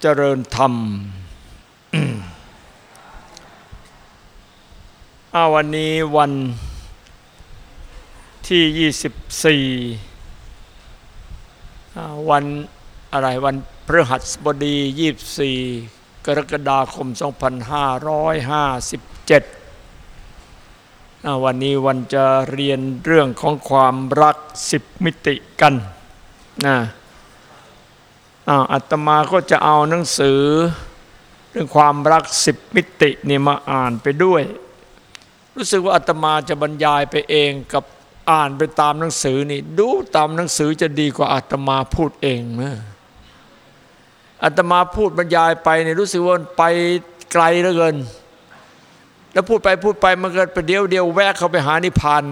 เจริญธรรมอาวันนี้วันที่ 24อ่วันอะไรวันพฤหัสบดี 24 กรกฎาคม 2557อ่าวันนี้วันจะเรียนเรื่องของความรักสิบมิติกันนะ อาตมาก็จะเอาหนังสือ เรื่องความรักสิบมิตินี่มาอ่านไปด้วย รู้สึกว่าอาตมาจะบรรยายไปเองกับอ่านไปตามหนังสือนี่ ดูตามหนังสือจะดีกว่าอาตมาพูดเองนะอาตมาพูดบรรยายไปเนี่ยรู้สึกว่าไปไกลเหลือเกิน แล้วพูดไปพูดไปมันเกิดไปเดียวเดียวแวกเข้าไปหานิพพาน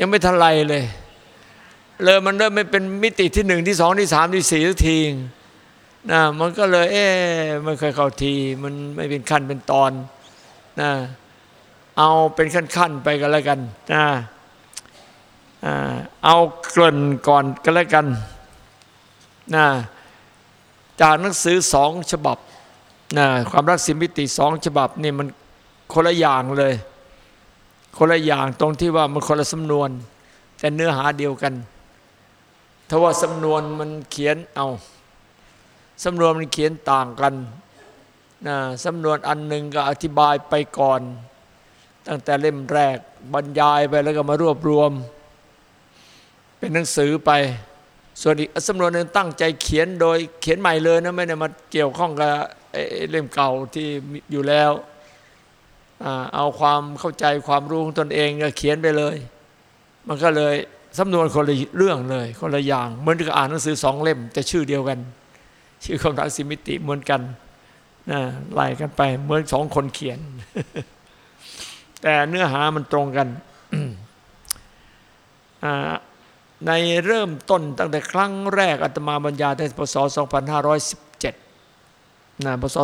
ยังไม่ทันไรเลย เลยมันเริ่มไม่เป็นมิติที่หนึ่งที่สองที่สามที่สี่สักทีนะมันก็เลย เอ๊ะไม่เคยเข้าที มันไม่เป็นขั้นเป็นตอนนะเอาเป็นขั้นๆไปกันแล้วกันนะเอาเกริ่นก่อนกันแล้วกันนะจากหนังสือสองฉบับนะความรักสิมิติสองฉบับนี่มันคนละอย่างเลย คนละอย่างตรงที่ว่ามันคนละสำนวน แต่เนื้อหาเดียวกัน ถ้าว่าสำนวนมันเขียนเอาสำนวนมันเขียนต่างกันนะสำนวนอันหนึ่งก็อธิบายไปก่อน ตั้งแต่เล่มแรกบรรยายไปแล้วก็มารวบรวม เป็นหนังสือไป ส่วนอีกสำนวนหนึ่งตั้งใจเขียนโดยเขียนใหม่เลยนะไม่ได้มาเกี่ยวข้องกับเล่มเก่าที่อยู่แล้วเอาความเข้าใจความรู้ของตนเองก็เขียนไปเลย มันก็เลย สำนวนคนละเรื่องเลยคนละอย่างเหมือนกับอ่านหนังสือสองเล่มแต่ชื่อเดียวกัน ชื่อความรักสิมิติเหมือนกันนะไล่กันไป เหมือนสองคนเขียน แต่เนื้อหามันตรงกันในเริ่มต้นตั้งแต่ครั้งแรกอาตมาบรรยายในพศ 2517นะพศ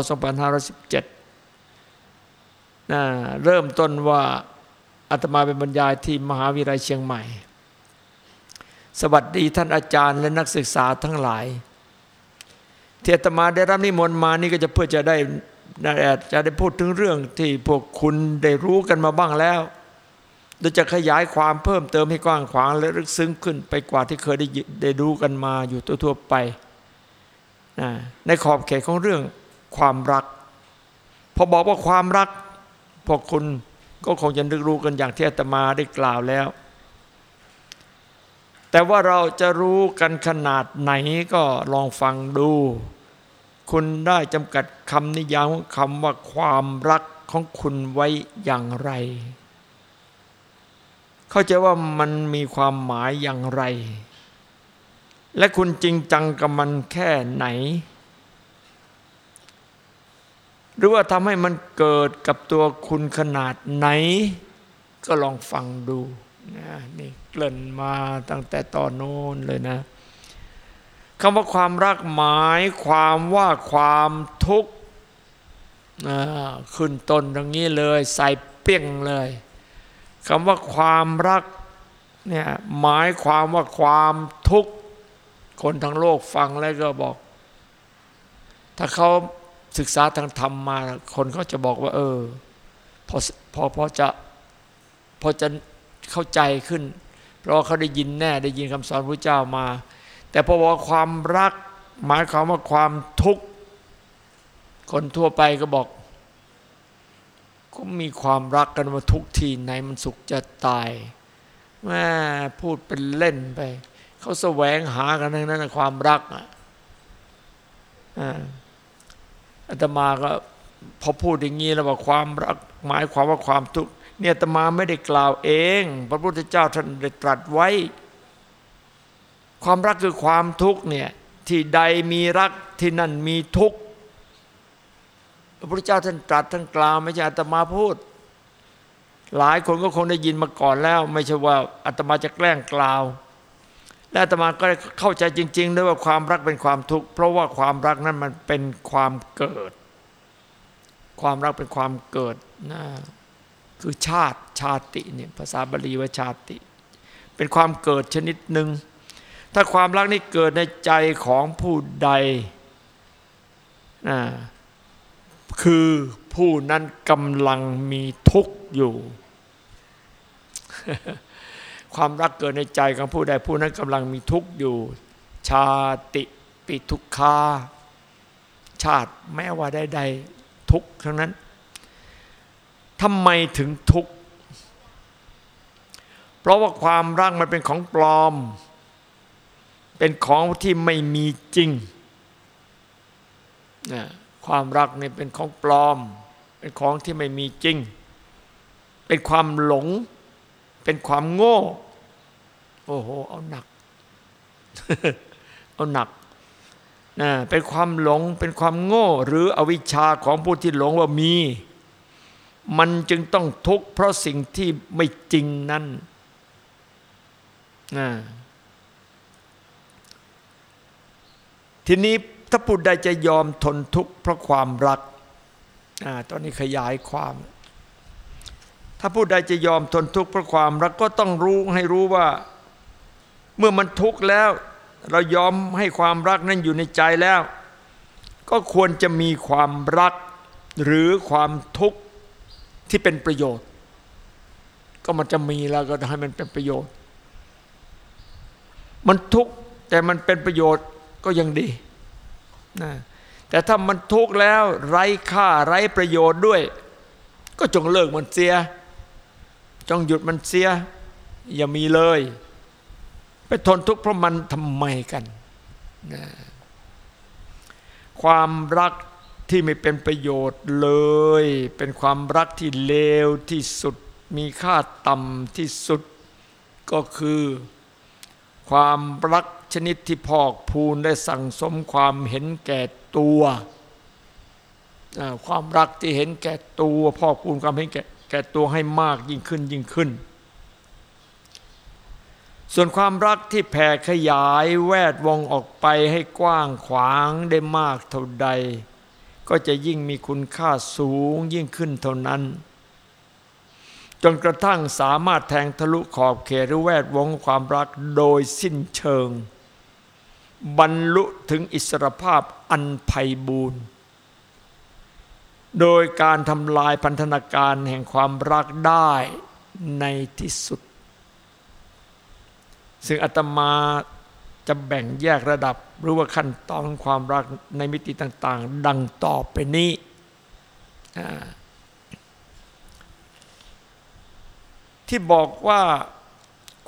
2517นะเริ่มต้นว่าอาตมาเป็นบรรยายที่มหาวิทยาลัยเชียงใหม่ สวัสดีท่านอาจารย์และนักศึกษาทั้งหลายเที่อาตมาได้รับนิมนต์มานี่ก็จะเพื่อจะได้จะได้พูดถึงเรื่องที่พวกคุณได้รู้กันมาบ้างแล้วโดยจะขยายความเพิ่มเติมให้กว้างขวางและลึกซึ้งขึ้นไปกว่าที่เคยได้ได้รู้กันมาอยู่ทั่วๆไปนะในขอบเขตของเรื่องความรัก พอบอกว่าความรักพวกคุณก็คงจะนึกรู้กันอย่างที่อาตมาได้กล่าวแล้ว แต่ว่าเราจะรู้กันขนาดไหนก็ลองฟังดู คุณได้จำกัดคำนิยามของคำว่าความรักของคุณไว้อย่างไร เข้าใจว่ามันมีความหมายอย่างไร และคุณจริงจังกับมันแค่ไหน หรือว่าทำให้มันเกิดกับตัวคุณขนาดไหน ก็ลองฟังดูนะนี่ ลิ่นมาตั้งแต่ตอนโน้นเลยนะคำว่าความรักหมายความว่าความทุกข์ขึ้นต้นอย่างนี้เลยใส่เปี้ยงเลยคำว่าความรักเนี่ยหมายความว่าความทุกข์คนทั้งโลกฟังแล้วก็บอก ถ้าเขาศึกษาทางธรรมมา คนเขาจะบอกว่า เออพอพอพอจะพอจะเข้าใจขึ้น เพราะเขาได้ยินแน่ได้ยินคำสอนพระเจ้ามา แต่พอบอกความรัก หมายความว่าความทุกข์คนทั่วไปก็บอก ก็มีความรักกันมาทุกทีไหนมันสุขจะตายแม่พูดเป็นเล่นไป เขาแสวงหากันทั้งนั้นความรักอะอาตมาก็พอพูดอย่างนี้แล้วว่าความรัก หมายความว่าความทุกข์ เนี่ยตมาไม่ได้กล่าวเอง พระพุทธเจ้าท่านได้ตรัสไว้ ความรักคือความทุกข์เนี่ยที่ใดมีรักที่นั่นมีทุกข์พระพุทธเจ้าท่านตรัสท่านกล่าวไม่ใช่อาตมาพูด หลายคนก็คงได้ยินมาก่อนแล้ว ไม่ใช่ว่าอาตมาจะแกล้งกล่าว และอาตมาก็เข้าใจจริงๆด้วยว่าความรักเป็นความทุกข์เพราะว่าความรักนั้นมันเป็นความเกิด ความรักเป็นความเกิดนะ คือชาติชาติเนี่ยภาษาบาลีว่าชาติ เป็นความเกิดชนิดหนึ่ง ถ้าความรักนี่เกิดในใจของผู้ใดนะคือผู้นั้นกำลังมีทุกข์อยู่ ความรักเกิดในใจของผู้ใดผู้นั้นกำลังมีทุกข์อยู่ ชาติปิทุกขาชาติแม้ว่าใดๆทุกข์ทั้งนั้น ทำไมถึงทุกข์ เพราะว่าความรักมันเป็นของปลอม เป็นของที่ไม่มีจริงนะความรักนี่เป็นของปลอม เป็นของที่ไม่มีจริง เป็นความหลง เป็นความโง่ โอ้โห เอาหนัก เอาหนักนะเป็นความหลง เป็นความโง่ หรืออวิชชาของผู้ที่หลงว่ามี มันจึงต้องทุกข์เพราะสิ่งที่ไม่จริงนั้นทีนี้ถ้าผู้ใดจะยอมทนทุกข์เพราะความรักอตอนนี้ขยายความ ถ้าผู้ใดจะยอมทนทุกข์เพราะความรักก็ต้องรู้ให้รู้ว่า เมื่อมันทุกข์แล้ว เรายอมให้ความรักนั้นอยู่ในใจแล้ว ก็ควรจะมีความรักหรือความทุกข์ ที่เป็นประโยชน์ ก็มันจะมีแล้วก็ให้มันเป็นประโยชน์ มันทุกข์แต่มันเป็นประโยชน์ก็ยังดีนะแต่ถ้ามันทุกข์แล้วไร้ค่าไร้ประโยชน์ด้วย ก็จงเลิกมันเสีย จงหยุดมันเสีย อย่ามีเลย ไปทนทุกข์เพราะมันทำไมกันนะความรัก ที่ไม่เป็นประโยชน์เลย เป็นความรักที่เลวที่สุด มีค่าต่ำที่สุด ก็คือ ความรักชนิดที่พอกพูนได้สั่งสมความเห็นแก่ตัวความรักที่เห็นแก่ตัวพอกพูนความเห็นแก่แก่ตัวให้มากยิ่งขึ้นยิ่งขึ้น ส่วนความรักที่แผ่ขยายแวดวงออกไปให้กว้างขวางได้มากเท่าใด ก็จะยิ่งมีคุณค่าสูงยิ่งขึ้นเท่านั้น จนกระทั่งสามารถแทงทะลุขอบเขตหรือแวดวงความรักโดยสิ้นเชิง บรรลุถึงอิสรภาพอันไพ่บูรณ์โดยการทำลายพันธนาการแห่งความรักได้ในที่สุด ซึ่งอาตมา จะแบ่งแยกระดับหรือว่าขั้นตอนความรักในมิติต่าง ๆ ดังต่อไปนี้ที่บอกว่า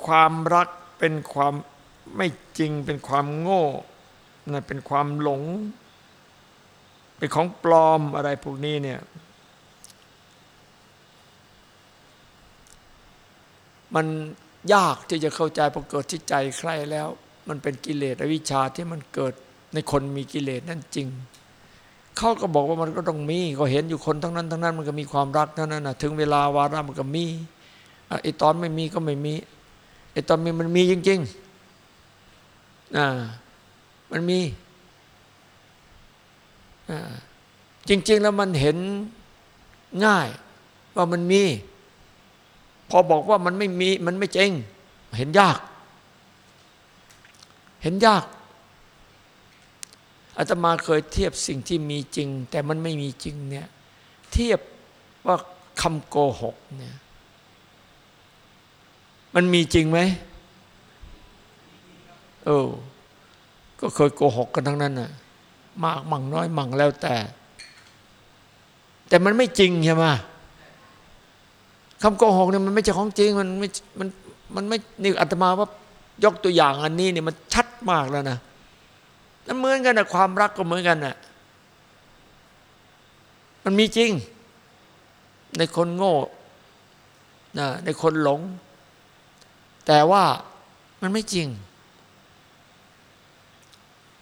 ความรักเป็นความไม่จริงเป็นความโง่นะเป็นความหลง เป็นของปลอมอะไรพวกนี้เนี่ยมันยากที่จะเข้าใจพอเกิดที่ใจใครแล้ว มันเป็นกิเลสอวิชชาที่มันเกิดในคนมีกิเลสนั่นจริง เขาก็บอกว่ามันก็ต้องมี ก็เห็นอยู่คนทั้งนั้น ทั้งนั้นมันก็มีความรักเท่านั้นนะถึงเวลาวาระมันก็มีไอ้ตอนไม่มีก็ไม่มีไอ้ตอนมีมันมีจริงๆอ่ามันมีอ่าจริง ๆ แล้วมันเห็นง่ายว่ามันมี พอบอกว่ามันไม่มีมันไม่จริง เห็นยาก เห็นยากอาตมาเคยเทียบสิ่งที่มีจริง แต่มันไม่มีจริงเนี่ยเทียบว่าคำโกหกเนี่ยมันมีจริงไหมเออก็เคยโกหกกันทั้งนั้นน่ะมากมั่งน้อยมั่งแล้วแต่ แต่มันไม่จริงใช่ไหมคำโกหกเนี่ยมันไม่ใช่ของจริงมันไม่มันมันไม่นี่อาตมาว่า ยกตัวอย่างอันนี้เนี่ยมันชัดมากแล้วนะนั่นเหมือนกันนะความรักก็เหมือนกันนะมันมีจริง ในคนโง่นะในคนหลง แต่ว่ามันไม่จริง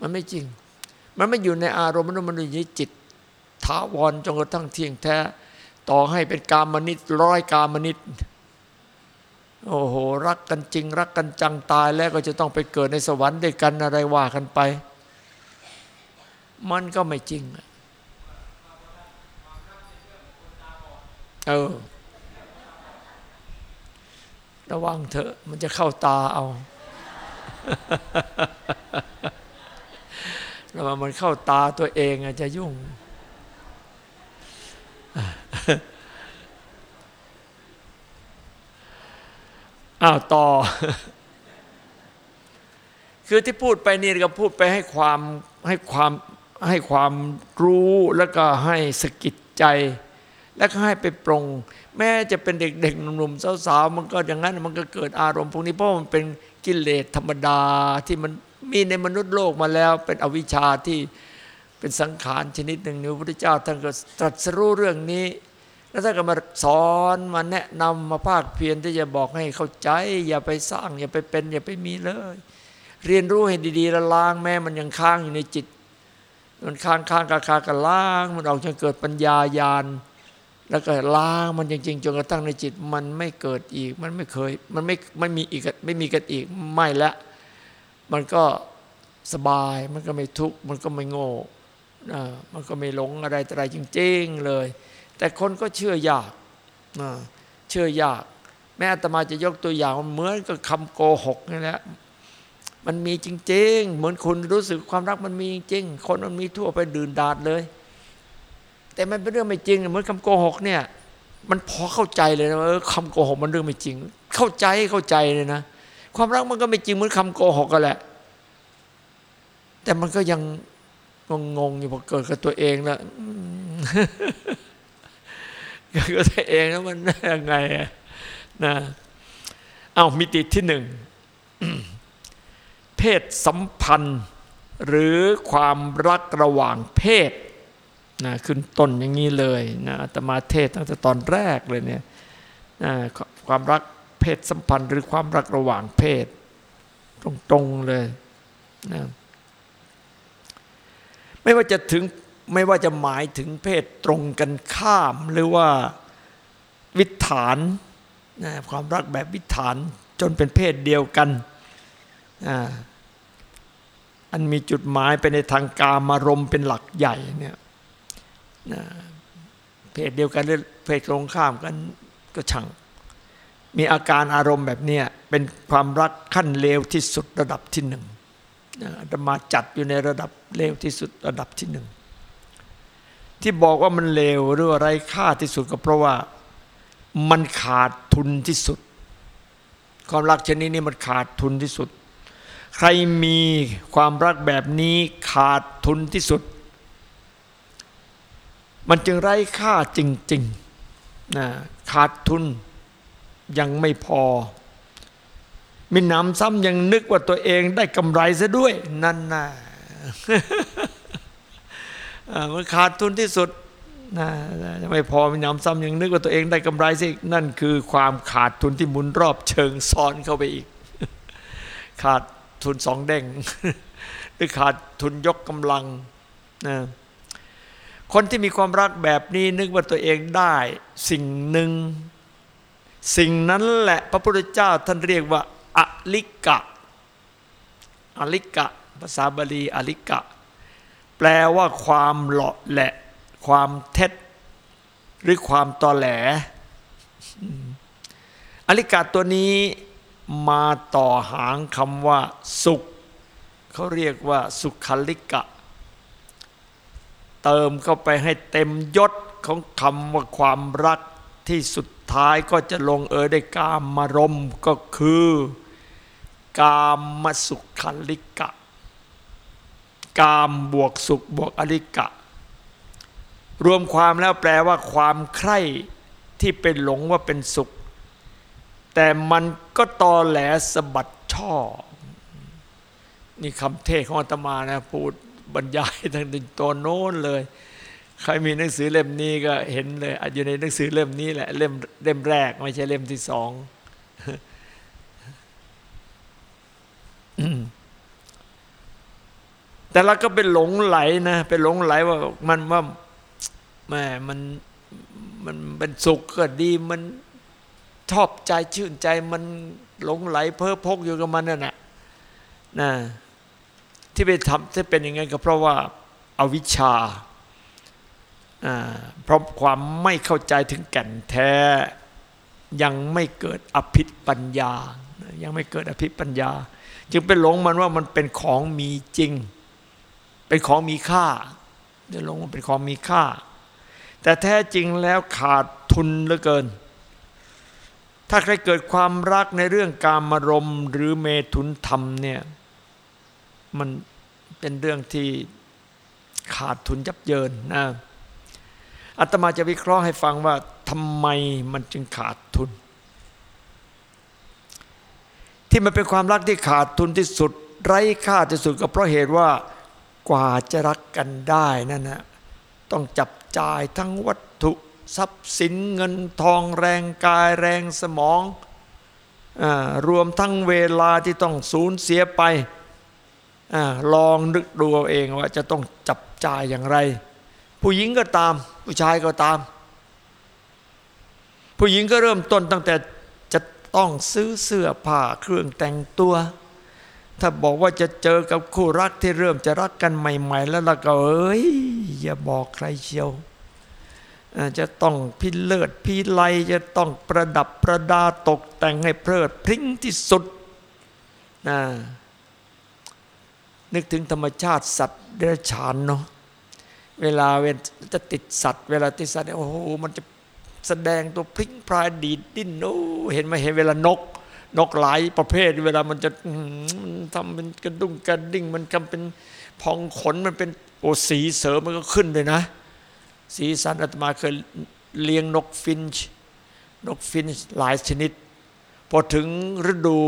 มันไม่จริง มันไม่อยู่ในอารมณ์มันมันอยู่ในจิตถาวรจนกระทั่งเที่ยงแท้ ต่อให้เป็นกามนิตร้อยกามนิต โอ้โหรักกันจริง รักกันจังตายแล้วก็จะต้องไปเกิดในสวรรค์ด้วยกันอะไรว่ากันไป มันก็ไม่จริงเออระวังเถอะมันจะเข้าตาเอาแล้วมันเข้าตาตัวเองอาจจะยุ่ง อ้าวต่อ คือที่พูดไปนี่ก็พูดไปให้ความให้ความให้ความรู้แล้วก็ให้สกิดใจ แล้วก็ให้ไปปรง แม้จะเป็นเด็กๆหนุ่มๆสาวๆมันก็อย่างนั้นมันก็เกิดอารมณ์พวกนี้เพราะมันเป็นกิเลสธรรมดาที่มันมีในมนุษย์โลกมาแล้ว เป็นอวิชชาที่เป็นสังขารชนิดหนึ่งพระพุทธเจ้าท่านก็ตรัสรู้เรื่องนี้ แล้วท่าก็มาสอนมาแนะนำมาภาคเพียรที่จะบอกให้เข้าใจ อย่าไปสร้าง อย่าไปเป็น อย่าไปมีเลย เรียนรู้ให้ดีๆแล้วล้างแม้มันยังค้างอยู่ในจิต มันค้างค้างคาคากันล้าง มันออกจนเกิดปัญญาญาณแล้วก็ล้างมันจริงๆจนกระทั่งในจิต มันไม่เกิดอีก มันไม่เคย มันไม่ไม่มีอีกไม่มีกันอีกไม่ละมันก็สบายมันก็ไม่ทุกข์มันก็ไม่โง่มันก็ไม่หลงอะไรอะไรจริง ๆ เลย แต่คนก็เชื่อยากเชื่อยาก แม้อาตมาจะยกตัวอย่างมันเหมือนกับคำโกหกนี่แหละมันมีจริง ๆ เหมือนคุณรู้สึกความรักมันมีจริง คนมันมีทั่วไปดื่นดาดเลย แต่มันเป็นเรื่องไม่จริงเหมือนคำโกหกเนี่ย มันพอเข้าใจเลยนะว่าคำโกหกมันเรื่องไม่จริง เข้าใจเข้าใจเลยนะความรักมันก็ไม่จริงเหมือนคำโกหกกันแหละ แต่มันก็ยังงงๆอยู่พอเกิดกับตัวเองแล้วเกิดกับตัวเองแล้วมันยังไงนะเอามิติที่หนึ่งเพศสัมพันธ์ หรือความรักระหว่างเพศนะขึ้นต้นอย่างนี้เลยนะอาตมาเทศตั้งแต่ตอนแรกเลยเนี่ยนะความรักเพศสัมพันธ์ หรือความรักระหว่างเพศ ตรงๆเลยนะไม่ว่าจะถึง ไม่ว่าจะหมายถึงเพศตรงกันข้าม หรือว่าวิถานนะความรักแบบวิถานจนเป็นเพศเดียวกันอันมีจุดหมายไปในทางกามารมเป็นหลักใหญ่เนี่ยเพศเดียวกันหรือเพศตรงข้ามกันก็ช่างมีอาการอารมณ์แบบนี้เป็นความรักขั้นเลวที่สุดระดับที่หนึ่งอาตมาจัดอยู่ในระดับเลวที่สุดระดับที่หนึ่ง ที่บอกว่ามันเลวหรืออะไรค่าที่สุดก็เพราะว่ามันขาดทุนที่สุด ความรักชนิดนี้มันขาดทุนที่สุด ใครมีความรักแบบนี้ขาดทุนที่สุด มันจึงไร้ค่าจริงๆนะขาดทุนยังไม่พอ มีหนำซ้ำยังนึกว่าตัวเองได้กำไรซะด้วย นั่นน่ะ มันขาดทุนที่สุดนะไม่พอมีหนำซ้ำยังนึกว่าตัวเองได้กำไรสินั่นคือความขาดทุนที่หมุนรอบเชิงซ้อนเข้าไปอีก ขาดทุนสองเด้งหรือขาดทุนยกกำลังนะคนที่มีความรักแบบนี้นึกว่าตัวเองได้สิ่งหนึ่ง สิ่งนั้นแหละพระพุทธเจ้าท่านเรียกว่าอลิกะอลิกะ ภาษาบาลีอลิกะ แปลว่าความหลาะแหละ ความเท็จ หรือความตอแหล อลิกะตัวนี้มาต่อหางคำว่า สุข เขาเรียกว่า สุขลิกะ เติมเข้าไปให้เต็มยศของคำว่าความรักที่สุดท้ายก็จะลงเอยได้กามมารมก็คือ กามสุขลิกะ กามบวกสุขบวกอลิกะ รวมความแล้วแปลว่าความใคร่ที่เป็นหลงว่าเป็นสุข แต่มันก็ตอแหลสะบัดช่อ นี่คำเทศของอาตมานะพูดบรรยายทั้งตัวโน้นเลย ใครมีหนังสือเล่มนี้ก็เห็นเลยอยู่ในหนังสือเล่มนี้แหละเล่มเล่มแรกไม่ใช่เล่มที่สอง แต่เราก็เป็นหลงไหลนะเป็นหลงไหลว่ามันว่าแม่มันมันเป็นสุขก็ดีมันชอบใจชื่นใจมันหลงไหล เพ้อพกอยู่กับมันนั่นแหละนะที่ไปทำที่เป็นอย่างไงก็เพราะว่าอาวิชชาเพราะความไม่เข้าใจถึงแก่นแท้ ยังไม่เกิดอภิปัญญา ยังไม่เกิดอภิปัญญา จึงเป็นหลงมันว่ามันเป็นของมีจริง เป็นของมีค่าเดี๋ยวลงว่าเป็นของมีค่า แต่แท้จริงแล้วขาดทุนเหลือเกิน ถ้าใครเกิดความรักในเรื่องการมรมหรือเมถุนธรรมเนี่ยมันเป็นเรื่องที่ขาดทุนยับเยินนะอาตมาจะวิเคราะห์ให้ฟังว่าทำไมมันจึงขาดทุน ที่มันเป็นความรักที่ขาดทุนที่สุด ไร้ค่าที่สุดก็เพราะเหตุว่า กว่าจะรักกันได้นั่นนะต้องจับจ่ายทั้งวัตถุทรัพย์สินเงินทองแรงกายแรงสมองอรวมทั้งเวลาที่ต้องสูญเสียไปอลองนึกดูเอาเองว่าจะต้องจับจ่ายอย่างไร ผู้หญิงก็ตาม ผู้ชายก็ตาม ผู้หญิงก็เริ่มต้นตั้งแต่จะต้องซื้อเสื้อผ้าเครื่องแต่งตัว ถ้าบอกว่าจะเจอกับคู่รักที่เริ่มจะรักกันใหม่ ๆ แล้วล่ะก็เอ้ยอย่าบอกใครเชียวจะต้องพิเลิศพิไลจะต้องประดับประดาตกแต่งให้เพลิดพริ้งที่สุดนะนึกถึงธรรมชาติสัตว์เดรัจฉานเนาะเวลาเวจะติดสัตว์ เวลาติดสัตว์โอ้โหมันจะแสดงตัวพริ้งพรายดีดดิ้นโอ้เห็นไหมเห็นเวลานก นกหลายประเภท เวลามันจะมันทำเป็นกระดุ้งกระดิ่ง มันกำเป็นพองขนมันเป็นโอสีเสริมมันก็ขึ้นเลยนะ สีสันอาตมาเคยเลี้ยงนกฟินช์นกฟินช์หลายชนิด พอถึงฤดู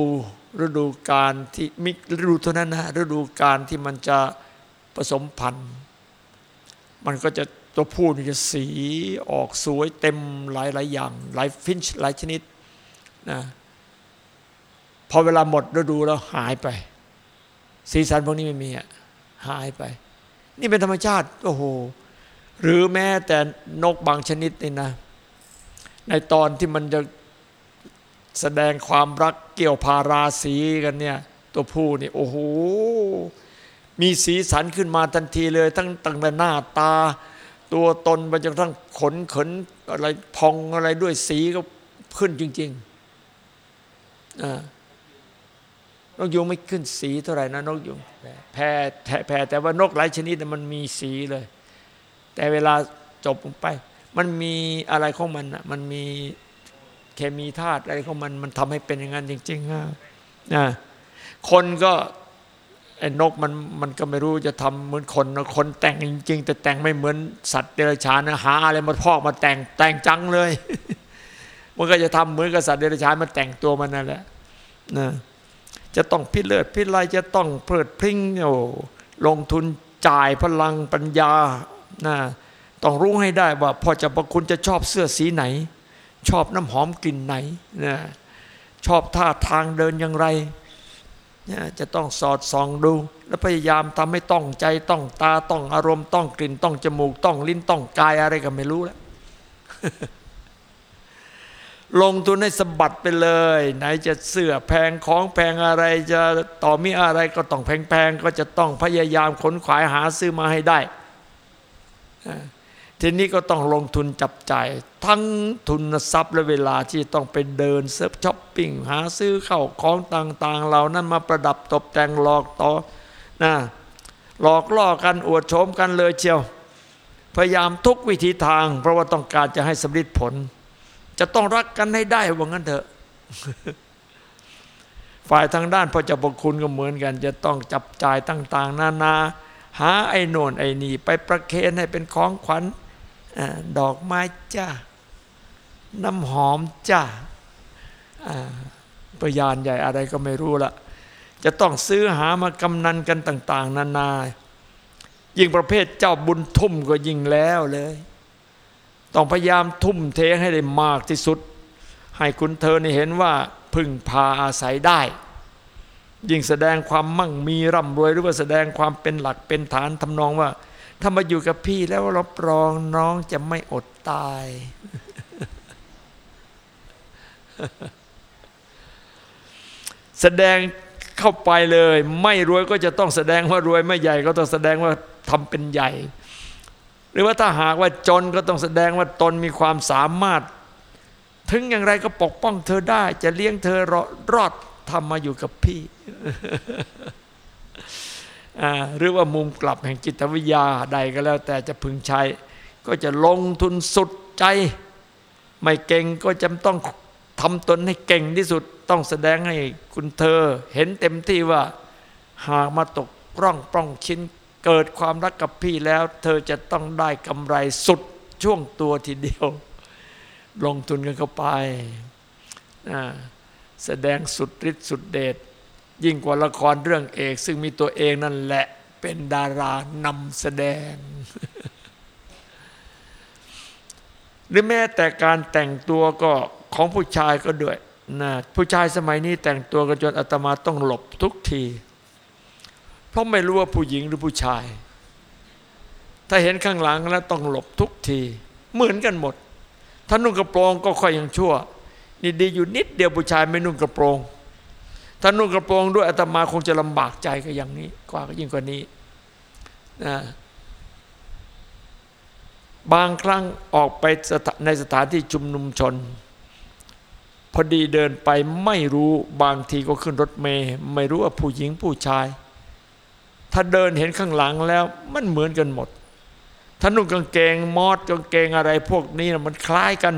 ฤดูการที่มีฤดูเท่านั้นนะฤดูการที่มันจะผสมพันธุ์ มันก็จะตัวผู้นี่จะสีออกสวยเต็มหลายหลายอย่าง หลายฟินช์หลายชนิดนะ พอเวลาหมดฤดูแล้วหายไป สีสันพวกนี้ไม่มีอะหายไป นี่เป็นธรรมชาติโอ้โหหรือแม้แต่นกบางชนิดนี่นะ ในตอนที่มันจะแสดงความรักเกี่ยวพาราสีกันเนี่ย ตัวผู้นี่โอ้โหมีสีสันขึ้นมาทันทีเลย ทั้งตั้งแต่หน้าตา ตัวตนไปจนทั้งขนขนอะไรพองอะไรด้วยสีก็ขึ้นจริงๆอ่า นกยุงไม่ขึ้นสีเท่าไหร่นะนกยุงแพ้แพ้แต่ว่านกหลายชนิดมันมีสีเลย แต่เวลาจบลงไป มันมีอะไรของมันอะมันมีเคมีธาตุอะไรของมันมันทำให้เป็นอย่างนั้นจริงๆนะคนก็ไอ้นกมันมันก็ไม่รู้จะทำเหมือนคนนะคนแต่งจริง ๆ แต่แต่งไม่เหมือนสัตว์เดรัจฉานนะหาอะไรมาพอกมาแต่งแต่งจังเลย มันก็จะทำเหมือนกับสัตว์เดรัจฉานมันแต่งตัวมันนั่นแหละนะ จะต้องพิเลิศพิไลจะต้องเพลิดพริ้งโอ้ลงทุนจ่ายพลังปัญญานะต้องรู้ให้ได้ว่าพอจะประคุณจะชอบเสื้อสีไหน ชอบน้ำหอมกลิ่นไหนนะชอบท่าทางเดินอย่างไรนะจะต้องสอดส่องดู แล้วพยายามทำให้ต้องใจต้องตาต้องอารมณ์ต้องกลิ่นต้องจมูกต้องลิ้นต้องกายอะไรก็ไม่รู้แล้ว ลงทุนให้สะบัดไปเลย ไหนจะเสื้อแพงของแพงอะไรจะต่อมีอะไรก็ต้องแพงๆก็จะต้องพยายามขนขวายหาซื้อมาให้ได้ ทีนี้ก็ต้องลงทุนจับจ่ายทั้งทุนทรัพย์และเวลาที่ต้องไปเดินเซิร์ฟช้อปปิ้งหาซื้อเข้าของต่างๆเหล่านั้นมาประดับตกแต่งหลอกต่อนะหลอกล่อกันอวดโฉมกันเลยเชียว พยายามทุกวิธีทาง เพราะว่าต้องการจะให้สำเร็จผล จะต้องรักกันให้ได้ว่างั้นเถอะ ฝ่ายทางด้านพระเจ้าประคุณก็เหมือนกัน จะต้องจับจ่ายต่าง ๆ นานา หาไอ้โน่นไอ้นี่ ไปประเคนให้เป็นของขวัญดอกไม้จ้าน้ำหอมจ้าประยานใหญ่อะไรก็ไม่รู้ละจะต้องซื้อหามากำนันกันต่าง ๆ นานา ยิ่งประเภทเจ้าบุญทุ่มก็ยิ่งแล้วเลย ต้องพยายามทุ่มเทให้ได้มากที่สุด ให้คุณเธอนี่เห็นว่าพึ่งพาอาศัยได้ ยิ่งแสดงความมั่งมีร่ำรวย หรือว่าแสดงความเป็นหลักเป็นฐานทำนองว่า ถ้ามาอยู่กับพี่แล้วรับรองน้องจะไม่อดตาย แสดงเข้าไปเลย ไม่รวยก็จะต้องแสดงว่ารวยไม่ใหญ่ก็ต้องแสดงว่าทำเป็นใหญ่ หรือว่าถ้าหากว่าจนก็ต้องแสดงว่าตนมีความสามารถ ถึงอย่างไรก็ปกป้องเธอได้ จะเลี้ยงเธอรอดทำมาอยู่กับพี่หรือว่ามุมกลับแห่งจิตวิทยาใดก็แล้ว แต่จะพึงใช้ ก็จะลงทุนสุดใจ ไม่เก่งก็จำต้องทำตนให้เก่งที่สุดต้องแสดงให้คุณเธอ เห็นเต็มที่ว่า หากมาตกร่องปล้องชิ้น เกิดความรักกับพี่แล้ว เธอจะต้องได้กำไรสุดช่วงตัวทีเดียว ลงทุนกันเข้าไป แสดงสุดฤทธิ์สุดเดชยิ่งกว่าละครเรื่องเอก ซึ่งมีตัวเองนั่นแหละเป็นดารานำแสดง หรือแม้แต่การแต่งตัวก็ของผู้ชายก็ด้วยนะผู้ชายสมัยนี้แต่งตัวกันจนอาตมาต้องหลบทุกที เพราะไม่รู้ว่าผู้หญิงหรือผู้ชาย ถ้าเห็นข้างหลังแล้วต้องหลบทุกที เหมือนกันหมด ถ้านุ่งกระโปรงก็ค่อยยังชั่ว นี่ดีอยู่นิดเดียวผู้ชายไม่นุ่งกระโปรง ถ้านุ่งกระโปรงด้วยอาตมาคงจะลำบากใจก็อย่างนี้ กว่าก็ยิ่งกว่านี้นะบางครั้งออกไปในสถานที่ชุมนุมชน พอดีเดินไปไม่รู้บางทีก็ขึ้นรถเมย์ไม่รู้ว่าผู้หญิงผู้ชาย ถ้าเดินเห็นข้างหลังแล้วมันเหมือนกันหมดถ้านุ่งกางเกงมอดกางเกงอะไร พวกนี้มันคล้ายกัน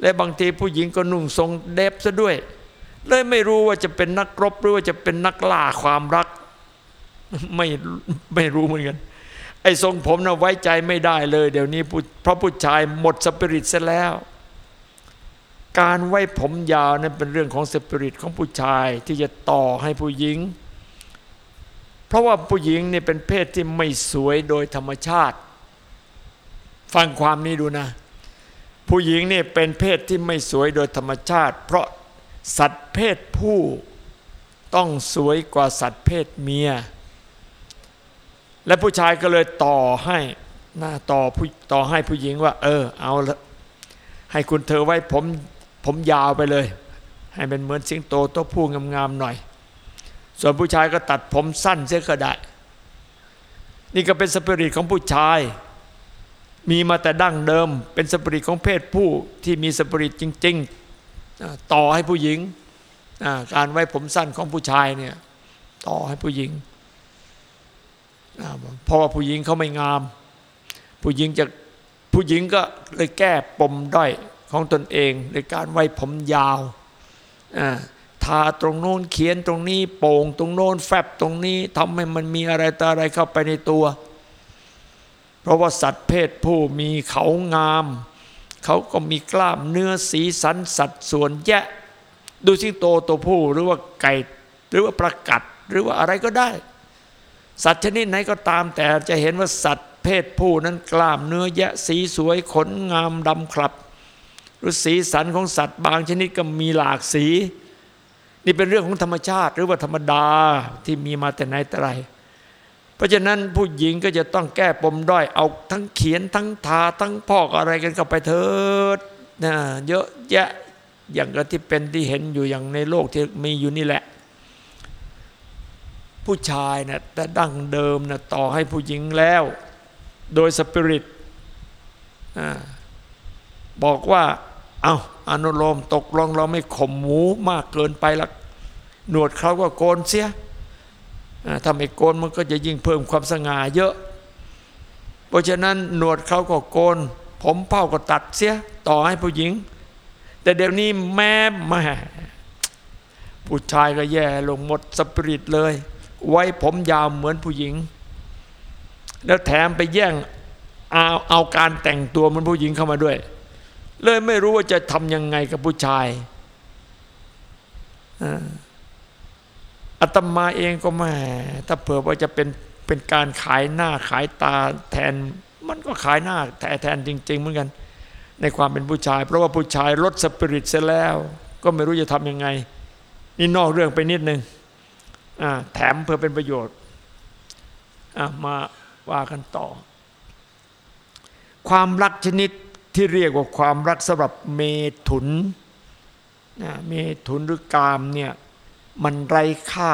และบางทีผู้หญิงก็นุ่งทรงเดบซะด้วย เลยไม่รู้ว่าจะเป็นนักรบหรือว่าจะเป็นนักล่าความรัก ไม่ไม่รู้เหมือนกันไอ้ทรงผมนะ่ะไว้ใจไม่ได้เลย เดี๋ยวนี้เพราะผู้ชายหมดสปิริตซะแล้ว การไว้ผมยาวนั้นเป็นเรื่องของสปิริตของผู้ชายที่จะต่อให้ผู้หญิง เพราะว่าผู้หญิงนี่เป็นเพศที่ไม่สวยโดยธรรมชาติ ฟังความนี้ดูนะ ผู้หญิงนี่เป็นเพศที่ไม่สวยโดยธรรมชาติ เพราะสัตว์เพศผู้ต้องสวยกว่าสัตว์เพศเมีย และผู้ชายก็เลยต่อให้นะต่อผู้ต่อให้ผู้หญิงว่า เออ เอาละให้คุณเธอไว้ผมผมยาวไปเลย ให้เป็นเหมือนสิงโตตัวผู้งามๆหน่อย ส่วนผู้ชายก็ตัดผมสั้นเสียก็ได้ นี่ก็เป็นสปิริตของผู้ชาย มีมาแต่ดั้งเดิม เป็นสปริตของเพศผู้ที่มีสปริตจริง ๆ ต่อให้ผู้หญิง การไว้ผมสั้นของผู้ชายเนี่ยต่อให้ผู้หญิงเพราะว่าผู้หญิงเขาไม่งาม ผู้หญิงจะผู้หญิงก็เลยแก้ปมด้อยของตนเองในการไว้ผมยาว ทาตรงโน้นเขียนตรงนี้ โป่งตรงโน้นแฟบตรงนี้ทำให้มันมีอะไรต่ออะไรเข้าไปในตัว เพราะว่าสัตว์เพศผู้มีเขางาม เขาก็มีกล้ามเนื้อสีสันสัดส่วนแยะ ดูสิโตตัวผู้หรือว่าไก่หรือว่าประกัดหรือว่าอะไรก็ได้ สัตว์ชนิดไหนก็ตามแต่จะเห็นว่าสัตว์เพศผู้นั้นกล้ามเนื้อแยะสีสวยขนงามดำครับหรือสีสันของสัตว์บางชนิดก็มีหลากสี นี่เป็นเรื่องของธรรมชาติ หรือว่าธรรมดาที่มีมาแต่ไหนแต่ไร เพราะฉะนั้นผู้หญิงก็จะต้องแก้ปมด้อยเอาทั้งเขียนทั้งทาทั้งพอกอะไรกันเข้าไปเถิดนะเยอะแยะอย่างกที่เป็นที่เห็นอยู่อย่างในโลกที่มีอยู่นี่แหละ ผู้ชายนะแต่ดั้งเดิมนะต่อให้ผู้หญิงแล้ว โดยสปิริตบอกว่า เอาอนุโลมตกลงเราไม่ข่มหมูมากเกินไปละหนวดเขาก็โกนเสียถ้าไม่โกนมันก็จะยิ่งเพิ่มความสง่าเยอะ เพราะฉะนั้นหนวดเขาก็โกน ผมเผ้าก็ตัดเสียต่อให้ผู้หญิง แต่เดี๋ยวนี้แม่แม่ผู้ชายก็แย่ลงหมดสปิริตเลย ไว้ผมยาวเหมือนผู้หญิง แล้วแถมไปแย่งเอาเอาการแต่งตัวมันผู้หญิงเข้ามาด้วย เลยไม่รู้ว่าจะทำยังไงกับผู้ชายอาตมาเองก็แม่ถ้าเผื่อว่าจะเป็นเป็นการขายหน้าขายตาแทน มันก็ขายหน้าแทนแทนจริง ๆ เหมือนกัน ในความเป็นผู้ชาย เพราะว่าผู้ชายลดสปิริตเสียแล้ว ก็ไม่รู้จะทำยังไง นี่นอกเรื่องไปนิดนึงแถมเพื่อเป็นประโยชน์มาว่ากันต่อ ความรักชนิด ที่เรียกว่าความรักสำหรับเมถุนเมถุนหรือกามเนี่ยมันไร้ค่า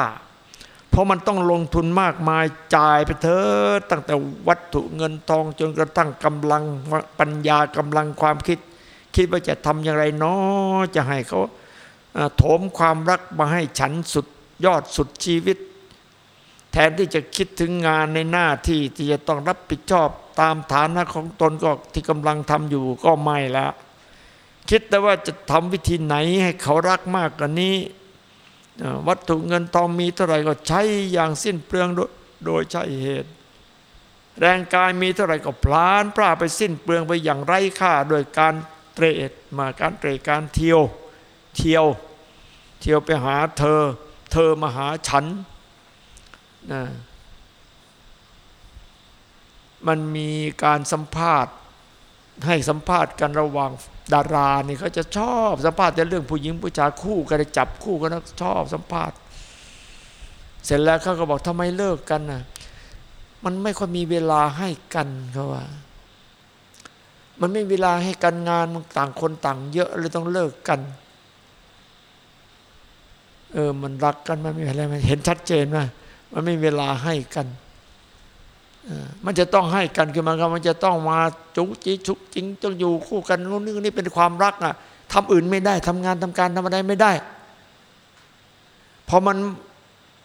เพราะมันต้องลงทุนมากมายจ่ายไปเถอะตั้งแต่วัตถุเงินทองจนกระทั่งกำลังปัญญากำลังความคิด คิดว่าจะทำอย่างไรเนาะจะให้เขาโถมความรักมาให้ฉันสุดยอดสุดชีวิต แทนที่จะคิดถึงงานในหน้าที่ที่จะต้องรับผิดชอบตามฐานะของตนก็ที่กำลังทำอยู่ก็ไม่ละคิดแต่ว่าจะทำวิธีไหนให้เขารักมากกว่านี้ วัตถุเงินทองมีเท่าไหร่ก็ใช้อย่างสิ้นเปลืองโดยใช่เหตุ แรงกายมีเท่าไหร่ก็พลานปราไปสิ้นเปลืองไปอย่างไร้ค่า โดยการเตรดมาการเตรการเที่ยวเที่ยว เที่ยวไปหาเธอ เธอมาหาฉัน นะมันมีการสัมภาษณ์ให้สัมภาษณ์กันระหว่างดารานี่เขาจะชอบสัมภาษณ์แต่เรื่องผู้หญิงผู้ชายคู่กันจับคู่กันชอบสัมภาษณ์ เสร็จแล้วเขาก็บอกทำไมเลิกกันน่ะมันไม่ค่อยมีเวลาให้กันเขาว่า มันไม่เวลาให้กันงานต่างคนต่าง เยอะเลยต้องเลิกกัน เออมันรักกันมันม่อะไรมันเห็นชัดเจนว่า มันไม่มีเวลาให้กันมันจะต้องให้กันคือมันก็มันจะต้องมาจุกจิชุกจิงต้องอยู่คู่กันนู่นนี่เป็นความรักอะทำอื่นไม่ได้ทำงานทำการทำอะไรไม่ได้พอมัน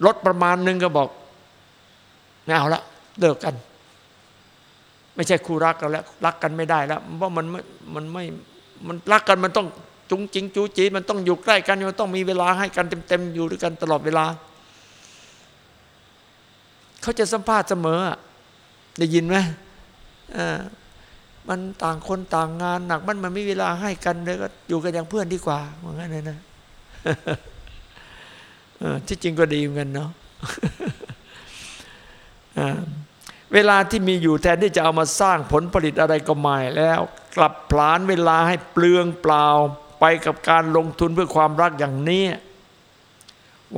ลดประมาณหนึ่งก็บอกไม่เอาละเลิกกัน ไม่ใช่คู่รักกันแล้ว รักกันไม่ได้แล้วเพราะมันไม่มันไม่มันรักกันมันต้องจุงจิงจูจีมันต้องอยู่ใกล้กันมันต้องมีเวลาให้กันเต็มๆอยู่ด้วยกันตลอดเวลา เขาจะสัมภาษณ์เสมอ ได้ยินไหมมันต่างคนต่างงานหนักมันมันไม่เวลาให้กันเลยก็อยู่กันอย่างเพื่อนดีกว่าเหมือนกันเลยนะที่จริงก็ดีเหมือนกันเนาะเวลาที่มีอยู่แทนที่จะเอามาสร้างผลผลิตอะไรก็ไม่แล้ว กลับพลานเวลาให้เปลืองเปล่าไปกับการลงทุนเพื่อความรักอย่างนี้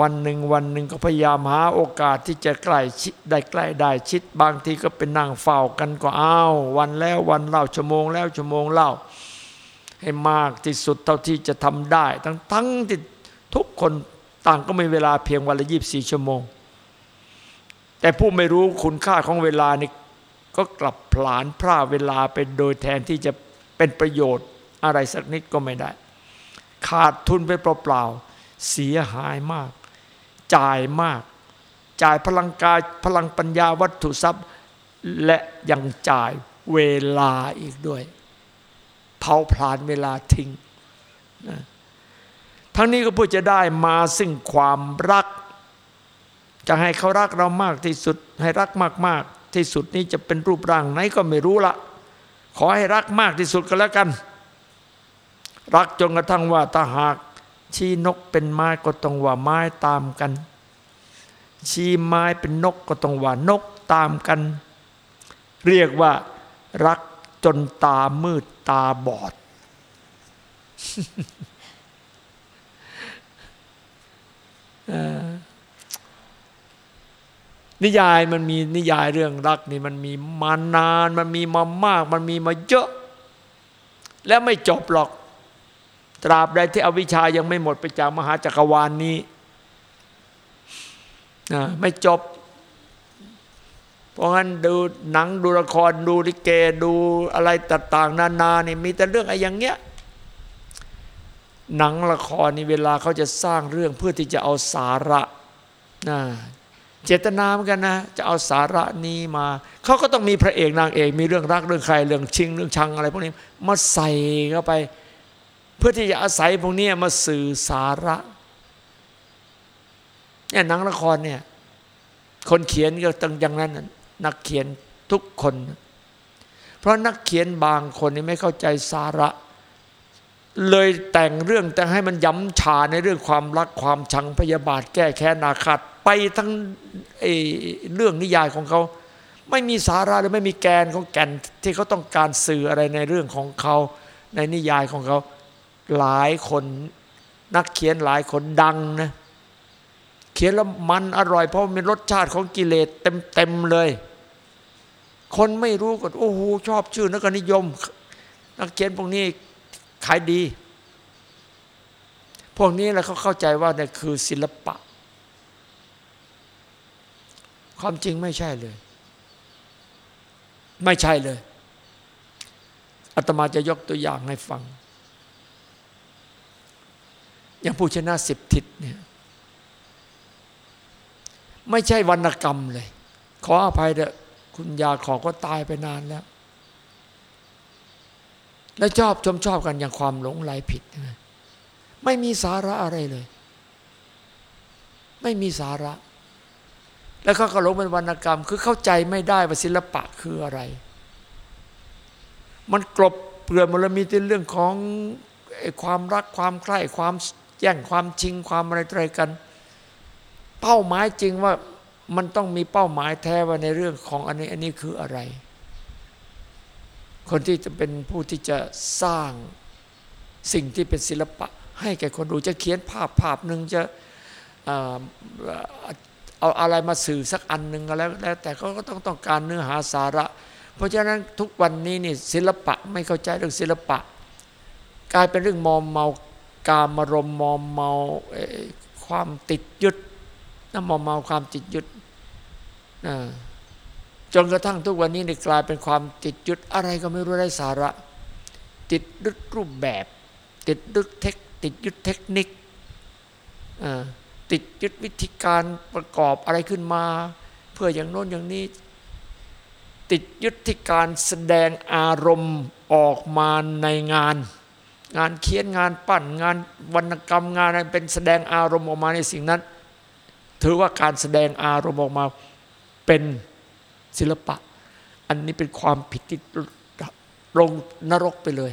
วันหนึ่งวันหนึ่งก็พยายามหาโอกาสที่จะใกล้ชิดได้ใกล้ได้ชิด บางทีก็เป็นนั่งเฝ้ากันก็อ้าววันแล้ววันเล่าชั่วโมงแล้วชั่วโมงเล่า ให้มากที่สุดเท่าที่จะทำได้ ทั้งทั้งที่ทุกคนต่างก็มีเวลาเพียงวันละยีิบสี่ชั่วโมง แต่ผู้ไม่รู้คุณค่าของเวลานี่ก็กลับผลาญพร่าเวลาไปโดยแทนที่จะเป็นประโยชน์อะไรสักนิดก็ไม่ได้ ขาดทุนไปเปล่าๆเสียหายมาก จ่ายมาก จ่ายพลังกายพลังปัญญาวัตถุทรัพย์ และยังจ่ายเวลาอีกด้วยเผาผลาญเวลาทิ้งนะทั้งนี้ก็เพื่อจะได้มาซึ่งความรัก จะให้เขารักเรามากที่สุด ให้รักมากๆ ที่สุดนี้จะเป็นรูปร่างไหนก็ไม่รู้ละขอให้รักมากที่สุดก็แล้วกัน รักจนกระทั่งว่าถ้าหาก ชี้นกเป็นไม้ก็ต้องว่าไม้ตามกัน ชี้ไม้เป็นนกก็ต้องว่านกตามกัน เรียกว่า รักจนตามืดตาบอด นิยายมันมีนิยายเรื่องรักนี่มันมีมานาน มันมีมามาก มันมีมาเยอะ แล้วไม่จบหรอก ตราบใดที่อวิชายังไม่หมดไปจากมหาจักรวาลนนี้นะไม่จบ เพราะงั้นดูหนังดูละครดูลิเกดูอะไรต่างๆ นานานี่มีแต่เรื่องอะไรอย่างเงี้ยหนังละครนี่เวลาเขาจะสร้างเรื่องเพื่อที่จะเอาสาระนะเจตนาเหมือนกันนะ จะเอาสาระนี้มา เขาก็ต้องมีพระเอกนางเอก มีเรื่องรักเรื่องใครเรื่องชิงเรื่องชังอะไรพวกนี้มาใส่เข้าไป เพื่อที่จะอาศัยพวกนี้มาสื่อสาระเนี่ยหนังละครเนี่ย คนเขียนก็ต้องอย่างนั้นนักเขียนทุกคน เพราะนักเขียนบางคนนี่ไม่เข้าใจสาระ เลยแต่งเรื่องแต่ให้มันย้ำชาในเรื่องความรักความชังพยาบาท แก้แค้นนาขัดไปทั้งเรื่องนิยายของเขาไม่มีสาระหรือไม่มีแกนของแก่นที่เขาต้องการสื่ออะไรในเรื่องของเขาในนิยายของเขา หลายคนนักเขียนหลายคนดังนะเขียนแล้วมันอร่อย เพราะมันรสชาติของกิเลสเต็มๆเลย คนไม่รู้ก็โอ้โหชอบชื่อนักนิยม นักเขียนพวกนี้ขายดี พวกนี้แหละเขาเข้าใจว่านี่คือศิลปะ ความจริงไม่ใช่เลย ไม่ใช่เลยอาตมาจะยกตัวอย่างให้ฟัง อย่างผู้ชนะสิบทิศเนี่ยไม่ใช่วรรณกรรมเลย ขออภัยเถอะคุณยาขอก็ตายไปนานแล้ว แล้วชอบชมชอบกันอย่างความหลงไหลผิด ไม่มีสาระอะไรเลย ไม่มีสาระ แล้วเขาก็หลงเป็นวรรณกรรม คือเข้าใจไม่ได้ว่าศิลปะคืออะไร มันกลบเปลือนมันมีแต่เรื่องของความรักความใคร่ความ แย่งความชิงความอะไรอะไรกัน เป้าหมายจริงว่ามันต้องมีเป้าหมายแท้ว่าในเรื่องของอันนี้อันนี้คืออะไร คนที่จะเป็นผู้ที่จะสร้างสิ่งที่เป็นศิลปะ ให้แก่คนดูจะเขียนภาพภาพหนึ่งจะเอาอะไรมาสื่อสักอันหนึ่งก็แล้วแล้วแต่เขาก็ต้องต้องการเนื้อหาสาระ เพราะฉะนั้นทุกวันนี้นี่ศิลปะไม่เข้าใจเรื่องศิลปะ กลายเป็นเรื่องมอมเมา กามารมมอมเมาความติดยึดน้ำมอมเมาความติดยึดจนกระทั่งทุกวันนี้นี่กลายเป็นความติดยึดอะไรก็ไม่รู้ได้สาระ ติดยึดรูปแบบ ติดยึดเทคติดยึดเทคนิคติดยึดวิธีการประกอบอะไรขึ้นมา เพื่ออย่างโน้นอย่างนี้ ติดยึดที่การแสดงอารมณ์ออกมาในงาน งานเขียนงานปั้นงานวรรณกรรมงานอะไรเป็นแสดงอารมณ์ออกมาในสิ่งนั้น ถือว่าการแสดงอารมณ์ออกมาเป็นศิลปะ อันนี้เป็นความผิดที่ลงนรกไปเลย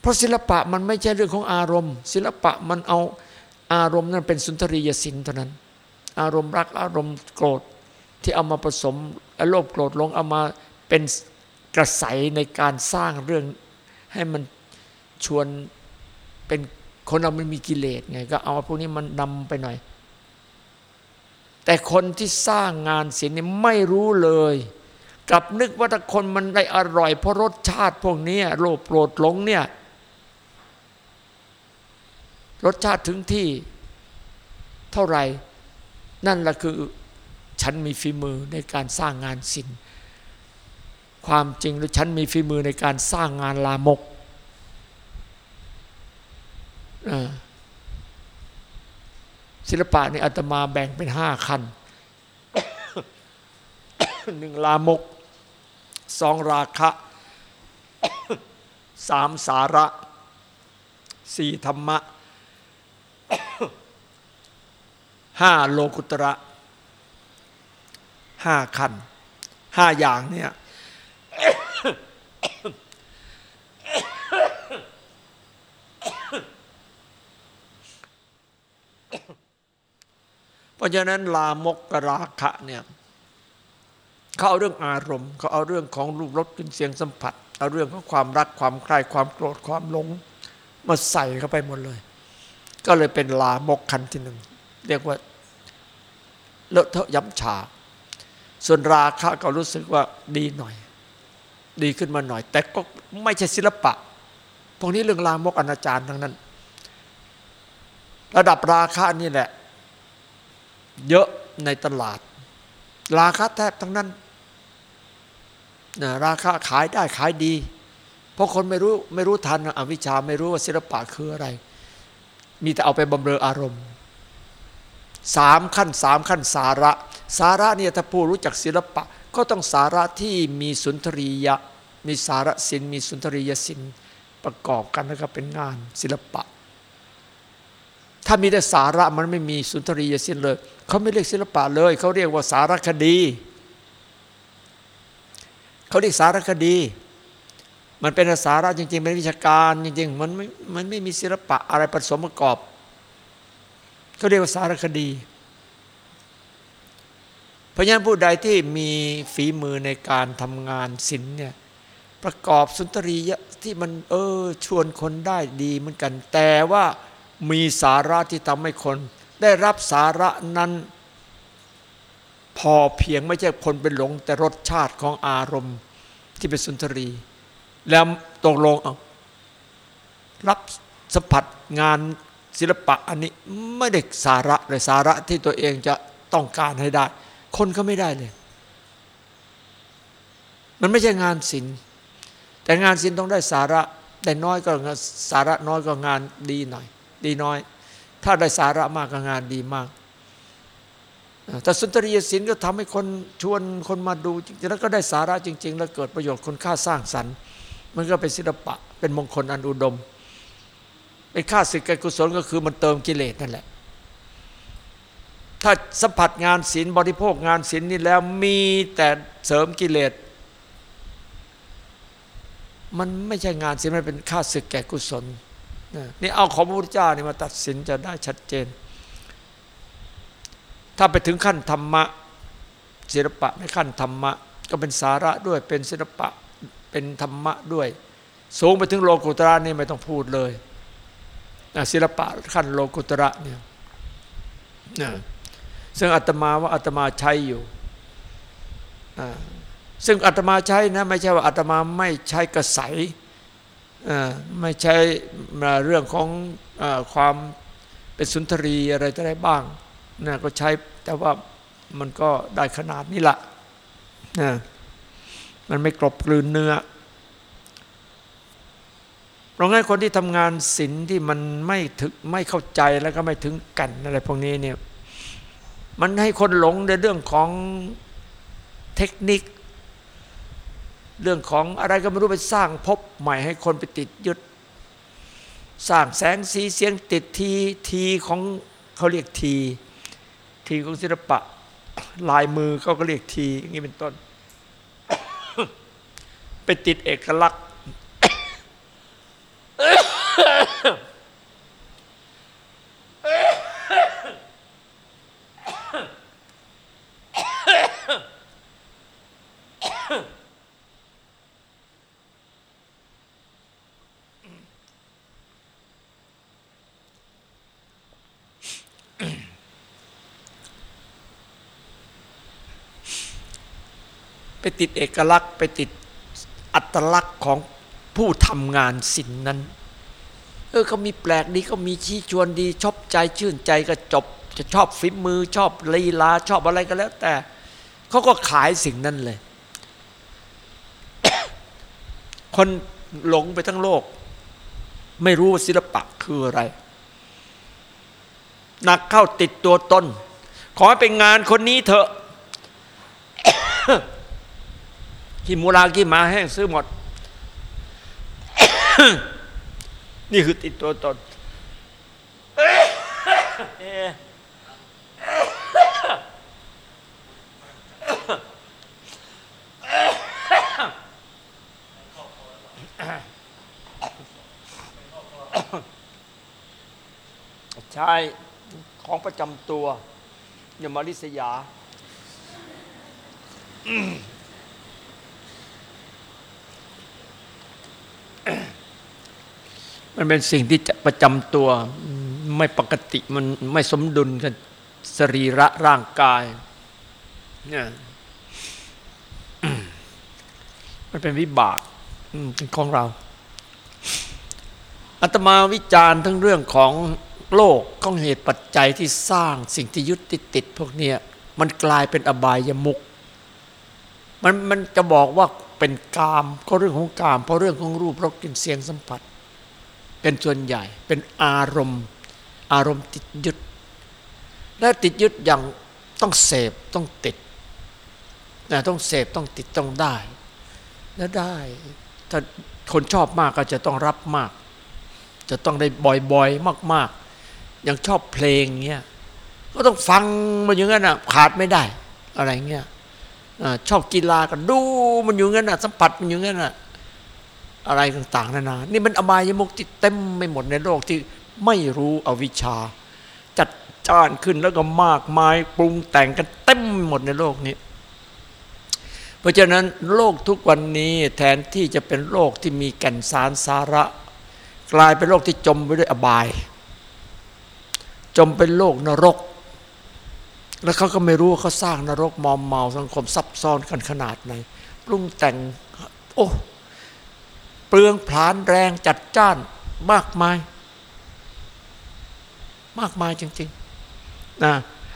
เพราะศิลปะมันไม่ใช่เรื่องของอารมณ์ ศิลปะมันเอาอารมณ์นั้นเป็นสุนทรียศิลป์เท่านั้น อารมณ์รักอารมณ์โกรธที่เอามาผสมโลภโกรธลงเอามาเป็นกระใสในการสร้างเรื่องให้มัน ชวนเป็นคนเรามันมีกิเลสไง ก็เอาพวกนี้มันนำไปหน่อย แต่คนที่สร้างงานศิลป์นี่ไม่รู้เลยกลับนึกว่าถ้าคนมันได้อร่อย เพราะรสชาติพวกนี้โลภโกรธหลงเนี่ย รสชาติถึงที่เท่าไหร่ นั่นแหละคือฉันมีฝีมือในการสร้างงานศิลป์ความจริงหรือฉันมีฝีมือในการสร้างงานลามก ศิลปะในอัตมาแบ่งเป็นห้าขั้นหนึ่งลามกสองราคะสามสาระสี่ธรรมะห้าโลกุตระห้าขันห้าอย่างเนี่ย เพราะฉะนั้นลามกกราคะเนี่ยเขาเอาเรื่องอารมณ์เขาเอาเรื่องของรูปรสกลิ่นเสียงสัมผัส เอาเรื่องของความรักความใคร่ความโกรธความหลงมาใส่เข้าไปหมดเลย ก็เลยเป็นลามกคันที่หนึ่งเรียกว่าเลอะเทอะย้ำฉาส่วนราคะก็รู้สึกว่าดีหน่อย ดีขึ้นมาหน่อย แต่ก็ไม่ใช่ศิลปะ พวกนี้เรื่องลามกอนาจารทั้งนั้น ระดับราคานี่แหละ เยอะในตลาด ราคาแทบทั้งนั้นนะราคาขายได้ขายดี เพราะคนไม่รู้ไม่รู้ทันอวิชชาไม่รู้ว่าศิลปะคืออะไร มีแต่เอาไปบำเรออารมณ์สามขั้นสามขั้นสาระ สาระเนี่ยถ้าผู้รู้จักศิลปะ ก็ต้องสาระที่มีสุนทรียะ มีสาระศิลมีสุนทรียศิลประกอบกันแล้วก็เป็นงานศิลปะ ถ้ามีแต่สาระมันไม่มีสุนทรียศิลเลย เขาไม่เรียกศิลปะเลย เขาเรียกว่าสารคดี เขาเรียกสารคดี มันเป็นสาระจริงๆเป็นวิชาการจริงๆมันไม่มันไม่มีศิลปะอะไรผสมประกอบก็เรียกว่าสารคดี เพราะฉะนั้นผู้ใดที่มีฝีมือในการทำงานศิลป์เนี่ยประกอบสุนทรียะที่มันเออชวนคนได้ดีเหมือนกันแต่ว่า มีสาระที่ทำให้คน ได้รับสาระนั้นพอเพียงไม่ใช่คนเป็นหลง แต่รสชาติของอารมณ์ที่เป็นสุนทรี แล้วตกลงรับสัมผัสงานศิลปะอันนี้ไม่ได้สาระเลยสาระที่ตัวเองจะต้องการให้ได้ คนก็ไม่ได้เลย มันไม่ใช่งานศิลป์แต่งานศิลป์ต้องได้สาระแต่น้อยก็สาระน้อยก็งานดีหน่อย ดีน้อย ถ้าได้สาระมากก็งานดีมาก แต่สุนทรียศิลป์ก็ทำให้คนชวนคนมาดูจริงๆแล้วก็ได้สาระจริง ๆ แล้วเกิดประโยชน์คนค่าสร้างสรรค์ มันก็เป็นศิลปะ เป็นมงคลอันอุดม เป็นค่าศึกกกุศลก็คือมันเติมกิเลสนั่นแหละ ถ้าสัมผัสงานศีลบริโภคงานศีลนี่แล้วมีแต่เสริมกิเลสมันไม่ใช่งานศีลป์มันเป็นค่าศึกแก่กุศล นี่เอาของพระพุทธเจ้านี่มาตัดสินจะได้ชัดเจน ถ้าไปถึงขั้นธรรมะศิลปะในขั้นธรรมะ ก็เป็นสาระด้วยเป็นศิลปะเป็นธรรมะด้วย สูงไปถึงโลกุตระนี่ไม่ต้องพูดเลยศิลปะขั้นโลกุตระเนี่ยซึ่งอาตมาว่าอาตมาใช้อยู่ซึ่งอาตมาใช้นะไม่ใช่ว่าอาตมาไม่ใช้กระใส ไม่ใช่เรื่องของอความเป็นสุนทรีอะไรจะได้บ้างนะก็ใช้แต่ว่ามันก็ได้ขนาดนี้ละนะมันไม่กรบกลืนเนื้อเพราะงั้นคนที่ทำงานศิลที่มันไม่ถึงไม่เข้าใจแล้วก็ไม่ถึงกันอะไรพวกนี้เนี่ยมันให้คนหลงในเรื่องของเทคนิค เรื่องของอะไรก็ไม่รู้ไปสร้างพบใหม่ให้คนไปติดยึด สร้างแสงสีเสียงติดทีทีของเขาเรียกที ทีของศิลปะ ลายมือเขาก็เรียกทีอย่างนี้เป็นต้น ไปติดเอกลักษณ์ ไปติดเอกลักษณ์ไปติดอัตลักษณ์ของผู้ทำงานสินนั้น เออเขามีแปลกดีเขามีชี้ชวนดี ชอบใจชื่นใจก็จบ จะชอบฝีมือชอบลีลาชอบอะไรก็แล้ว แต่เขาก็ขายสิ่งนั้นเลย คนหลงไปทั้งโลก ไม่รู้ศิลปะคืออะไรหนักเข้าติดตัวตน ขอให้เป็นงานคนนี้เถอะ ขี้มูลาขี้หมาแห้งซื้อหมด นี่คือติดตัวตนใช่ของประจำตัวอย่ามาลิษยา มันเป็นสิ่งที่จะประจำตัวไม่ปกติมันไม่สมดุลกันสรีระร่างกายเนี่ยมันเป็นวิบากของเราอาตมาวิจารณ์ทั้งเรื่องของโลกของเหตุปัจจัยที่สร้างสิ่งที่ยึดติดติดพวกนี้มันกลายเป็นอบายมุกมันมันจะบอกว่าเป็นกามก็เรื่องของกาม เพราะเรื่องของรูปรสกลิ่นเสียงสัมผัส เป็นส่วนใหญ่ เป็นอารมณ์ อารมณ์ติดยึด และติดยึดอย่างต้องเสพต้องติดนะต้องเสพต้องติดต้องได้ และได้ถ้าคนชอบมากก็จะต้องรับมาก จะต้องได้บ่อยๆมาก ๆ อย่างชอบเพลงเงี้ยก็ต้องฟังมาอย่างนั้นอะขาดไม่ได้ อะไรเงี้ยชอบกีฬาก็ดูมันอยู่งั้นน่ะสัมผัสมันอยู่งั้นน่ะ อะไรต่างๆนานา นี่มันอบายมุกที่เต็มไม่หมดในโลกที่ไม่รู้อวิชชา จัดจ้านขึ้นแล้วก็มากมายปรุงแต่งกันเต็มหมดในโลกนี้ เพราะฉะนั้นโลกทุกวันนี้แทนที่จะเป็นโลกที่มีแก่นสารสาระ กลายเป็นโลกที่จมไปด้วยอบาย จมเป็นโลกนรก แล้วเขาก็ไม่รู้เขาสร้างนรกมอมเมาสังคมซับซ้อนกันขนาดไหนปรุงแต่ง โอ้ เปลืองผลานแรงจัดจ้านมากมาย มากมายจริงๆนะ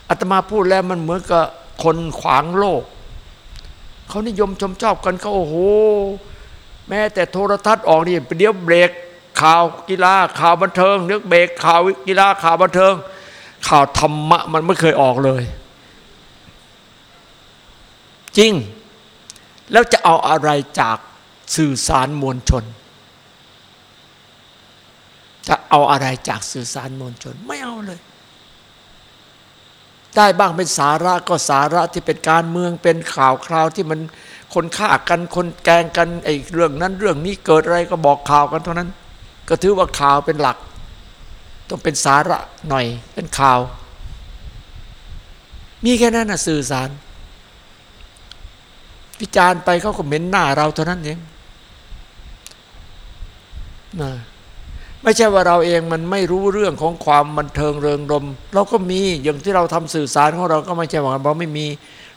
อาตมาพูดแล้วมันเหมือนกับคนขวางโลก เขานิยมชมชอบกันเขาโอ้โห แม้แต่โทรทัศน์ออกนี่เดี๋ยวเบรกข่าวกีฬาข่าวบันเทิงเดี๋ยวเบรกข่าวกีฬาข่าวบันเทิง ข่าวธรรมะมันไม่เคยออกเลย จริง แล้วจะเอาอะไรจาก สื่อสารมวลชน จะเอาอะไรจากสื่อสารมวลชนไม่เอาเลย ได้บ้างเป็นสาระก็สาระที่เป็นการเมืองเป็นข่าวคราวที่มันคนฆ่ากันคนแกงกันไอ้เรื่องนั้นเรื่องนี้เกิดอะไรก็บอกข่าวกันเท่านั้น ก็ถือว่าข่าวเป็นหลัก ต้องเป็นสาระหน่อยเป็นข่าว มีแค่นั้นนะสื่อสารวิจารณ์ไปเขาก็เหม็นหน้าเราเท่านั้นเอง ไม่ใช่ว่าเราเองมันไม่รู้เรื่องของความบันเทิงเริงรม เราก็มีอย่างที่เราทำสื่อสารของเราก็ไม่ใช่ว่าเราไม่มี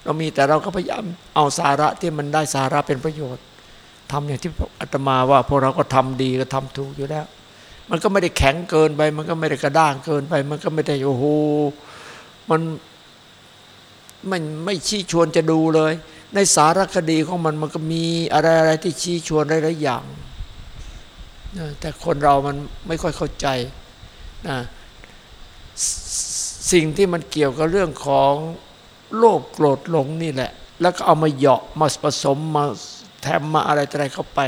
เรามีแต่เราก็พยายามเอาสาระที่มันได้สาระเป็นประโยชน์ทำอย่างที่อาตมาว่าพวกเราก็ทำดีก็ทำถูกอยู่แล้ว มันก็ไม่ได้แข็งเกินไป มันก็ไม่ได้กระด้างเกินไป มันก็ไม่ได้โอ้โหมันมันไม่ชี้ชวนจะดูเลย ในสารคดีของมันมันก็มีอะไรอะไรที่ชี้ชวนหลายๆอย่าง แต่คนเรามันไม่ค่อยเข้าใจนะสิ่งที่มันเกี่ยวกับเรื่องของโลภโกรธหลงนี่แหละ แล้วก็เอามาเหยาะมาผสมมาแถมมาอะไรอะไรเข้าไป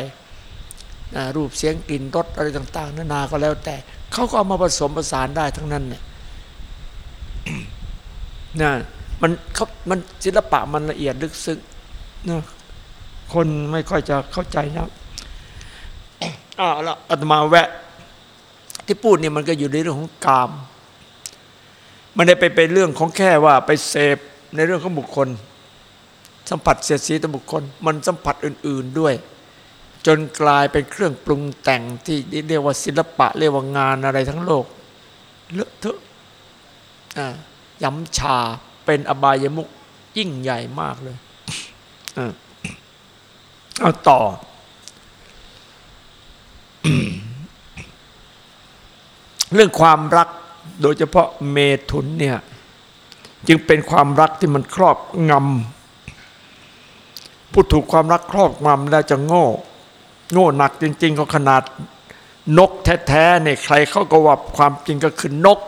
นะรูปเสียงกลิ่นรสอะไรต่าง ๆ นานาก็แล้วแต่เขาก็เอามาผสมผสานได้ทั้งนั้นเนี่ยนะมันเขามันศิลปะมันละเอียดลึกซึ้งนะคนไม่ค่อยจะเข้าใจนะ อ้าแล้วอาตมาแวะ ที่พูดเนี่ยมันก็อยู่ในเรื่องของกาม มันได้ไปเป็นเรื่องของแค่ว่าไปเสพในเรื่องของบุคคล สัมผัสเสียสีต่อบุคคล มันสัมผัสอื่น ๆด้วย จนกลายเป็นเครื่องปรุงแต่งที่เรียกว่าศิลปะ เรียกว่างานอะไรทั้งโลกเลอะเทอะย้ำชาเป็นอบายมุกยิ่งใหญ่มากเลย เอาต่อ เรื่องความรักโดยเฉพาะเมถุนเนี่ย จึงเป็นความรักที่มันครอบงำผู้ถูกความรักครอบงำแล้วจะโง่ โง่หนักจริง ๆ ก็ขนาดนกแท้ๆเนี่ยใครเขาก็ว่าความจริงก็คือนก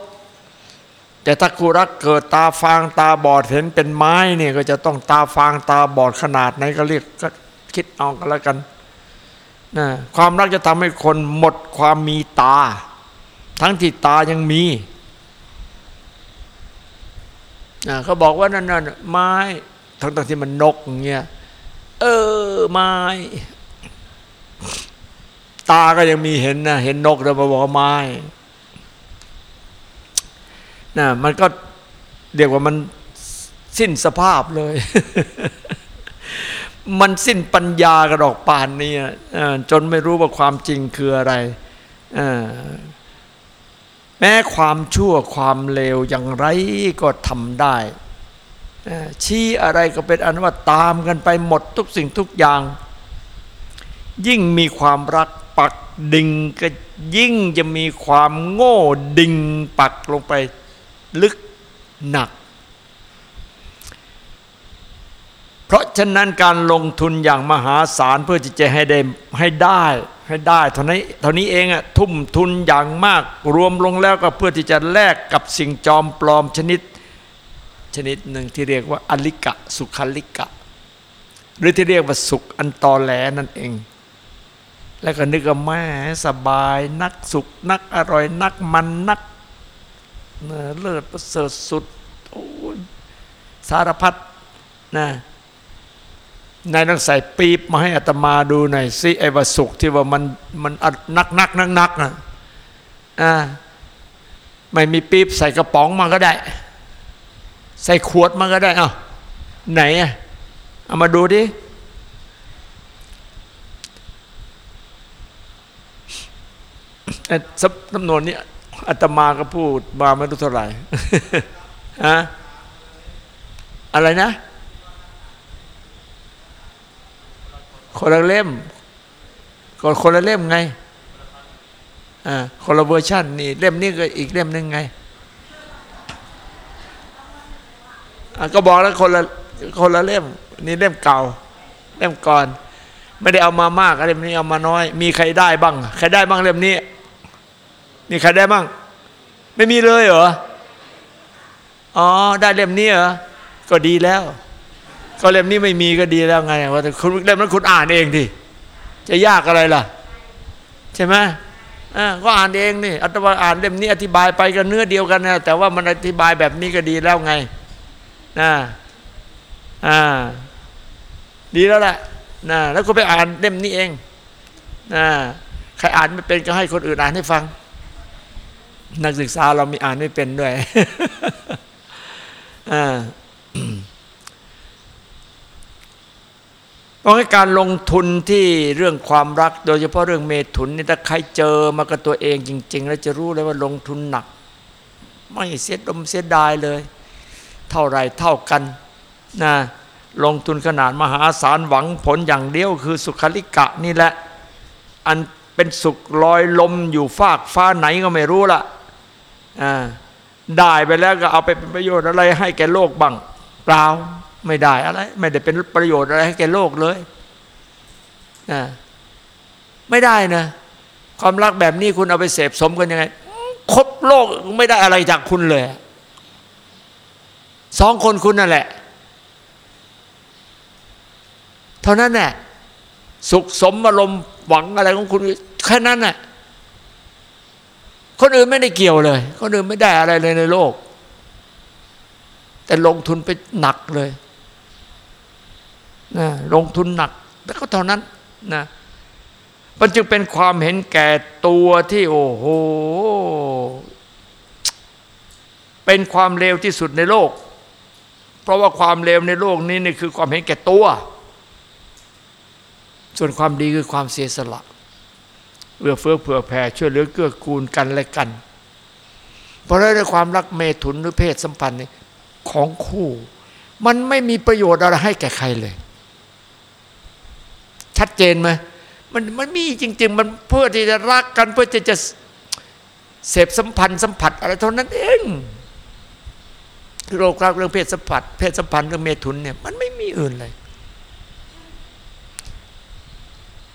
แต่ถ้าคูรักเกิดตาฟางตาบอดเห็นเป็นไม้เนี่ยก็จะต้องตาฟางตาบอดขนาดไหนก็เรียกก็คิดเอากันแล้วกัน ความรักจะทำให้คนหมดความมีตา ทั้งที่ตายังมีเขาบอกว่านั่นน่ะไม้ทั้งตที่มันนกอย่างเงี้ยเออไม้ ตาก็ยังมีเห็นนะเห็นนกแล้วมาบอกไม้นะมันก็เรียกว่ามันสิ้นสภาพเลย มันสิ้นปัญญากระดอกปานนี้จนไม่รู้ว่าความจริงคืออะไรแม้ความชั่วความเลวอย่างไรก็ทำได้ ชี้อะไรก็เป็นอนุวัตตามกันไปหมดทุกสิ่งทุกอย่าง ยิ่งมีความรักปักดิ่งก็ยิ่งจะมีความโง่ดิ่งปักลงไปลึกหนัก เพราะฉะนั้นการลงทุนอย่างมหาศาลเพื่อที่จะให้ได้ให้ได้ให้ได้เท่านี้เท่านี้เองอะทุ่มทุนอย่างมากรวมลงแล้วก็เพื่อที่จะแลกกับสิ่งจอมปลอมชนิด ชนิดหนึ่งที่เรียกว่าอลิกะ สุขลิกะ หรือที่เรียกว่าสุขอันตอแหลนั่นเอง แล้วก็นึกว่าแม่สบายนักสุขนักอร่อยนักมันนักเลิศประเสริฐสุดสารพัดนะ นายต้องใส่ปี๊บมาให้อัตมาดูหน่อยสิไอ้วสุกที่ว่ามันมันนักนักนักนักนะอ่าไม่มีปี๊บใส่กระป๋องมาก็ได้ ใส่ขวดมาก็ได้เอาไหนอะเอามาดูดิสับจำนวนนี้อาตมาก็พูดมาไม่รู้เท่าไหร่ฮะอะไรนะ คนละเล่มก็คนละเล่มไงอ่าคนละเวอร์ชันนี่เล่มนี้ก็อีกเล่มหนึ่งไงก็บอกแล้วคนละคนละเล่ม นี่เล่มเก่า เล่มก่อน ไม่ได้เอามามากเล่มนี้เอามาน้อย มีใครได้บ้าง ใครได้บ้างเล่มนี้มีใครได้บ้าง ไม่มีเลยเหรออ๋อได้เล่มนี้เหรอก็ดีแล้ว ก็เล่มนี้ไม่มีก็ดีแล้วไงว่าแต่คุณเล่มนั้นคุณอ่านเองดิจะยากอะไรล่ะ ใช่ไหมอ่าก็อ่านเองนี่อัตมาอ่านเล่มนี้อธิบายไปกันเนื้อเดียวกันนะแต่ว่ามันอธิบายแบบนี้ก็ดีแล้วไงนะอ่า ดีแล้วแหละนะแล้วก็ไปอ่านเล่มนี้เองนะใครอ่านไม่เป็นก็ให้คนอื่นอ่านให้ฟัง นักศึกษาเรามีอ่านไม่เป็นด้วยอ่า เพราะการลงทุนที่เรื่องความรัก โดยเฉพาะเรื่องเมถุนนี่ถ้าใครเจอมากับตัวเองจริง ๆ แล้วจะรู้เลยว่าลงทุนหนัก ไม่เสียดมเสียดายเลย เท่าไรเท่ากันนะลงทุนขนาดมหาศาลหวังผลอย่างเดียวคือสุขลิกะนี่แหละ อันเป็นสุขลอยลมอยู่ฟากฟ้าไหนก็ไม่รู้ละอ่าได้ไปแล้วก็เอาไปเป็นประโยชน์อะไรให้แก่โลกบ้างเปล่า ไม่ได้อะไร ไม่ได้เป็นประโยชน์อะไรให้แก่โลกเลยอ่าไม่ได้นะ ความรักแบบนี้คุณเอาไปเสพสมกันยังไงครบโลกไม่ได้อะไรจากคุณเลยสองคนคุณนั่นแหละ เท่านั้นแหละสุขสมอารมณ์หวังอะไรของคุณแค่นั้นแหละคนอื่นไม่ได้เกี่ยวเลยคนอื่นไม่ได้อะไรเลยในโลก แต่ลงทุนไปหนักเลย นะลงทุนหนักแล้วก็เท่านั้นนะมันจึงเป็นความเห็นแก่ตัวที่โอ้โห เป็นความเลวที่สุดในโลก เพราะว่าความเลวในโลกนี้นี่คือความเห็นแก่ตัว ส่วนความดีคือความเสียสละเอื้อเฟื้อเผื่อแผ่ช่วยเหลือเกื้อกูลกันและกัน เพราะในความรักเมถุนหรือเพศสัมพันธ์ของคู่ มันไม่มีประโยชน์อะไรให้แก่ใครเลย ชัดเจนไหมมันมันมีจริง ๆ มันเพื่อที่จะรักกันเพื่อจะจะเสพสัมพันธ์สัมผัสอะไรเท่านั้นเองโรครักเรื่องเพศสัมผัสเพศสัมพันธ์เรื่องเมถุนเนี่ยมันไม่มีอื่นเลย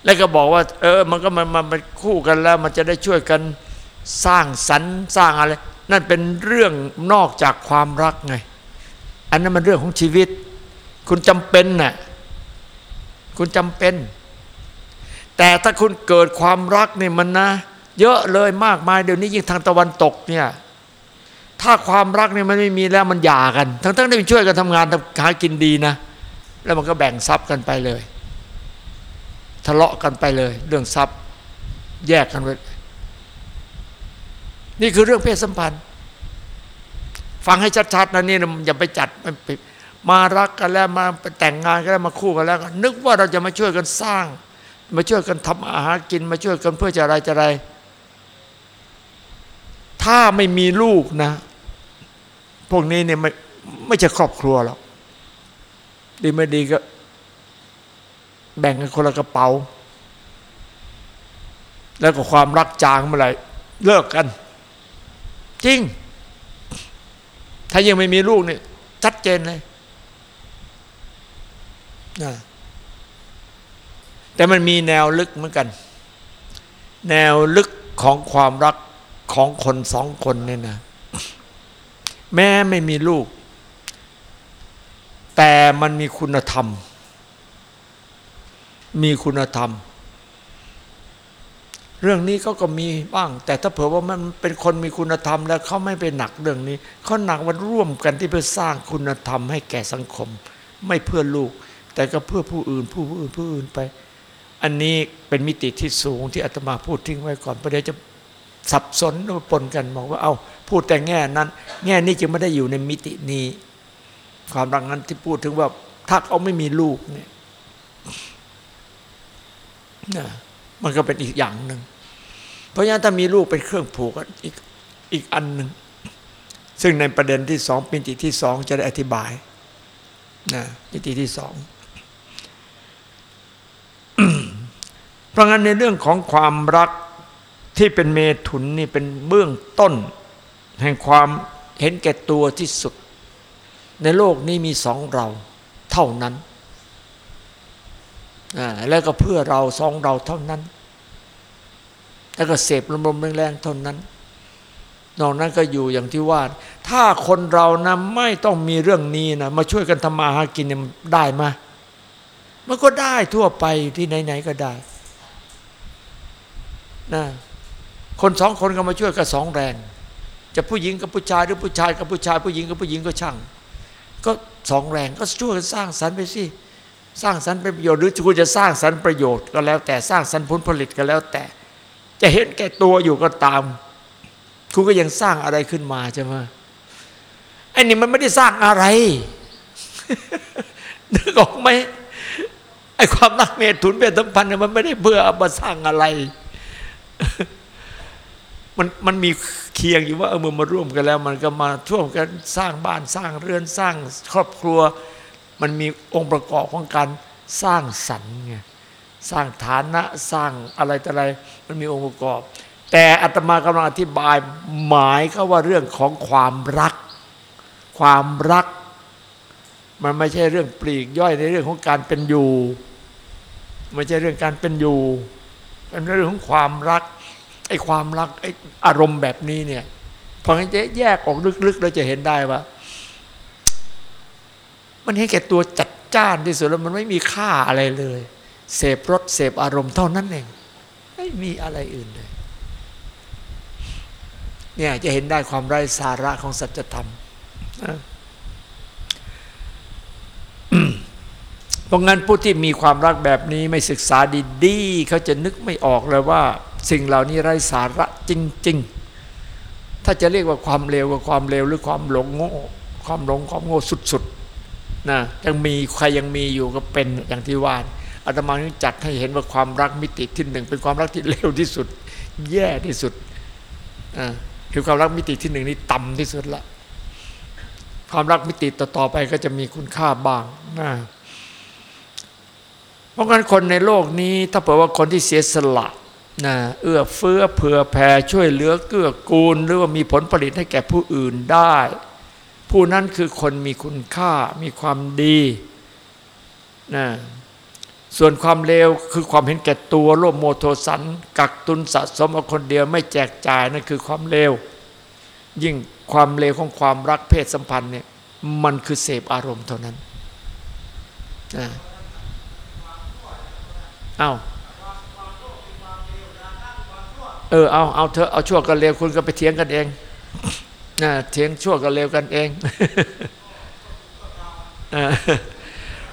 แล้วก็บอกว่า เออ มันก็มันมันคู่กันแล้ว มันจะได้ช่วยกันสร้างสรรค์สร้างอะไร นั่นเป็นเรื่องนอกจากความรักไง อันนั้นมันเรื่องของชีวิต คุณจำเป็นน่ะ คุณจำเป็น แต่ถ้าคุณเกิดความรักเนี่ยมันนะ เยอะเลยมากมายเดี๋ยวนี้ยิ่งทางตะวันตกเนี่ยถ้าความรักเนี่ยมันไม่มีแล้วมันหย่ากัน ทั้งๆที่ช่วยกันทำงานทำหากินดีนะ แล้วมันก็แบ่งทรัพย์กันไปเลย ทะเลาะกันไปเลย เรื่องทรัพย์แยกกันไปนี่คือเรื่องเพศสัมพันธ์ ฟังให้ชัดๆนะนี่อย่าไปจัดมารักกันแล้วมาแต่งงานกันแล้วมาคู่กันแล้ว นึกว่าเราจะมาช่วยกันสร้าง มาช่วยกันทำอาหารกินมาช่วยกันเพื่อจะอะไรจะอะไร ถ้าไม่มีลูกนะ พวกนี้เนี่ยไม่ไม่ใช่ครอบครัวหรอกดีไม่ดีก็ แบ่งกันคนละกระเป๋า แล้วก็ความรักจางเมื่อไหร่เลิกกัน จริง ถ้ายังไม่มีลูกเนี่ยชัดเจนเลยนะ แต่มันมีแนวลึกเหมือนกัน แนวลึกของความรักของคนสองคนเนี่ยนะ แม้ไม่มีลูก แต่มันมีคุณธรรม มีคุณธรรม เรื่องนี้เขาก็มีบ้าง แต่ถ้าเผื่อว่ามันเป็นคนมีคุณธรรม แล้วเขาไม่ไปหนักเรื่องนี้เขาหนักมันร่วมกันที่เพื่อสร้างคุณธรรมให้แก่สังคม ไม่เพื่อลูก แต่ก็เพื่อผู้อื่นผู้อื่นผู้อื่นไป อันนี้เป็นมิติที่สูงที่อาตมาพูดทิ้งไว้ก่อนประเดี๋ยวจะสับสนปนกันบอกว่าเอาพูดแต่แง่นั้น แง่นี้จึงไม่ได้อยู่ในมิตินี้ ความรักนั้นที่พูดถึงว่าถ้าเขาไม่มีลูกเนี่ยนะมันก็เป็นอีกอย่างหนึ่งเพราะฉะนั้นถ้ามีลูกเป็นเครื่องผูกอีกอีกอันหนึ่งซึ่งในประเด็นที่สองปิติที่สองจะได้อธิบายนะปิติที่สอง เพราะงั้นในเรื่องของความรักที่เป็นเมถุนนี่เป็นเบื้องต้น แห่งความเห็นแก่ตัวที่สุด ในโลกนี้มีสองเราเท่านั้น แล้วก็เพื่อเราสองเราเท่านั้น แล้วก็เสพลมๆแรงๆเท่านั้น นอกนั้นก็อยู่อย่างที่ว่า ถ้าคนเรานะไม่ต้องมีเรื่องนี้นะมาช่วยกันทำมาหากินได้ไหมมันก็ได้ทั่วไปที่ไหนๆก็ได้ นะคนสองคนก็มาช่วยกันสองแรง จะผู้หญิงกับผู้ชายหรือผู้ชายกับผู้ชาย ผู้หญิงกับผู้หญิงก็ช่าง ก็สองแรงก็ช่วยกันสร้างสรรค์ไปสิสร้างสรรค์เป็นประโยชน์หรือคุณจะสร้างสรรค์ประโยชน์ก็แล้วแต่สร้างสรรค์ผลผลิตก็แล้วแต่ จะเห็นแก่ตัวอยู่ก็ตาม คุณก็ยังสร้างอะไรขึ้นมาใช่ไหมไอ้นี่มันไม่ได้สร้างอะไรนึกออกไหมไอ้ความรักเมตุนเมตสัมพันธ์เนี่ยมันไม่ได้เพื่อมาสร้างอะไร มันมันมีเคียงอยู่ว่าเออมันมาร่วมกันแล้ว มันก็มาร่วมกันสร้างบ้านสร้างเรือนสร้างครอบครัว มันมีองค์ประกอบของการสร้างสรรค์ไงสร้างฐานะสร้างอะไรแต่อะไร มันมีองค์ประกอบ แต่อาตมากำลังอธิบายหมายก็ว่าเรื่องของความรัก ความรัก มันไม่ใช่เรื่องปลีกย่อยในเรื่องของการเป็นอยู่ ไม่ใช่เรื่องการเป็นอยู่ เป็นเรื่องของความรักไอ้ความรักไอ้อารมณ์แบบนี้เนี่ยพอจะแยกออกลึกๆเราจะเห็นได้ว่า มันให้แก่ตัวจัดจ้านที่สุดแล้วมันไม่มีค่าอะไรเลย เสพรสเสพอารมณ์เท่านั้นเองไม่มีอะไรอื่นเลยเนี่ยจะเห็นได้ความไร้สาระของสัจธรรม เพราะงั้นผู้ที่มีความรักแบบนี้ไม่ศึกษาดีๆเขาจะนึกไม่ออกเลยว่า สิ่งเหล่านี้ไร้สาระจริง ๆ ถ้าจะเรียกว่าความเลวกับความเลวหรือความหลงโง่ความหลงความโง่สุดๆนะยังมีใครยังมีอยู่ก็เป็นอย่างที่ว่านอาตมาจัดให้เห็นว่าความรักมิติที่หนึ่งเป็นความรักที่เลวที่สุด แย่ที่สุดคือความรักมิติที่หนึ่งนี่ต่ำที่สุดละความรักมิติต่อๆไปก็จะมีคุณค่าบ้างนะ ราะงั้นคนในโลกนี้ถ้าเผื่อว่าคนที่เสียสละนะเอื้อเฟื้อเผื่อแผ่ช่วยเหลือเกื้อกูล หรือว่ามีผลผลิตให้แก่ผู้อื่นได้ ผู้นั้นคือคนมีคุณค่ามีความดีนะส่วนความเลวคือความเห็นแก่ตัวโลภโมโทสัน กักตุนสะสมเอาคนเดียวไม่แจกจ่ายนั่นคือความเลวยิ่งความเลวของความรักเพศสัมพันธ์เนี่ยมันคือเสพอารมณ์เท่านั้นนะ เอาเออเอาเอาเธอเอาชั่วกันเร็วคุณก็ไปเถียงกันเองนะเถียงชั่วกันเร็วกันเอง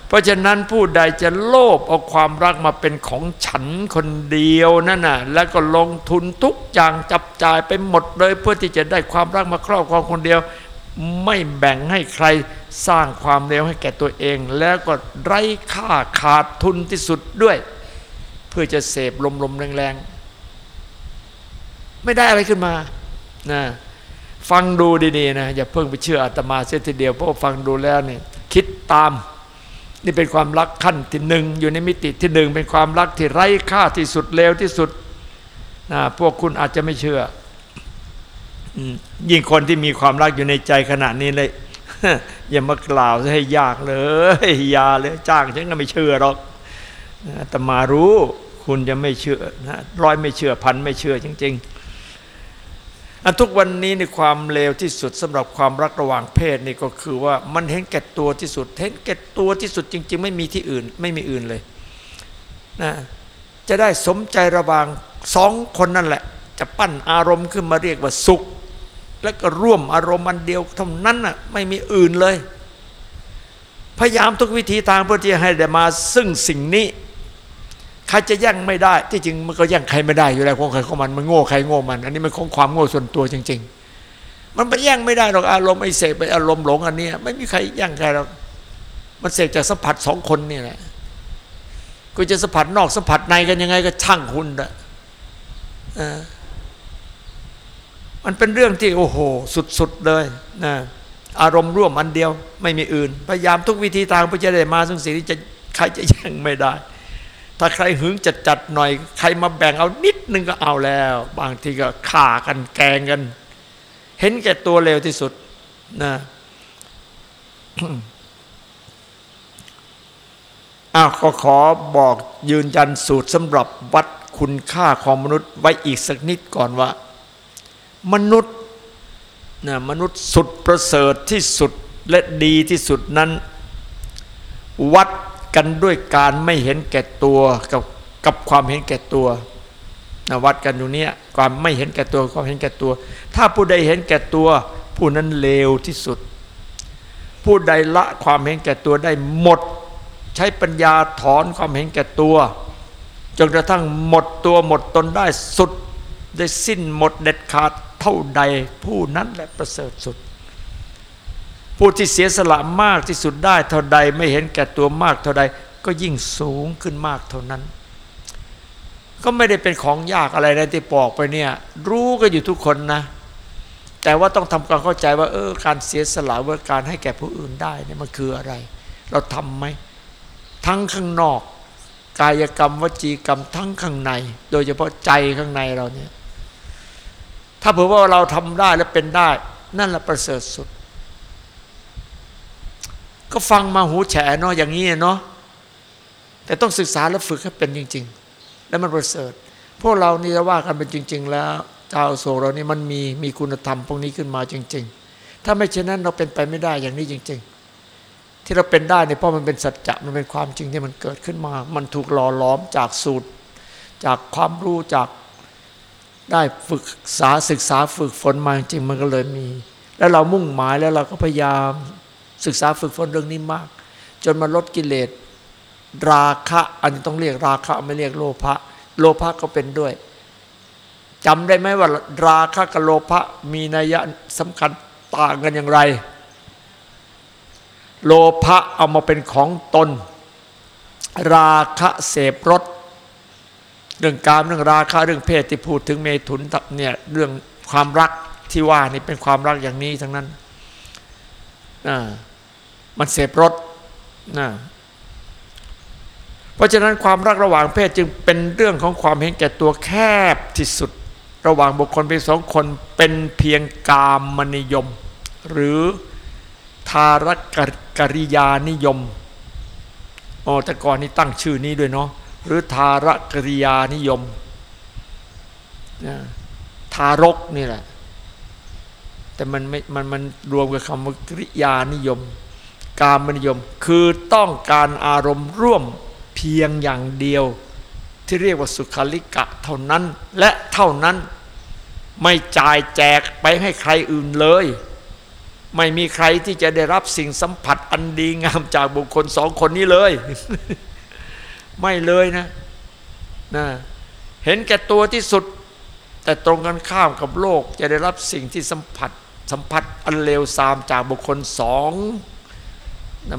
เพราะฉะนั้นผู้ใดจะโลภเอาความรักมาเป็นของฉันคนเดียวนั่นน่ะแล้วก็ลงทุนทุกอย่างจับจ่ายไปหมดเลย เพื่อที่จะได้ความรักมาครอบครองคนเดียว ไม่แบ่งให้ใครสร้างความเลวให้แก่ตัวเอง แล้วก็ไร้ค่าขาดทุนที่สุดด้วย พื่อจะเสพลมๆแรงๆ ไม่ได้อะไรขึ้นมานะฟังดูดีๆนะอย่าเพิ่งไปเชื่ออาตมาเสียทีเดียวเพราะฟังดูแล้วเนี่ยคิดตาม นี่เป็นความรักขั้นที่หนึ่งอยู่ในมิติที่หนึ่งเป็นความรักที่ไร้ค่าที่สุดเลวที่สุดนะพวกคุณอาจจะไม่เชื่อยิ่งคนที่มีความรักอยู่ในใจขนาดนี้เลย อย่ามากล่าวให้ยากเลยยาเลยจ้างฉันก็ไม่เชื่อหรอกแต่มารู้ คุณจะไม่เชื่อนะร้อยไม่เชื่อพันไม่เชื่อจริง ๆอันทุกวันนี้ในความเลวที่สุดสำหรับความรักระหว่างเพศนี่ก็คือว่ามันเห็นแก่ตัวที่สุด เห็นแก่ตัวที่สุดจริง ๆ ไม่มีที่อื่น ไม่มีอื่นเลยนะจะได้สมใจระหว่างสองคนนั่นแหละ จะปั้นอารมณ์ขึ้นมาเรียกว่าสุข แล้วก็ร่วมอารมณ์อันเดียวเท่านั้นน่ะไม่มีอื่นเลย พยายามทุกวิธีทางเพื่อที่ให้ได้มาซึ่งสิ่งนี้ ใครจะแย่งไม่ได้ ที่จริงมันก็แย่งใครไม่ได้อยู่แล้วของใครของมันมันโง่ใครโง่มัน อันนี้มันของความโง่ส่วนตัวจริง ๆ มันไปแย่งไม่ได้หรอกอารมณ์ไอ้เสกไปอารมณ์หลงอันนี้ไม่มีใครแย่งใครหรอกมันเสกจากสัมผัสสองคนนี่แหละกูจะสัมผัสนอกสัมผัสในกันยังไงก็ช่างคุณนะมันเป็นเรื่องที่โอ้โห สุดๆเลยนะอารมณ์ร่วมอันเดียว ไม่มีอื่น พยายามทุกวิธีทางเพื่อจะได้มาซึ่งสิ่งที่จะใครจะแย่งไม่ได้ ถ้าใครหึงจัดจัดหน่อย ใครมาแบ่งเอานิดนึงก็เอาแล้ว บางทีก็ฆ่ากันแกงกัน เห็นแก่ตัวเร็วที่สุดนะอ้าวขอขอบอกยืนยันสูตรสำหรับวัดคุณค่าของมนุษย์ไว้อีกสักนิดก่อนว่า มนุษย์นะมนุษย์สุดประเสริฐที่สุดและดีที่สุดนั้น วัด กันด้วยการไม่เห็นแก่ตัวกับกับความเห็นแก่ตัวนะวัดกันอยู่เนี้ยความไม่เห็นแก่ตัวความเห็นแก่ตัว ถ้าผู้ใดเห็นแก่ตัว ผู้นั้นเลวที่สุด ผู้ใดละความเห็นแก่ตัวได้หมด ใช้ปัญญาถอนความเห็นแก่ตัวจนกระทั่งหมดตัวหมดตนได้สุด ได้สิ้นหมดเด็ดขาดเท่าใดผู้นั้นแหละประเสริฐสุด ผู้ที่เสียสละมากที่สุดได้เท่าใด ไม่เห็นแก่ตัวมากเท่าใด ก็ยิ่งสูงขึ้นมากเท่านั้น ก็ไม่ได้เป็นของยากอะไรนะที่ปอกไปเนี่ย รู้กันอยู่ทุกคนนะ แต่ว่าต้องทำความเข้าใจว่า เออ การเสียสละว่าการให้แก่ผู้อื่นได้เนี่ยมันคืออะไร เราทำไหมทั้งข้างนอก กายกรรมวจีกรรมทั้งข้างใน โดยเฉพาะใจข้างในเราเนี่ยถ้าเผื่อว่าเราทำได้และเป็นได้ นั่นแหละประเสริฐสุด ก็ฟังมาหูแฉเนาะอย่างนี้เนาะแต่ต้องศึกษาและฝึกให้เป็นจริง ๆ แล้วมันประเสริฐพวกเรานี่จะว่ากันเป็นจริง ๆ แล้วชาวโศกเรานี่มันมีมีคุณธรรมพวกนี้ขึ้นมาจริง ๆ ถ้าไม่เช่นนั้นเราเป็นไปไม่ได้อย่างนี้จริง ๆ ที่เราเป็นได้เนี่ยเพราะมันเป็นสัจจะมันเป็นความจริงที่มันเกิดขึ้นมา มันถูกหล่อหลอมจากสูตร จากความรู้จากได้ฝึกษาศึกษาฝึกฝนมาจริงมันก็เลยมี แล้วเรามุ่งหมายแล้วเราก็พยายาม ศึกษาฝึกฝนเรื่องนี้มาก จนมาลดกิเลสราคะอันนี้ต้องเรียกราคะไม่เรียกโลภะโลภะก็เป็นด้วยจำได้ไหมว่า ราคะกับโลภะมีนัยสำคัญต่างกันอย่างไร โลภะเอามาเป็นของตน ราคะเสพรสเรื่องการเรื่องราคะเรื่องเพศที่พูดถึงเมถุนเนี่ยเรื่องความรักที่ว่านี่เป็นความรักอย่างนี้ทั้งนั้นนะ มันเสพรสนะเพราะฉะนั้นความรักระหว่างเพศจึงเป็นเรื่องของความเห็นแก่ตัวแคบที่สุด ระหว่างบุคคลเป็นสองคนเป็นเพียงกามนิยม หรือทารกริยานิยมโอ้แต่ก่อนนี้ตั้งชื่อนี้ด้วยเนาะหรือทารกริยานิยมทารกนี่แหละ แต่มันไม่มันมันรวมกับคำว่ากริยานิยม การมนิยม คือต้องการอารมณ์ร่วมเพียงอย่างเดียว ที่เรียกว่าสุขาลิกะเท่านั้น และเท่านั้นไม่จ่ายแจกไปให้ใครอื่นเลย ไม่มีใครที่จะได้รับสิ่งสัมผัสอันดีงามจากบุคคลสองคนนี้เลย ไม่เลยนะนะเห็นแก่ตัวที่สุด แต่ตรงกันข้ามกับโลกจะได้รับสิ่งที่สัมผัสสัมผัสอันเลวทรามจากบุคคลสอง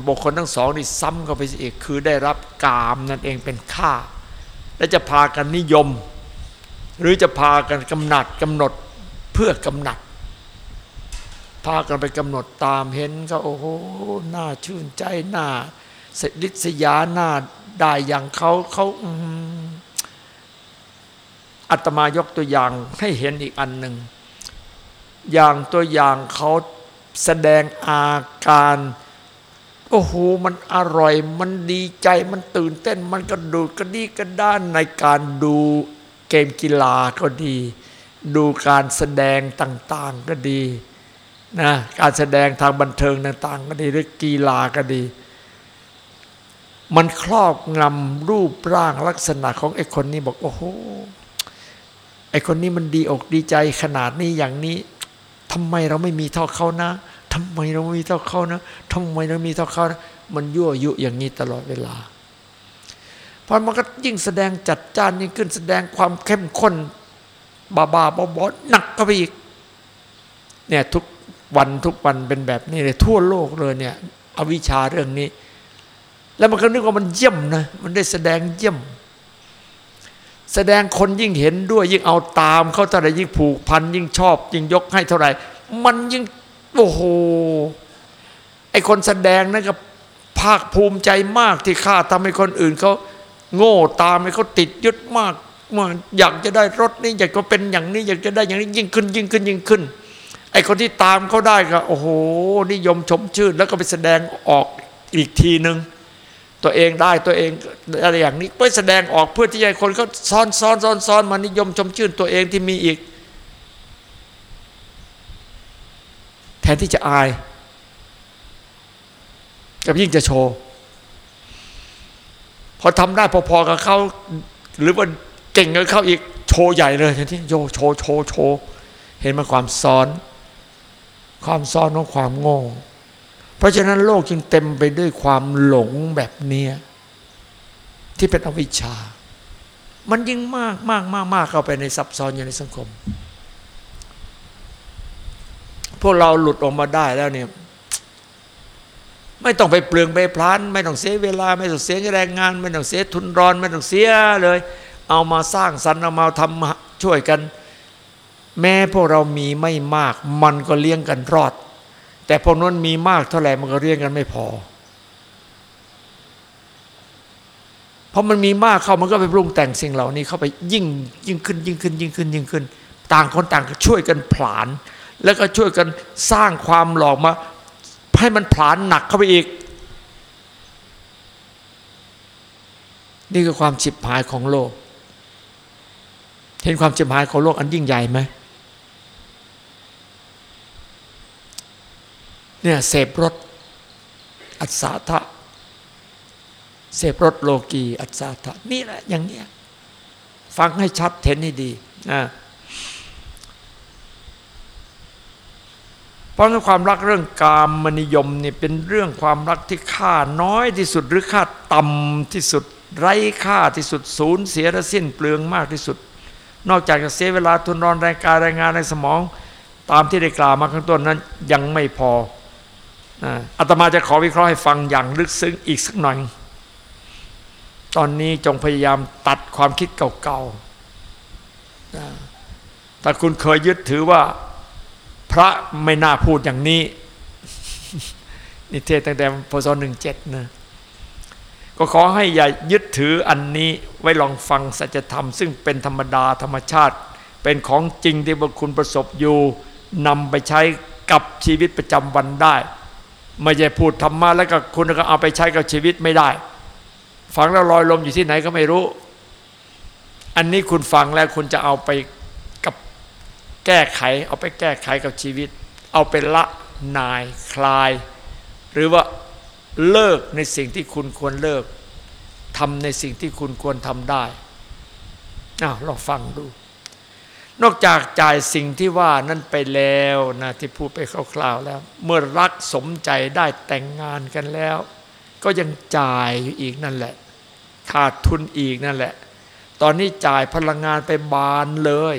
บุคคลทั้งสองนี่ซ้ำเข้าไปอีกคือได้รับกามนั่นเองเป็นค่า และจะพากันนิยม หรือจะพากันกำหนัดกำหนดเพื่อกำหนัด พากันไปกำหนดตามเห็นก็โอ้โหน่าชื่นใจน่าสดิษยาน่าได้อย่างเขาเขาอัตมายกตัวอย่างให้เห็นอีกอันหนึ่ง อย่างตัวอย่างเขาแสดงอาการ โอ้โหมันอร่อย มันดีใจมันตื่นเต้น มันกระดูดกระดีกระด้านในการดูเกมกีฬาก็ดี ดูการแสดงต่างๆก็ดีนะการแสดงทางบันเทิงต่างๆก็ดีหรือกีฬาก็ดี มันครอบงำรูปร่างลักษณะของไอ้คนนี้บอก โอ้โหไอ้คนนี้มันดีอกดีใจขนาดนี้อย่างนี้ทำไมเราไม่มีเท่าเขานะ ทำไมเรามีเท่าเขานะทำไมเรามีเท่าเขานะมันยั่วยุอย่างนี้ตลอดเวลาพอมันก็ยิ่งแสดงจัดจ้านยิ่งขึ้นแสดงความเข้มข้นบาบาบอบอหนักก็ไปอีกเนี่ยทุกวันทุกวันเป็นแบบนี้เลยทั่วโลกเลยเนี่ยอวิชชาเรื่องนี้ แล้วมันก็นึกว่ามันเยี่ยมนะมันได้แสดงเยี่ยม แสดงคนยิ่งเห็นด้วยยิ่งเอาตามเขาเท่าไรยิ่งผูกพันยิ่งชอบ ยิ่งยกให้เท่าไรมันยิ่ง โอ้โหไอคนแสดงนั่นก็ภาคภูมิใจมากที่ข้าทำให้คนอื่นเขาโง่ตามให้เขาติดยึดมากมากอยากจะได้รถนี้อยากจะเป็นอย่างนี้ อยากจะได้อย่างนี้ยิ่งขึ้น ยิ่งขึ้นยิ่งขึ้น ไอคนที่ตามเขาได้ก็โอ้โหนิยมชมชื่น แล้วก็ไปแสดงออกอีกทีหนึ่งตัวเองได้ตัวเองอะไรอย่างนี้ไปแสดงออกเพื่อที่จะคนเขาซ้อนซ้อนซ้อนซ้อนมานิยมชมชื่นตัวเองที่มีอีก แทนที่จะอายกับยิ่งจะโชว์ พอทำได้พอๆกับเขาหรือว่าเก่งกับเขาอีกโชว์ใหญ่เลยแทนที่โยโชว์โชว์โชว์เห็นมาความซ้อน ความซ้อนของความโง่ เพราะฉะนั้นโลกจึงเต็มไปด้วยความหลงแบบเนี้ยที่เป็นอวิชชา มันยิ่งมากมากมากมากเข้าไปในซับซ้อนอยู่ในสังคม พวกเราหลุดออกมาได้แล้วเนี่ยไม่ต้องไปเปลืองไปพลาน ไม่ต้องเสียเวลา ไม่ต้องเสียแรงงาน ไม่ต้องเสียทุนรอน ไม่ต้องเสียเลย เอามาสร้างสรรค์เอามาทำช่วยกัน แม้พวกเรามีไม่มาก มันก็เลี้ยงกันรอด แต่พวกนั้นมีมากเท่าไหร่มันก็เลี้ยงกันไม่พอ เพราะมันมีมากเข้ามันก็ไปปรุงแต่งสิ่งเหล่านี้เข้าไปยิ่งยิ่งขึ้นยิ่งขึ้นยิ่งขึ้นยิ่งขึ้น ต่างคนต่างช่วยกันผลาน แล้วก็ช่วยกันสร้างความหลอกมา ให้มันผลานหนักเข้าไปอีก นี่คือความฉิบหายของโลก เห็นความฉิบหายของโลกอันยิ่งใหญ่ไหมเนี่ยเสพรสอัศทะเสพรสโลกีอัศทะนี่แหละอย่างเนี้ยฟังให้ชัดเห็นให้ดีนะ เพราะความรักเรื่องกามมนิยมนี่เป็นเรื่องความรักที่ค่าน้อยที่สุดหรือค่าต่ำที่สุดไร้ค่าที่สุดศูนย์เสียและสิ้นเปลืองมากที่สุด นอกจากจะเสียเวลาทุนรอนแรงกายแรงงานในสมอง ตามที่ได้กล่าวมาข้างต้นนั้นยังไม่พออาตมาจะขอวิเคราะห์ให้ฟังอย่างลึกซึ้งอีกสักหน่อย ตอนนี้จงพยายามตัดความคิดเก่าๆถ้าคุณเคยยึดถือว่า ระไม่น่าพูดอย่างนี้นี่เทศตั้งแต่พศหนึ่งเจ็ดนะก็ขอให้อย่ายึดถืออันนี้ไว้ลองฟังสัจธรรม ซึ่งเป็นธรรมดาธรรมชาติ เป็นของจริงที่บุคคุณประสบอยู่นำไปใช้กับชีวิตประจำวันได้ ไม่ใช่พูดธรรมะแล้วก็คุณก็เอาไปใช้กับชีวิตไม่ได้ ฟังแล้วลอยลมอยู่ที่ไหนก็ไม่รู้ อันนี้คุณฟังแล้วคุณจะเอาไป แก้ไขเอาไปแก้ไขกับชีวิต เอาไปละนายคลาย หรือว่าเลิกในสิ่งที่คุณควรเลิกทำในสิ่งที่คุณควรทำได้อ้าวลองฟังดู นอกจากจ่ายสิ่งที่ว่านั่นไปแล้วนะที่พูดไปคร่าวๆแล้ว เมื่อรักสมใจได้แต่งงานกันแล้ว ก็ยังจ่ายอยู่อีกนั่นแหละ ขาดทุนอีกนั่นแหละ ตอนนี้จ่ายพลังงานไปบานเลย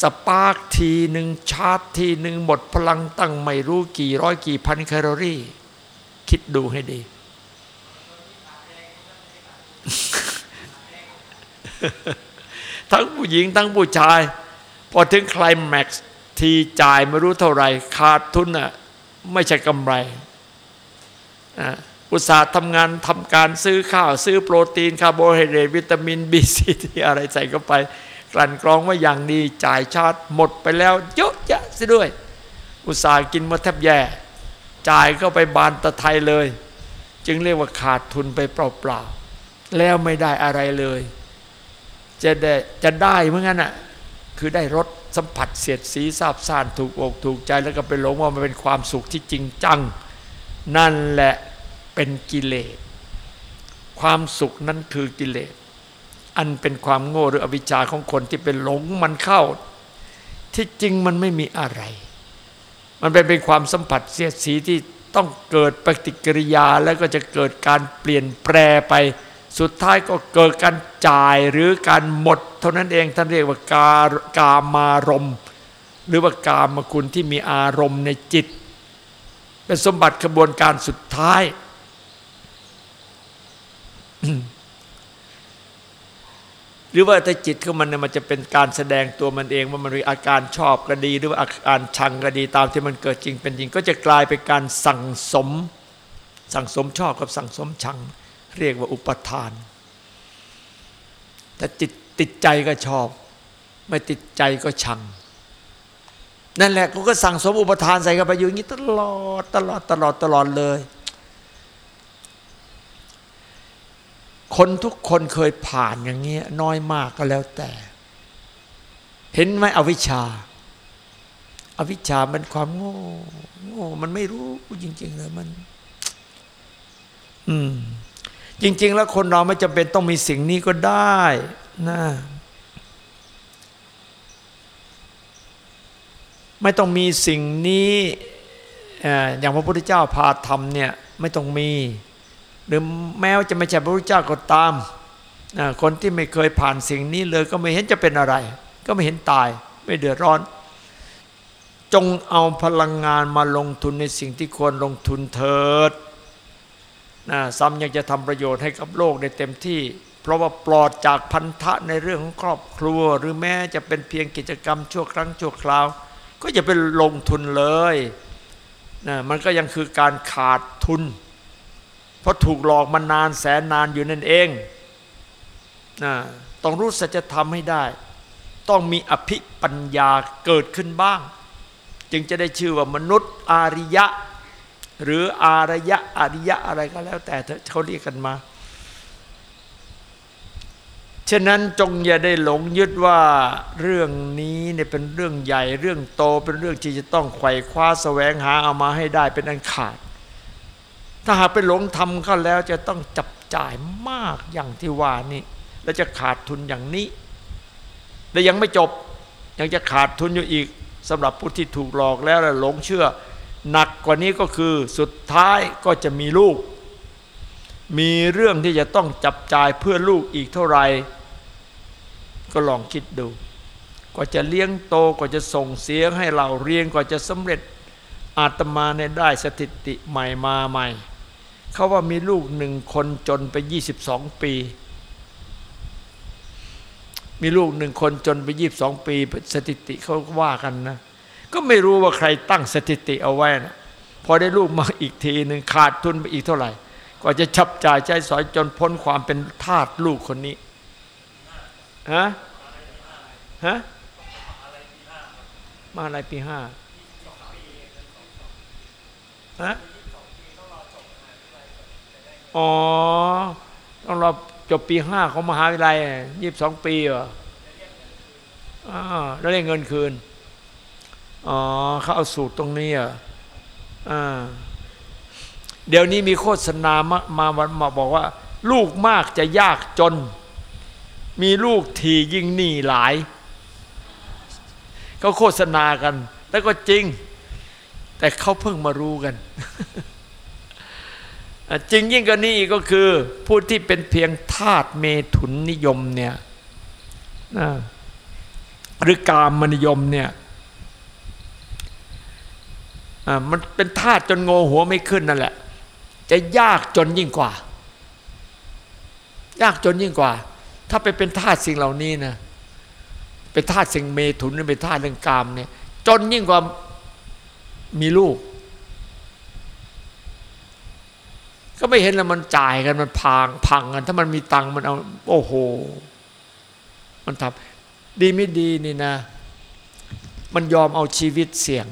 spark ทีหนึ่งชาร์จทีหนึ่งหมดพลังตั้งไม่รู้กี่ร้อยกี่พันแคลอรี่ คิดดูให้ดี ทั้งผู้หญิงทั้งผู้ชาย พอถึงคลายแม็กซ์ทีจ่ายไม่รู้เท่าไหร่ ขาดทุนอะไม่ใช่กำไรอุตส่าห์ทำงานทำการซื้อข้าว ซื้อโปรตีนคาร์โบไฮเดรตวิตามิน B C D อะไรใส่เข้าไป กลั่นกรองว่าอย่างดีจ่ายชาติหมดไปแล้วเยอะแยะซะด้วย อุตส่าห์กินมาแทบแย่ จ่ายเข้าไปบานตะไทเลย จึงเรียกว่าขาดทุนไปเปล่าๆแล้วไม่ได้อะไรเลย จะได้จะได้เมื่อกี้นอะคือได้รสสัมผัสเสียดสีซาบซ่านถูกอกถูกใจแล้วก็ไปหลงว่ามันเป็นความสุขที่จริงจัง นั่นแหละเป็นกิเลสความสุขนั้นคือกิเลส อันเป็นความโง่หรืออวิชชาของคนที่เป็นหลงมันเข้า ที่จริงมันไม่มีอะไร มันเป็นเป็นความสัมผัสเสียดสีที่ต้องเกิดปฏิกิริยาแล้วก็จะเกิดการเปลี่ยนแปรไป สุดท้ายก็เกิดการจ่ายหรือการหมด เท่านั้นเองท่านเรียกว่ากากามารมหรือว่ากามคุณที่มีอารมณ์ในจิต เป็นสมบัติกระบวนการสุดท้าย รือว่าถ้าจิตของมันเนี่ยมันจะเป็นการแสดงตัวมันเองว่ามันมีอาการชอบก็ดี หรือว่าอาการชังก็ดีตามที่มันเกิดจริงเป็นจริง ก็จะกลายเป็นการสั่งสม สั่งสมชอบกับสั่งสมชัง เรียกว่าอุปทานแต่จิตติดใจก็ชอบ ไม่ติดใจก็ชัง นั่นแหละกูก็สั่งสมอุปทานใส่กันไปอยู่อย่างนี้ตลอดตลอดตลอดตลอดเลย คนทุกคนเคยผ่านอย่างเงี้ยน้อยมากก็แล้วแต่ เห็นไหมอวิชชาอวิชชามันความโง่โง่มันไม่รู้จริง ๆ เลยมัน อืม จริง ๆ แล้วคนเราไม่จำเป็นต้องมีสิ่งนี้ก็ได้นะไม่ต้องมีสิ่งนี้อย่างพระพุทธเจ้าพาทำเนี่ย ไม่ต้องมี หรือแม้ว่าจะไม่ใช่พระพุทธเจ้าก็ตาม คนที่ไม่เคยผ่านสิ่งนี้เลยก็ไม่เห็นจะเป็นอะไร ก็ไม่เห็นตายไม่เดือดร้อน จงเอาพลังงานมาลงทุนในสิ่งที่ควรลงทุนเถิดนะซ้ำยังจะทำประโยชน์ให้กับโลกได้เต็มที่ เพราะว่าปลอดจากพันธะในเรื่องของครอบครัว หรือแม้จะเป็นเพียงกิจกรรมชั่วครั้งชั่วคราว ก็จะเป็นลงทุนเลยนะมันก็ยังคือการขาดทุน เพราะถูกหลอกมานานแสนนานอยู่นั่นเองนะต้องรู้สัจธรรมให้ได้ ต้องมีอภิปัญญาเกิดขึ้นบ้าง จึงจะได้ชื่อว่ามนุษย์อาริยะ หรืออารยะอริยะอะไรก็แล้วแต่เขาเรียกกันมาฉะนั้นจงอย่าได้หลงยึดว่าเรื่องนี้เนี่ยเป็นเรื่องใหญ่เรื่องโตเป็นเรื่องที่จะต้องไขว่คว้าแสวงหาเอามาให้ได้เป็นอันขาด ถ้าหากไปหลงทำเขาแล้วจะต้องจับจ่ายมากอย่างที่ว่านี่ แล้วจะขาดทุนอย่างนี้ และยังไม่จบยังจะขาดทุนอยู่อีกสำหรับผู้ที่ถูกหลอกแล้วและหลงเชื่อ หนักกว่านี้ก็คือสุดท้ายก็จะมีลูก มีเรื่องที่จะต้องจับจ่ายเพื่อลูกอีกเท่าไหร่ก็ลองคิดดูกว่าจะเลี้ยงโตกว่าจะส่งเสียงให้เราเรียนกว่าจะสำเร็จอาตมาในได้สถิติใหม่มาใหม่ เขาว่ามีลูกหนึ่งคนจนไป22ปี มีลูกหนึ่งคนจนไป22ปี สถิติเขาว่ากันนะ ก็ไม่รู้ว่าใครตั้งสถิติเอาไว้นะพอได้ลูกมาอีกทีหนึ่งขาดทุนไปอีกเท่าไหร่กว่าจะชับจ่ายใช้สอยจนพ้นความเป็นทาสลูกคนนี้ฮะฮะมาอะไรปีห้าฮะ อ๋อต้องรอจบปีห้าของมหาวิทยาลัยยี่สิบสองปีเหรออ๋อแล้วได้เงินคืน อ๋อเขาเอาสูตรตรงนี้อะอ่าเดี๋ยวนี้มีโฆษณามามามาบอกว่า ลูกมากจะยากจน มีลูกทียิ่งหนี้หลายเขาโฆษณากัน แล้วก็จริง แต่เขาเพิ่งมารู้กัน จริงยิ่งกว่านี้ก็คือ ผู้ที่เป็นเพียงทาตุเมถุนนิยมเนี่ยหรือกามมนิยมเนี่ยมันเป็นทาตุจนโงหัวไม่ขึ้นนั่นแหละ จะยากจนยิ่งกว่า ยากจนยิ่งกว่า ถ้าไปเป็นทาสสิ่งเหล่านี้นะเป็นทาสสิ่งเมถุนหรือเป็นทาสเรื่องกามเนี่ยจนยิ่งกว่ามีลูก ก็ไม่เห็นแล้วมันจ่ายกันมันพังพังกัน ถ้ามันมีตังมันเอา โอ้โห มันทำดีไม่ดีนี่นะ มันยอมเอาชีวิตเสี่ยง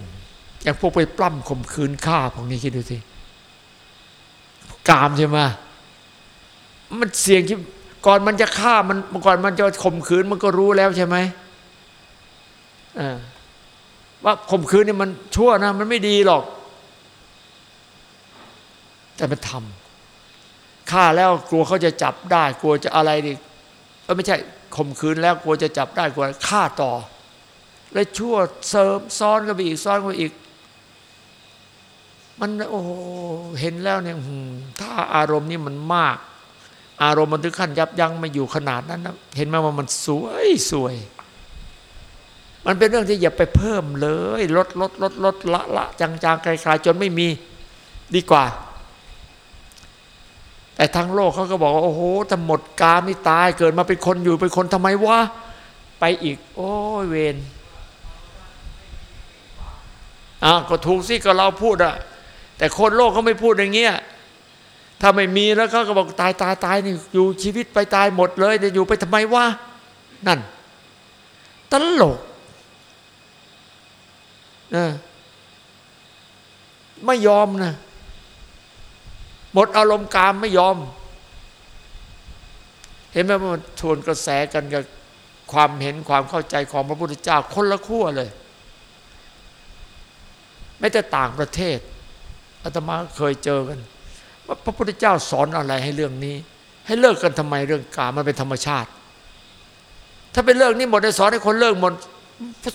อย่างพวกไปปล้ำข่มขืนฆ่าพวกนี้คิดดูสิกามใช่ไหมมันเสี่ยงที่ก่อนมันจะฆ่ามันก่อนมันจะข่มขืนมันก็รู้แล้วใช่ไหมว่าข่มขืนนี่มันชั่วนะ มันไม่ดีหรอก แต่มันทำ ฆ่าแล้วกลัวเขาจะจับได้ กลัวจะอะไรดิเออไม่ใช่ข่มขืนแล้วกลัวจะจับได้กลัวฆ่าต่อ และชั่วเสริมซ้อนกันไปอีกซ้อนกันไปอีก มันโอ้เห็นแล้วเนี่ยถ้าอารมณ์นี่มันมาก อารมณ์มันถึงขั้นยับยั้งม่อยู่ขนาดนั้นนะเห็นไหมว่ามันสวยสวย มันเป็นเรื่องที่อย่าไปเพิ่มเลย ลดลดลดลดละละจางจางไกลๆจนไม่มีดีกว่า แต่ทางโลกเขาก็บอกว่าโอ้โหถ้าหมดกาไม่ตายเกิดมาเป็นคนอยู่เป็นคนทำไมวะไปอีก โอ้ยเวรอะก็ถูกสิก็เราพูดอะแต่คนโลกเขาไม่พูดอย่างเงี้ยถ้าไม่มีแล้วเขาก็บอกตายตายตายนี่อยู่ชีวิตไปตายหมดเลยจะอยู่ไปทำไมวะนั่นตลกนะไม่ยอมนะ หมดอารมณ์กามไม่ยอม เห็นไหมว่ามันชวนกระแสกันกับความเห็นความเข้าใจของพระพุทธเจ้าคนละขั้วเลย ไม่แต่ต่างประเทศอาตมาเคยเจอกันว่าพระพุทธเจ้าสอนอะไรให้เรื่องนี้ ให้เลิกกันทำไมเรื่องกามมันเป็นธรรมชาติ ถ้าเป็นเรื่องนี้หมดได้สอนให้คนเลิกหมด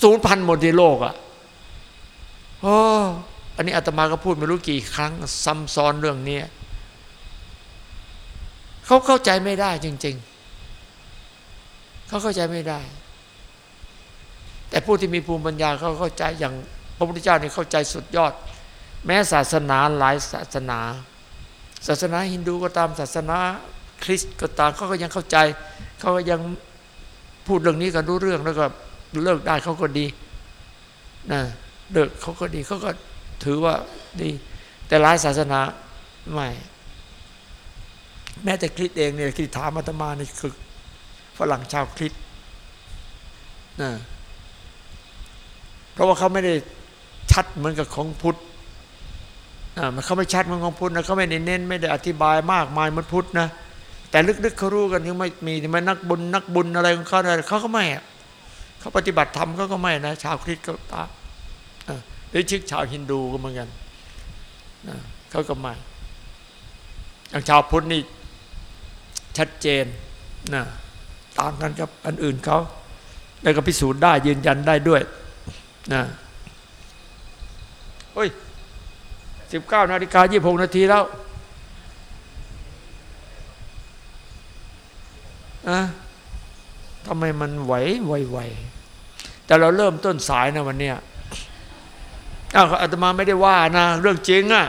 ศูนย์พันหมดในโลกอะ่ะโอ้อันนี้อาตมาก็พูดไม่รู้กี่ครั้ง ซ้ำซ้อนเรื่องนี้ เขาเข้าใจไม่ได้จริง ๆ เขาเข้าใจไม่ได้ แต่ผู้ที่มีภูมิปัญญาเขาเข้าใจอย่างพระพุทธเจ้านี่เข้าใจสุดยอด แม้ศาสนาหลายศาสนา ศาสนาฮินดูก็ตามศาสนาคริสต์ก็ตามเขาก็ยังเข้าใจ เขาก็ยังพูดเรื่องนี้กันรู้เรื่องแล้วก็เลิกได้เขาก็ดีนะเลิกเขาก็ดีเขาก็ถือว่าดี แต่หลายศาสนาไม่ แม้แต่คริสเองเนี่ยคริสถามอาตมานี่คือฝรั่งชาวคริสนะเพราะว่าเขาไม่ได้ชัดเหมือนกับของพุทธอ่ามันเขาไม่ชัดเหมือนของพุทธนะเขาไม่ได้เน้นไม่ได้อธิบายมากมายเหมือนพุทธนะแต่ลึกๆเขารู้กันยังไม่มีมันนักบุญนักบุญอะไรของเขาอะไรเขาก็ไม่เขาปฏิบัติธรรมเขาก็ไม่นะ ชาวคริสต์ก็ตามหรือชิกชาวฮินดูก็เหมือนกันเขาก็ไม่อย่างชาวพุทธนี่ ชัดเจนนะต่างกันกับอันอื่นเขาแล้วก็พิสูจน์ได้ยืนยันได้ด้วยนะเฮ้ยสิบเก้านาฬิกายี่หกนาทีแล้วอะทำไมมันไหวไวๆแต่เราเริ่มต้นสายนะวันเนี้ยอ้าวอาตมาไม่ได้ว่านะ เรื่องจริงอะ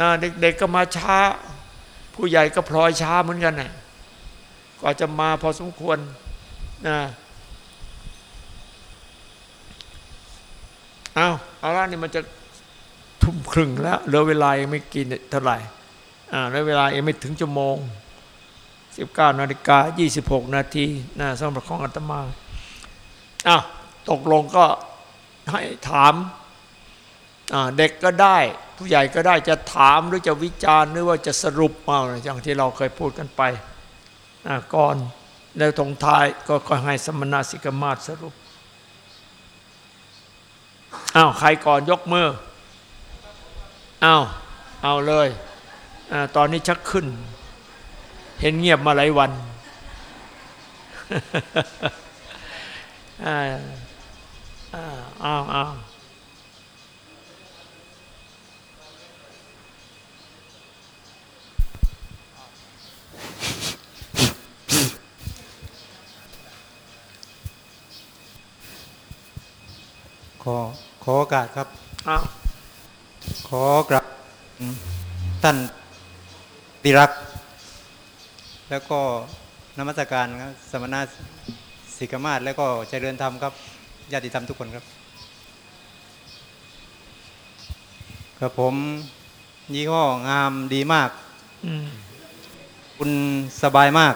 นะเด็กๆก็มาช้า ผู้ใหญ่ก็พลอยช้าเหมือนกันนะกว่าจะมาพอสมควรนะเอาเอาละนี่มันจะทุ่มครึ่งแล้วเหลือเวลายังไม่กินเท่าไหร่อ่าเหลือเวลายังไม่ถึงชั่วโมง 19นาฬิกา26 นาทีนะสำหรับของอาตมาอ้าวตกลงก็ให้ถาม เด็กก็ได้ ผู้ใหญ่ก็ได้จะถามหรือจะวิจารณ์หรือว่าจะสรุปมาอย่างที่เราเคยพูดกันไปก่อนแล้วตรงท้ายก็ก็ให้สมณะสิกมาศสรุปอ้าวใครก่อนยกมืออ้าวเอาเลยอตอนนี้ชักขึ้น เห็นเงียบมาหลายวันอ้าวอ้าว ขอขอโอกาสครับอ้าวขอกราบท่านติรักษ์แล้วก็นมัสการครับสมณะสิกมาศแล้วก็เจริญธรรมครับญาติธรรมทุกคนครับกับผมยี่ห้องามดีมากอืมคุณสบายมาก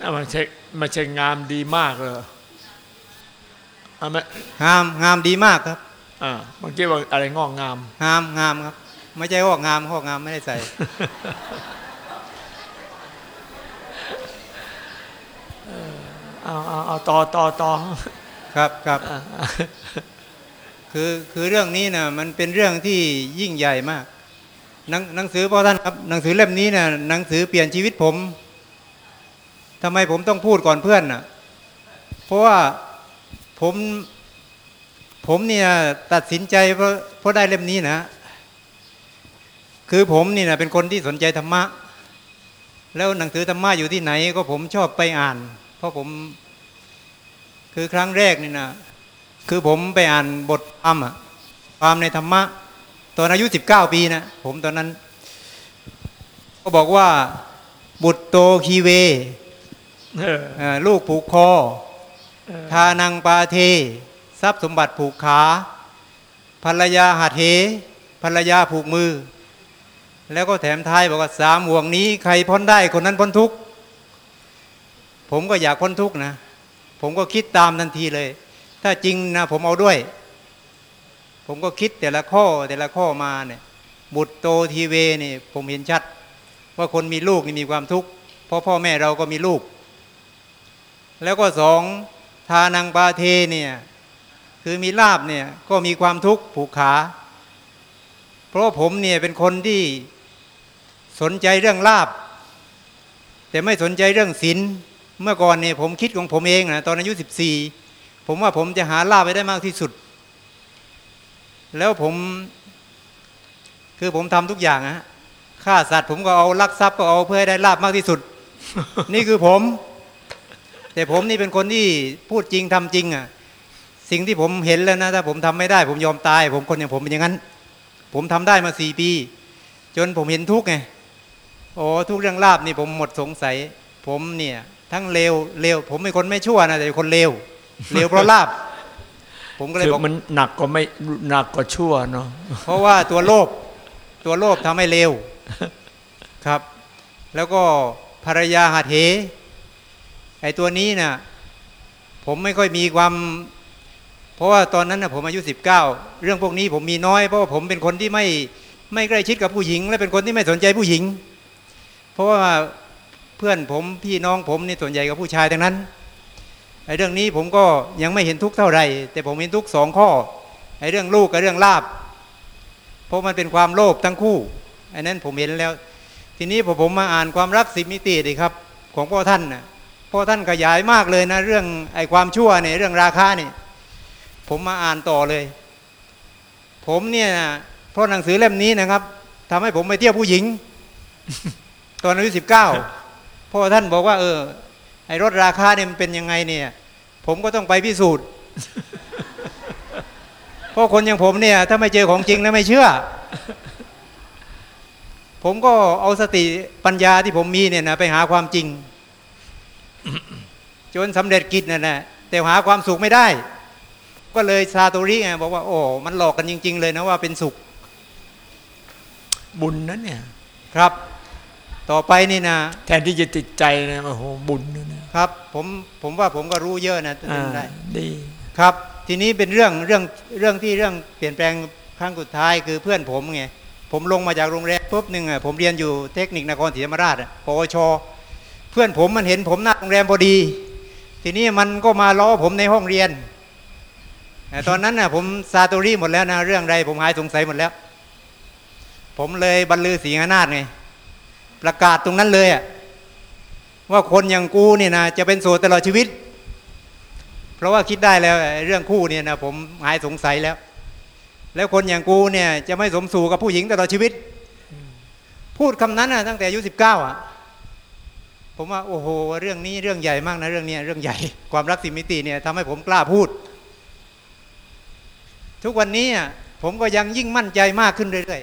อะมันใช่มันใช่งามดีมากเลย อะไม่งามงามดีมากครับอ่าเมื่อกี้ว่าอะไรงอกงาม งามงามครับ ไม่ใช่หอกงามหอกงามไม่ได้ใส่เอาเอาเอาต่อต่อต่อครับครับอ่าคือคือเรื่องนี้นะมันเป็นเรื่องที่ยิ่งใหญ่มากหนังหนังสือพ่อท่านครับหนังสือเล่มนี้นะหนังสือเปลี่ยนชีวิตผมทำไมผมต้องพูดก่อนเพื่อนนะเพราะว่า ผมผมเนี่ยตัดสินใจเพราะเพราะได้เล่มนี้นะ คือผมนี่นะเป็นคนที่สนใจธรรมะ แล้วหนังสือธรรมะอยู่ที่ไหน ก็ผมชอบไปอ่าน เพราะผม คือครั้งแรกนี่นะคือผมไปอ่านบทความอะความในธรรมะ ตอนอายุ19ปีนะผมตอนนั้น ก็บอกว่า บุตรโตคีเวเออเอ่อลูกผูกคอเออ ทานังปาเท ทรัพย์สมบัติผูกขาภรรยาหัดเหภรรยาผูกมือ แล้วก็แถมท้ายบอกว่าสามห่วงนี้ ใครพ้นได้คนนั้นพ้นทุกข์ผมก็อยากพ้นทุกข์นะ ผมก็คิดตามทันทีเลย ถ้าจริงนะผมเอาด้วย ผมก็คิดแต่ละข้อแต่ละข้อมาเนี่ยบุตรโตทีเวนี่ผมเห็นชัด ว่าคนมีลูกนี่มีความทุกข์เพราะพ่อแม่เราก็มีลูก แล้วก็สองานังปาเทเนี่ยคือมีลาบเนี่ยก็มีความทุกข์ผูกขา เพราะผมเนี่ยเป็นคนที่สนใจเรื่องลาบ แต่ไม่สนใจเรื่องศีลเมื่อก่อนเนี่ยผมคิดของผมเองนะตอนอายุ14 ผมว่าผมจะหาลาบไปได้มากที่สุด แล้วผมคือผมทำทุกอย่างนะฆ่าสัตว์ผมก็เอาลักทรัพย์ก็เอาเพื่อให้ได้ลาบมากที่สุด นี่คือผม แต่ผมนี่เป็นคนที่พูดจริงทำจริงอะสิ่งที่ผมเห็นแล้วนะถ้าผมทำไม่ได้ ผมยอมตาย ผมคนอย่างผมเป็นอย่างนั้น ผมทำได้มาสี่ปี จนผมเห็นทุกข์ไงโอ้ทุกเรื่องลาบนี่ผมหมดสงสัย ผมเนี่ย ทั้งเลวเลวผมเป็นคนไม่ชั่วนะแต่เป็นคนเลวเลวเพราะลาบ ผมก็เลยคือบอกมันหนักกว่าไม่หนักกว่าชั่วเนาะเพราะว่าตัวโลภตัวโลภทำให้เลวครับ แล้วก็ภรรยาหัดเห ไอ้ตัวนี้นะ่ะผมไม่ค่อยมีความ เพราะว่าตอนนั้นนะผมอายุ 19 เรื่องพวกนี้ผมมีน้อย เพราะว่าผมเป็นคนที่ไม่ไม่ใกล้ชิดกับผู้หญิง และเป็นคนที่ไม่สนใจผู้หญิง เพราะว่าเพื่อนผมพี่น้องผมนี่ส่วนใหญ่กับผู้ชายทั้งนั้นไอ้เรื่องนี้ผมก็ยังไม่เห็นทุกเท่าไหร่ แต่ผมเห็นทุกสองข้อไอ้เรื่องลูกกับเรื่องลาบเพราะมันเป็นความโลภทั้งคู่อันนั้นผมเห็นแล้ว ทีนี้พอผมมาอ่านความรักสิมิติดิครับ ของพ่อท่านน่ะ พ่อท่านขยายมากเลยนะ เรื่องไอ้ความชั่วเนี่ยเรื่องราคาเนี่ยผมมาอ่านต่อเลย ผมเนี่ยนะเพราะหนังสือเล่มนี้นะครับทำให้ผมไปเที่ยวผู้หญิง ตอนอายุสิบเก้าพ่อท่านบอกว่า เออ ไอ้รถราคาเนี่ยมันเป็นยังไงเนี่ย ผมก็ต้องไปพิสูจน์เพราะคนอย่างผมเนี่ย ถ้าไม่เจอของจริงนะไม่เชื่อ ผมก็เอาสติปัญญาที่ผมมีเนี่ยนะไปหาความจริง จนสำเร็จกิจนั่นแหละแต่หาความสุขไม่ได้ ก็เลยซาโตริไงบอกว่า โอ้มันหลอกกันจริง ๆ เลยนะว่าเป็นสุข บุญนะเนี่ย ครับ ต่อไปนี่นะแทนที่จะติดใจนะโอ้โหบุญนะเนี่ยครับ ผมผมว่าผมก็รู้เยอะนะอ่าได้ดีครับ ทีนี้เป็นเรื่องเรื่องเรื่องที่เรื่องเปลี่ยนแปลงครั้งสุดท้ายคือเพื่อนผมไงผมลงมาจากโรงแรมปุ๊บหนึ่งอะผมเรียนอยู่เทคนิคนครศรีธรรมราชอะปวช เพื่อนผมมันเห็นผมหน้าโรงแรมพอดี ทีนี้มันก็มาล้อผมในห้องเรียนแต่ตอนนั้นน่ะผมซาโตรี่หมดแล้วนะเรื่องใดผมหายสงสัยหมดแล้ว ผมเลยบรรลือสีหนาฏไงประกาศตรงนั้นเลยอะว่าคนอย่างกูเนี่ยนะจะเป็นโสดตลอดชีวิต เพราะว่าคิดได้แล้วไอ้เรื่องคู่เนี่ยนะผมหายสงสัยแล้ว แล้วคนอย่างกูเนี่ยจะไม่สมสู่กับผู้หญิงตลอดชีวิต พูดคำนั้นนะตั้งแต่อายุสิบเก้าอะ ผมว่าโอ้โหเรื่องนี้เรื่องใหญ่มากนะเรื่องเนี้ยเรื่องใหญ่ ความรักสิมิติเนี่ยทำให้ผมกล้าพูด ทุกวันนี้อะผมก็ยังยิ่งมั่นใจมากขึ้นเรื่อย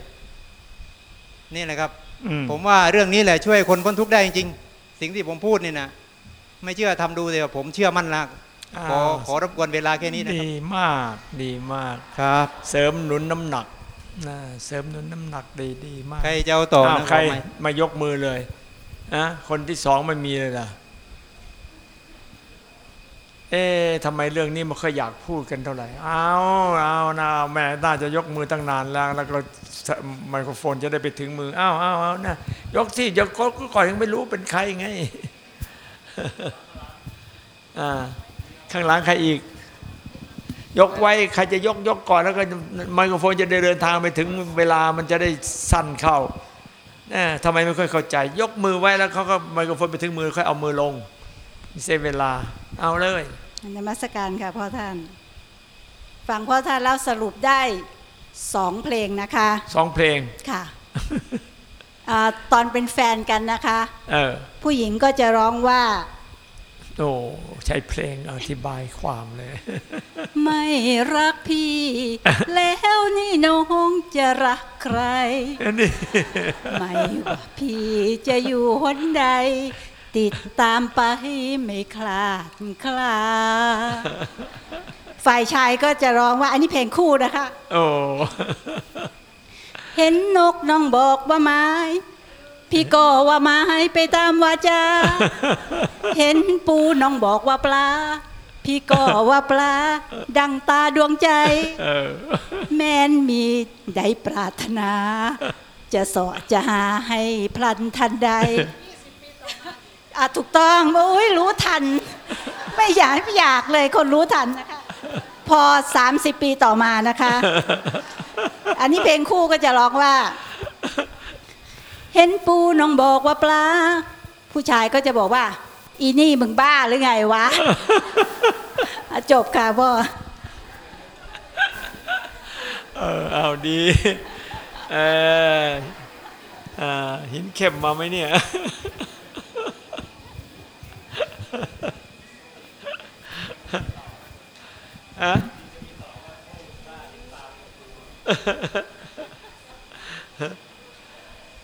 ๆนี่แหละครับอืมผมว่าเรื่องนี้แหละช่วยคนพ้นทุกข์ได้จริงๆสิ่งที่ผมพูดนี่นะไม่เชื่อทำดูแต่ว่าผมเชื่อมั่นละขอขอรบกวนเวลาแค่นี้นะครับดีมากดีมากครับ เสริมหนุนน้ำหนักนะเสริมหนุนน้ำหนักดีดีมาก ใครจะเอาต่ออ้าวนะใครบอกไหมมายกมือเลย นะคนที่สองไม่มีเลยล่ะ เอ๊ะทำไมเรื่องนี้ไมันค่อยอยากพูดกันเท่าไหร่ เอาเอานะแม่น่าจะยกมือตั้งนานแล้ว แล้วก็ไมโครโฟนจะได้ไปถึงมืออ้าวอ้าวอ้าวนะยกสิยกก็ก่อนยังไม่รู้เป็นใครไงอ่าข้างหลังใครอีก ยกไว้ใครจะยกยกก่อนแล้วก็ไมโครโฟนจะได้เดินทางไปถึงเวลามันจะได้สั้นเข้า ทำไมไม่ค่อยเข้าใจ ยกมือไว้แล้วเขาก็ไมโครโฟนไปถึงมือค่อยเอามือลงเสียเวลา เอาเลยนมัสการค่ะพ่อท่าน ฟังพ่อท่านแล้วสรุปได้สองเพลงนะคะสองเพลงค่ะอาตอนเป็นแฟนกันนะคะเออผู้หญิงก็จะร้องว่า โอ้ใช้เพลงอธิบายความเลย ไม่รักพี่ แล้วนี่น้องจะรักใครอันนี้ไม่ว่าพี่จะอยู่หนใด ติดตามไปไม่คลาดคลา ฝ่ายชายก็จะร้องว่าอันนี้เพลงคู่นะคะ โอ้ เห็นนกน้องบอกว่าไม้ พี่ก็ว่าไม้ไปตามวาจา เห็นปูน้องบอกว่าปลา พี่ก็ว่าปลา ดังตาดวงใจเออแม้นมีได้ปรารถนา จะเสาะจะหาให้พลันทันใดอะถูกต้องโอ้ยรู้ทัน ไม่อยากไม่อยากเลยคนรู้ทันนะคะผพอ 30 ปีต่อมานะคะ อันนี้เพลงคู่ก็จะร้องว่า เห็นปูน้องบอกว่าปลา ผู้ชายก็จะบอกว่า อีนี่มึงบ้าหรือไงวะอะจบค่ะพ่อเออเอาดีเอออ่าหินเข็มมาไหมเนี่ยอะ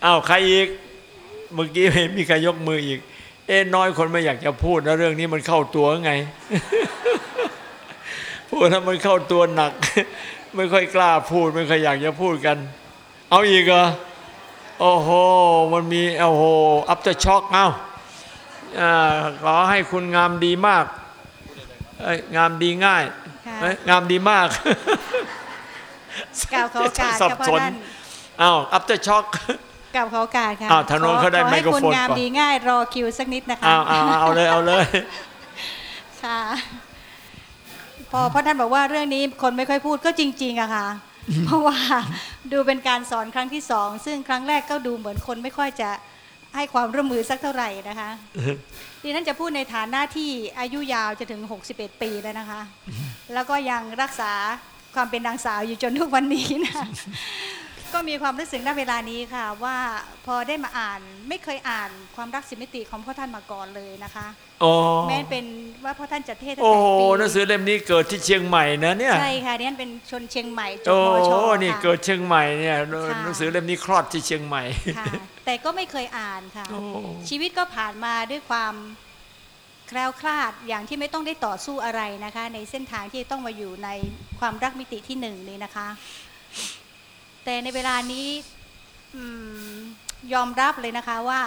อ้าวใครอีก เมื่อกี้เห็นมีใครยกมืออีก เอ้น้อยคนไม่อยากจะพูดนะเรื่องนี้มันเข้าตัวไง พูดแล้วมันเข้าตัวหนัก ไม่ค่อยกล้าพูด ไม่ค่อยอยากจะพูดกัน เอาอีกเหรอโอ้โห มันมีโอ้โห aftershock เอาอ่าขอให้คุณงามดีมากเอ้ยงามดีง่ายค่ะเอ้ยงามดีมากกล่าวขอโอกาสสับค่ะพ่สอนท่านอ้าว aftershock กราบขอโอกาสค่ะอ้าวทางโน้นเขาได้ขอให้ไมโครโฟนคุณงามก่อนดีง่ายรอคิวสักนิดนะคะอ้าวอ้าวเอาเลยเอาเลยค่ะพอพ่อท่านบอกว่าเรื่องนี้คนไม่ค่อยพูดก็จริงๆอะค่ะ เพราะว่าดูเป็นการสอนครั้งที่สองซึ่งครั้งแรกก็ดูเหมือนคนไม่ค่อยจะให้ความร่วมมือสักเท่าไหร่นะคะดิฉันจะพูดในฐานะที่อายุยาวจะถึง 61 ปีแล้วนะคะ แล้วก็ยังรักษาความเป็นนางสาวอยู่จนทุกวันนี้นะ ก็มีความรู้สึกณเวลานี้ค่ะ ว่าพอได้มาอ่านไม่เคยอ่านความรักสิบมิติของพ่อท่านมาก่อนเลยนะคะโอ้แม้เป็นว่าพ่อท่านจัดเทศน์ตั้งโอ้แต่โหปีหนังสือเล่มนี้เกิดที่เชียงใหม่นะเนี่ยใช่ค่ะดิฉันเป็นชนเชียงใหม่จบโอ้มชนี่ค่ะเกิดเชียงใหม่เนี่ยค่ะหนังสือเล่มนี้คลอดที่เชียงใหม่ค่ะแต่ก็ไม่เคยอ่านค่ะโอ้ชีวิตก็ผ่านมาด้วยความแคล้วคลาดอย่างที่ไม่ต้องได้ต่อสู้อะไรนะคะ ในเส้นทางที่ต้องมาอยู่ในความรักมิติที่หนึ่งนี้นะคะ แต่ในเวลานี้อมยอมรับเลยนะคะว่า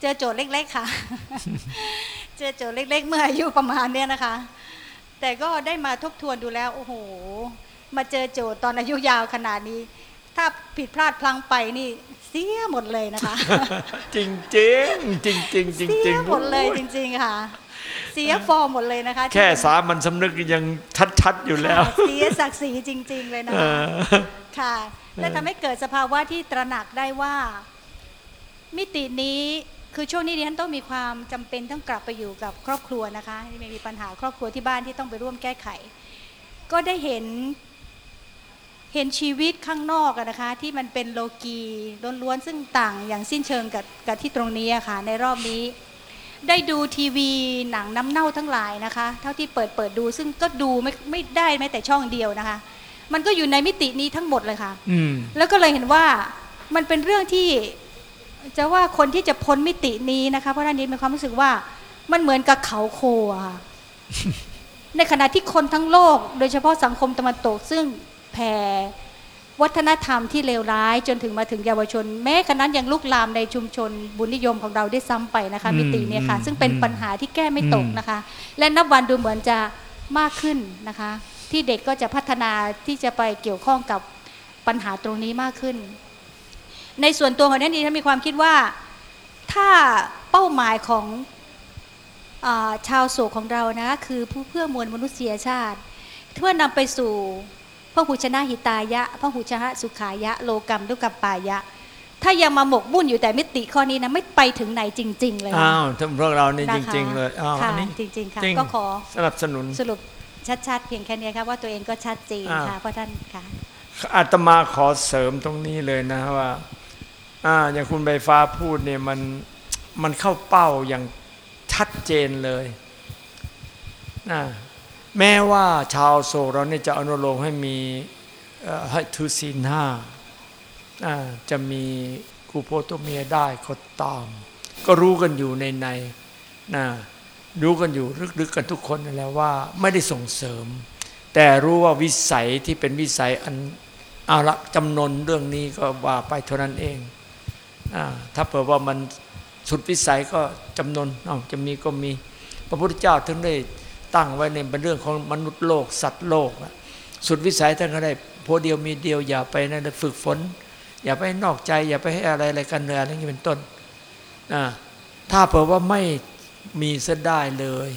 เจอโจทย์เล็ก ๆ ค่ะ เจอโจทย์เล็ก ๆ เมื่ออายุประมาณเนี้ยนะคะ แต่ก็ได้มาทบทวนดูแล้ว โอ้โห มาเจอโจทย์ตอนอายุยาวขนาดนี้ ถ้าผิดพลาดพลั้งไปนี่เสียหมดเลยนะคะ จริงจริงจริงจริงจริงเสีจริยงหมดเลยจริง ๆ ค่ะ เสียฟอร์มหมดเลยนะคะ แค่สามัญสำนึกยังชัดๆอยู่แล้วค่ะเสียศักดิ์ศรีจริง ๆ เลยนะเอคะอค่ะ และทำให้เกิดสภาวะที่ตระหนักได้ว่า มิตินี้คือช่วงนี้ดิฉันต้องมีความจำเป็นต้องกลับไปอยู่กับครอบครัวนะคะที่มีปัญหาครอบครัวที่บ้านที่ต้องไปร่วมแก้ไข ก็ได้เห็นเห็นชีวิตข้างนอกนะคะ ที่มันเป็นโลกีล้วนๆซึ่งต่างอย่างสิ้นเชิงกับกับที่ตรงนี้อะค่ะ ในรอบนี้ ได้ดูทีวีหนังน้ำเน่าทั้งหลายนะคะ เท่าที่เปิดเปิดดูซึ่งก็ดูไม่ไม่ได้แม้แต่ช่องเดียวนะคะ มันก็อยู่ในมิตินี้ทั้งหมดเลยค่ะอืมแล้วก็เลยเห็นว่ามันเป็นเรื่องที่จะว่าคนที่จะพ้นมิตินี้นะคะเพราะท่านนี้มีความรู้สึกว่ามันเหมือนกับเขาโคอะค่ะในขณะที่คนทั้งโลก โดยเฉพาะสังคมตะวันตกซึ่งแผ่วัฒนธรรมที่เลวร้ายจนถึงมาถึงเยาวชน แม้ขณะนั้นยังลุกลามในชุมชนบุญนิยมของเราได้ซ้ำไปนะคะอืมมิติเนี่ยค่ะอืมซึ่งเป็นอืมปัญหาที่แก้ไม่ตกอืมนะคะ และนับวันดูเหมือนจะมากขึ้นนะคะ ที่เด็กก็จะพัฒนาที่จะไปเกี่ยวข้องกับปัญหาตรงนี้มากขึ้น ในส่วนตัวของนันดีฉันมีความคิดว่าถ้าเป้าหมายของอาชาวโศกของเรานะ คือผู้เพื่อมวลมนุษยชาติเพื่อนำไปสู่พระหุชนะหิตายะพระหุชนะสุขายะ โลกรรมดุกรรมปายะ ถ้ายังมาหมกมุ่นอยู่แต่มิติข้อนี้นะไม่ไปถึงไหนจริง ๆ เลยอ้าวทั้งพวกเรานี่นะจคะริง ๆ เลยอ้าวค่ะอันนี้จริงๆค่ะจริงก็ขอสนับสนุนสรุป ชัดๆ เพียงแค่นี้ครับว่าตัวเองก็ชัดเจนอ้าวค่ะเพราะท่านค่ะอาตมาขอเสริมตรงนี้เลยนะว่าอ่าอย่างคุณใบฟ้าพูดเนี่ยมันมันเข้าเป้าอย่างชัดเจนเลยนะแม้ว่าชาวโศกเราเนี่ยจะอนุโลมให้มีเอ่อให้ถือศีลห้าอ่าจะมีกูโพตัวเมียได้ก็ตาม ก็รู้กันอยู่ในในนะ รู้กันอยู่ลึกๆกันทุกคนนั่นแหล้วว่าไม่ได้ส่งเสริม แต่รู้ว่าวิสัยที่เป็นวิสัยอันเอาละจำนนเรื่องนี้ก็ว่าไปเท่านั้นเองอถ้าเผื่อว่ามันสุดวิสัยก็จำนนเอาจะมีก็มี พระพุทธเจ้าถึงได้ตั้งไว้ในเป็นเรื่องของมนุษย์โลก สัตว์โลก สุดวิสัยท่านก็ได้โพเดียวมีเดียวอย่าไปนั่นฝึกฝน อย่าไปนอกใจ อย่าไปให้อะไรอะไรกันเลยอะไรอย่างนี้เป็นต้นถ้าเผื่อว่าไม่ มีเสได้เลย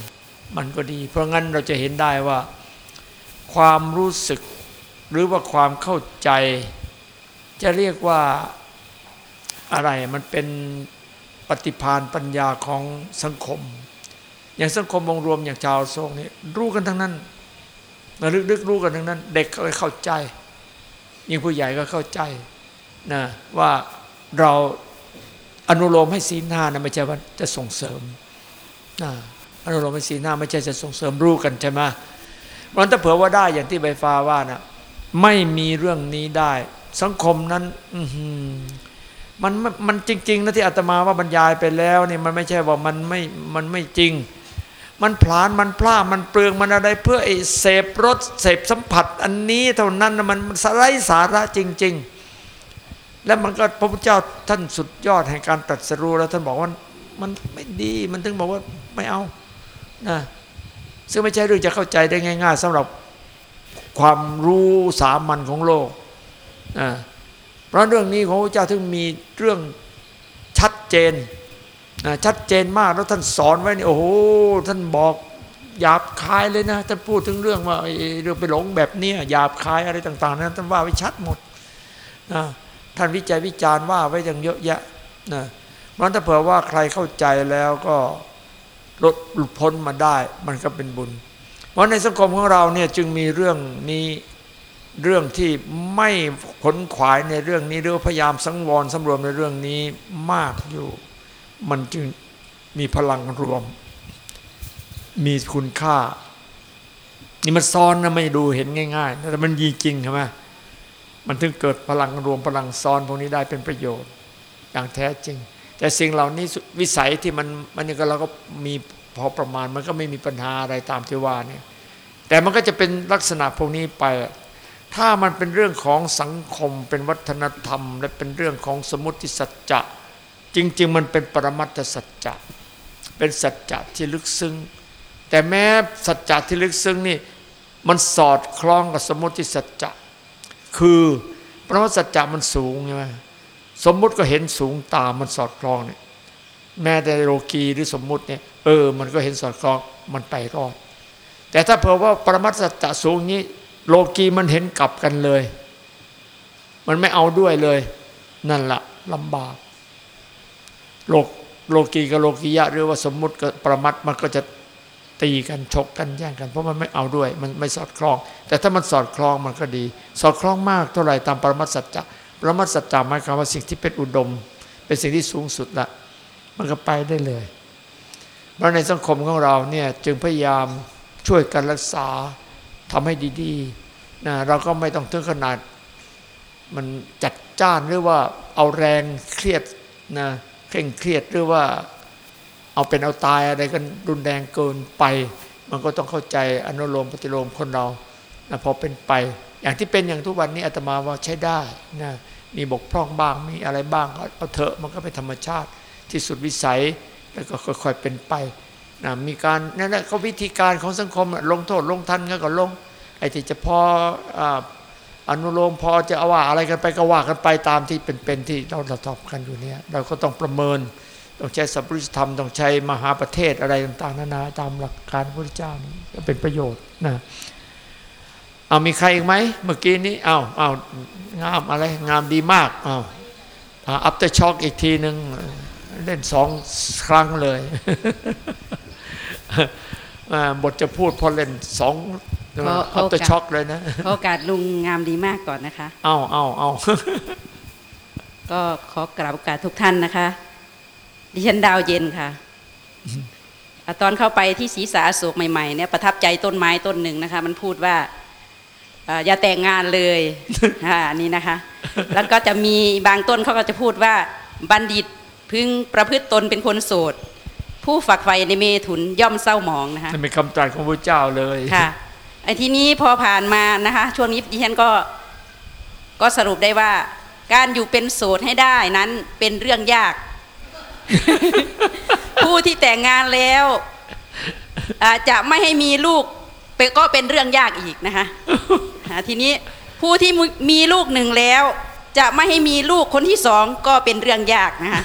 มันก็ดี เพราะงั้นเราจะเห็นได้ว่า ความรู้สึกหรือว่าความเข้าใจ จะเรียกว่าอะไรมันเป็นปฏิภาณปัญญาของสังคม อย่างสังคมองรวมอย่างชาวโซงนี่รู้กันทั้งนั้นระลึกๆรู้กันทั้งนั้น เด็กก็เข้าใจ ยิ่งผู้ใหญ่ก็เข้าใจนะว่าเราอนุโลมให้ศีลห้านะไม่ใช่ว่าจะส่งเสริม อนุโลมให้ศีลห้าไม่ใช่จะส่งเสริมรู้กันใช่ไหมเพราะฉะนั้นถ้าเผื่อว่าได้อย่างที่ใบฟ้าว่านะไม่มีเรื่องนี้ได้ สังคมนั้น อืมันมันจริง ๆนะที่อาตมาว่าบรรยายไปแล้วนี่มันไม่ใช่ว่ามันไม่มันไม่จริง มันพลานมันพลาดมันเปลืองมันอะไรเพื่อไอ้เสพรสเสพสัมผัส อันนี้เท่านั้นมันมันไร้สาระจริง ๆ แล้วมันก็พระพุทธเจ้าท่านสุดยอดแห่งการตรัสรู้แล้วท่านบอกว่า มันไม่ดีมันถึงบอกว่าไม่เอานะซึ่งไม่ใช่เรื่องจะเข้าใจได้ง่าย ๆสำหรับความรู้สามัญของโลกนะเพราะเรื่องนี้ของพระเจ้าถึงมีเรื่องชัดเจนนะชัดเจนมากแล้วท่านสอนไว้นี่โอ้โหท่านบอกหยาบคายเลยนะท่านพูดถึงเรื่องว่าเรื่องไปหลงแบบเนี้ยหยาบคายอะไรต่างๆนั้นท่านว่าไว้ชัดหมดนะท่านวิจัยวิจารณ์ว่าไว้อย่างเยอะแยะนะ เพราะฉะนั้นถ้าเผื่อว่าใครเข้าใจแล้วก็ลดหลุดพ้นมาได้ มันก็เป็นบุญ เพราะในสังคมของเราเนี่ยจึงมีเรื่องนี้เรื่องที่ไม่ขนขวายในเรื่องนี้หรือพยายามสังวรสำรวมในเรื่องนี้มากอยู่ มันจึงมีพลังรวม มีคุณค่า นี่มันซ้อนนะไม่ดูเห็นง่ายๆแต่มันยีจริงใช่ไหมมันถึงเกิดพลังรวมพลังซ้อนพวกนี้ได้เป็นประโยชน์อย่างแท้จริง แต่สิ่งเหล่านี้วิสัยที่มันมันก็เราก็มีพอประมาณมันก็ไม่มีปัญหาอะไรตามที่ว่าเนี่ยแต่มันก็จะเป็นลักษณะพวกนี้ไป ถ้ามันเป็นเรื่องของสังคมเป็นวัฒนธรรม และเป็นเรื่องของสมมติสัจจะ จริง ๆ มันเป็นปรมัตถสัจจะเป็นสัจจะที่ลึกซึ้งแต่แม้สัจจะที่ลึกซึ้งนี่มันสอดคล้องกับสมมติสัจจะคือปรมัตถสัจจะมันสูงใช่ไหม สมมุติก็เห็นสูงตามมันสอดคล้องเนี่ยแม้แต่โลกีหรือสมมุติเนี่ยเออ มันก็เห็นสอดคล้องมันไปรอด แต่ถ้าเผื่อว่าปรมัตสัจจะสูงนี้ โลกีมันเห็นกลับกันเลย มันไม่เอาด้วยเลย นั่นละลำบาก โลกโลกีกับโลกียะหรือว่าสมมุติกับปรมัตมันก็จะตีกันชกกันแย่งกัน เพราะมันไม่เอาด้วย มันไม่สอดคล้อง แต่ถ้ามันสอดคล้องมันก็ดี สอดคล้องมากเท่าไหร่ตามปรมัตสัจจะ ปรมัตถสัจจะหมายความว่าสิ่งที่เป็นอุดม เป็นสิ่งที่สูงสุดละมันก็ไปได้เลยเพราะในสังคมของเราเนี่ยจึงพยายามช่วยกันรักษาทำให้ดีๆนะเราก็ไม่ต้องถึงขนาด มันจัดจ้านหรือว่าเอาแรงเครียดนะเคร่งเครียดหรือว่าเอาเป็นเอาตายอะไรกันรุนแรงเกินไป มันก็ต้องเข้าใจอนุโลมปฏิโลมคนเรานะพอเป็นไป อย่างที่เป็นอย่างทุกวันนี้อาตมาว่าใช้ได้นะ มีบกพร่องบ้างมีอะไรบ้างก็เอาเถอะมันก็เป็นธรรมชาติที่สุดวิสัยแล้วก็ค่อยๆเป็นไปนะมีการนั่นแหละเขาวิธีการของสังคมลงโทษลงทันก็ลงไอ้ที่จะพออนุโลมพอจะเอาว่าอะไรกันไปก็ว่ากันไปตามที่เป็นๆที่เราเราตอบกันอยู่เนี่ยเราก็ต้องประเมินต้องใช้สัพพุริธรรมต้องใช้มหาประเทศอะไรต่างๆนานาตามหลักการพระพุทธเจ้านี่ก็เป็นประโยชน์นะ เอามีใครอีกไหมเมื่อกี้นี้เอาเอางามอะไรงามดีมากเอาaftershock อีกทีหนึ่งเล่นสองครั้งเลยบทจะพูดพอเล่นสอง aftershock เลยนะขอโอกาสลุงงามดีมากก่อนนะคะ เอาเอาเอาก็ขอกราบโอกาสทุกท่านนะคะ ดิฉันดาวเย็นค่ะอะตอนเข้าไปที่ศีรษะอโศกใหม่ๆเนี่ยประทับใจต้นไม้ต้นหนึ่งนะคะ มันพูดว่า อ่าอย่าแต่งงานเลยอ่านี่นะคะ แล้วก็จะมีบางต้นเขาก็จะพูดว่าบัณฑิตพึงประพฤติตนเป็นคนโสด ผู้ฝักใฝ่ในเมถุนย่อมเศร้าหมองนะคะนั่นเป็นคำตรัสของพระเจ้าเลยค่ะไอ้ทีนี้พอผ่านมานะคะ ช่วงนี้ดิฉันก็ก็สรุปได้ว่า การอยู่เป็นโสดให้ได้นั้นเป็นเรื่องยาก ผู้ที่แต่งงานแล้วอาจจะไม่ให้มีลูกเป็น ก็เป็นเรื่องยากอีกนะคะอ่าทีนี้ผู้ที่มีลูกหนึ่งแล้ว จะไม่ให้มีลูกคนที่สองก็เป็นเรื่องยากนะคะ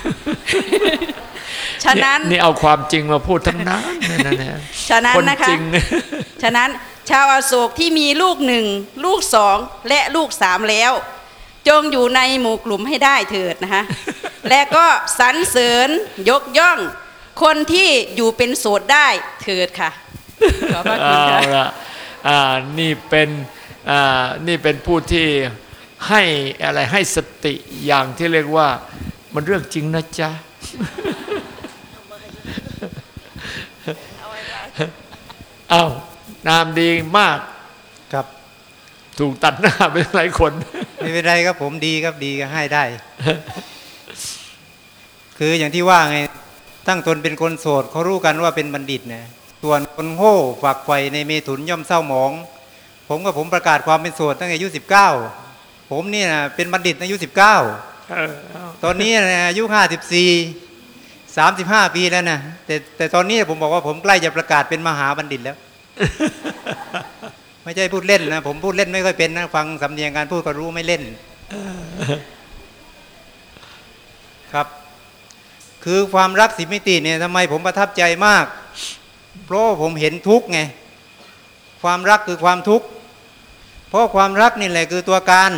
ฉะนั้นนี่เอาความจริงมาพูดทั้งนั้นนั่นนะฉะนั้นคนนะคะจริงฉะนั้นชาวอาโศกที่มีลูกหนึ่งลูกสองและลูกสามแล้ว จงอยู่ในหมู่กลุ่มให้ได้เถิดนะคะและก็สรรเสริญยกย่อง คนที่อยู่เป็นโสดได้เถิดค่ะ ขอบพระคุณเอาค่ะละอ่านี่เป็นอ่านี่เป็นผู้ที่ให้อะไรให้สติอย่างที่เรียกว่ามันเรื่องจริงนะจ๊ะอ้าวนามดีมากครับ ถูกตัดหน้าไปหลายคน ไม่เป็นไรครับผมดีครับดีก็ให้ได้ คืออย่างที่ว่าไง ตั้งตนเป็นคนโสดเขารู้กันว่าเป็นบัณฑิตนะ ส่วนคนโง่ฝักใฝ่ในเมถุนย่อมเศร้าหมอง ผมกับผมประกาศความเป็นโสดตั้งแต่อายุสิบเก้าผมนี่นะเป็นบัณฑิตอายุสิบเก้าตอนนี้นะอายุห้าสิบสี่สามสิบห้าปีแล้วนะแต่แต่ตอนนี้ผมบอกว่าผมใกล้จะประกาศเป็นมหาบัณฑิตแล้ว ไม่ใช่พูดเล่นนะผมพูดเล่นไม่ค่อยเป็นนะฟังสำเนียงการพูดก็รู้ไม่เล่นครับ คือความรักสิมิติเนี่ยทำไมผมประทับใจมาก เพราะผมเห็นทุกข์ไง ความรักคือความทุกข์ เพราะความรักนี่แหละคือตัวการ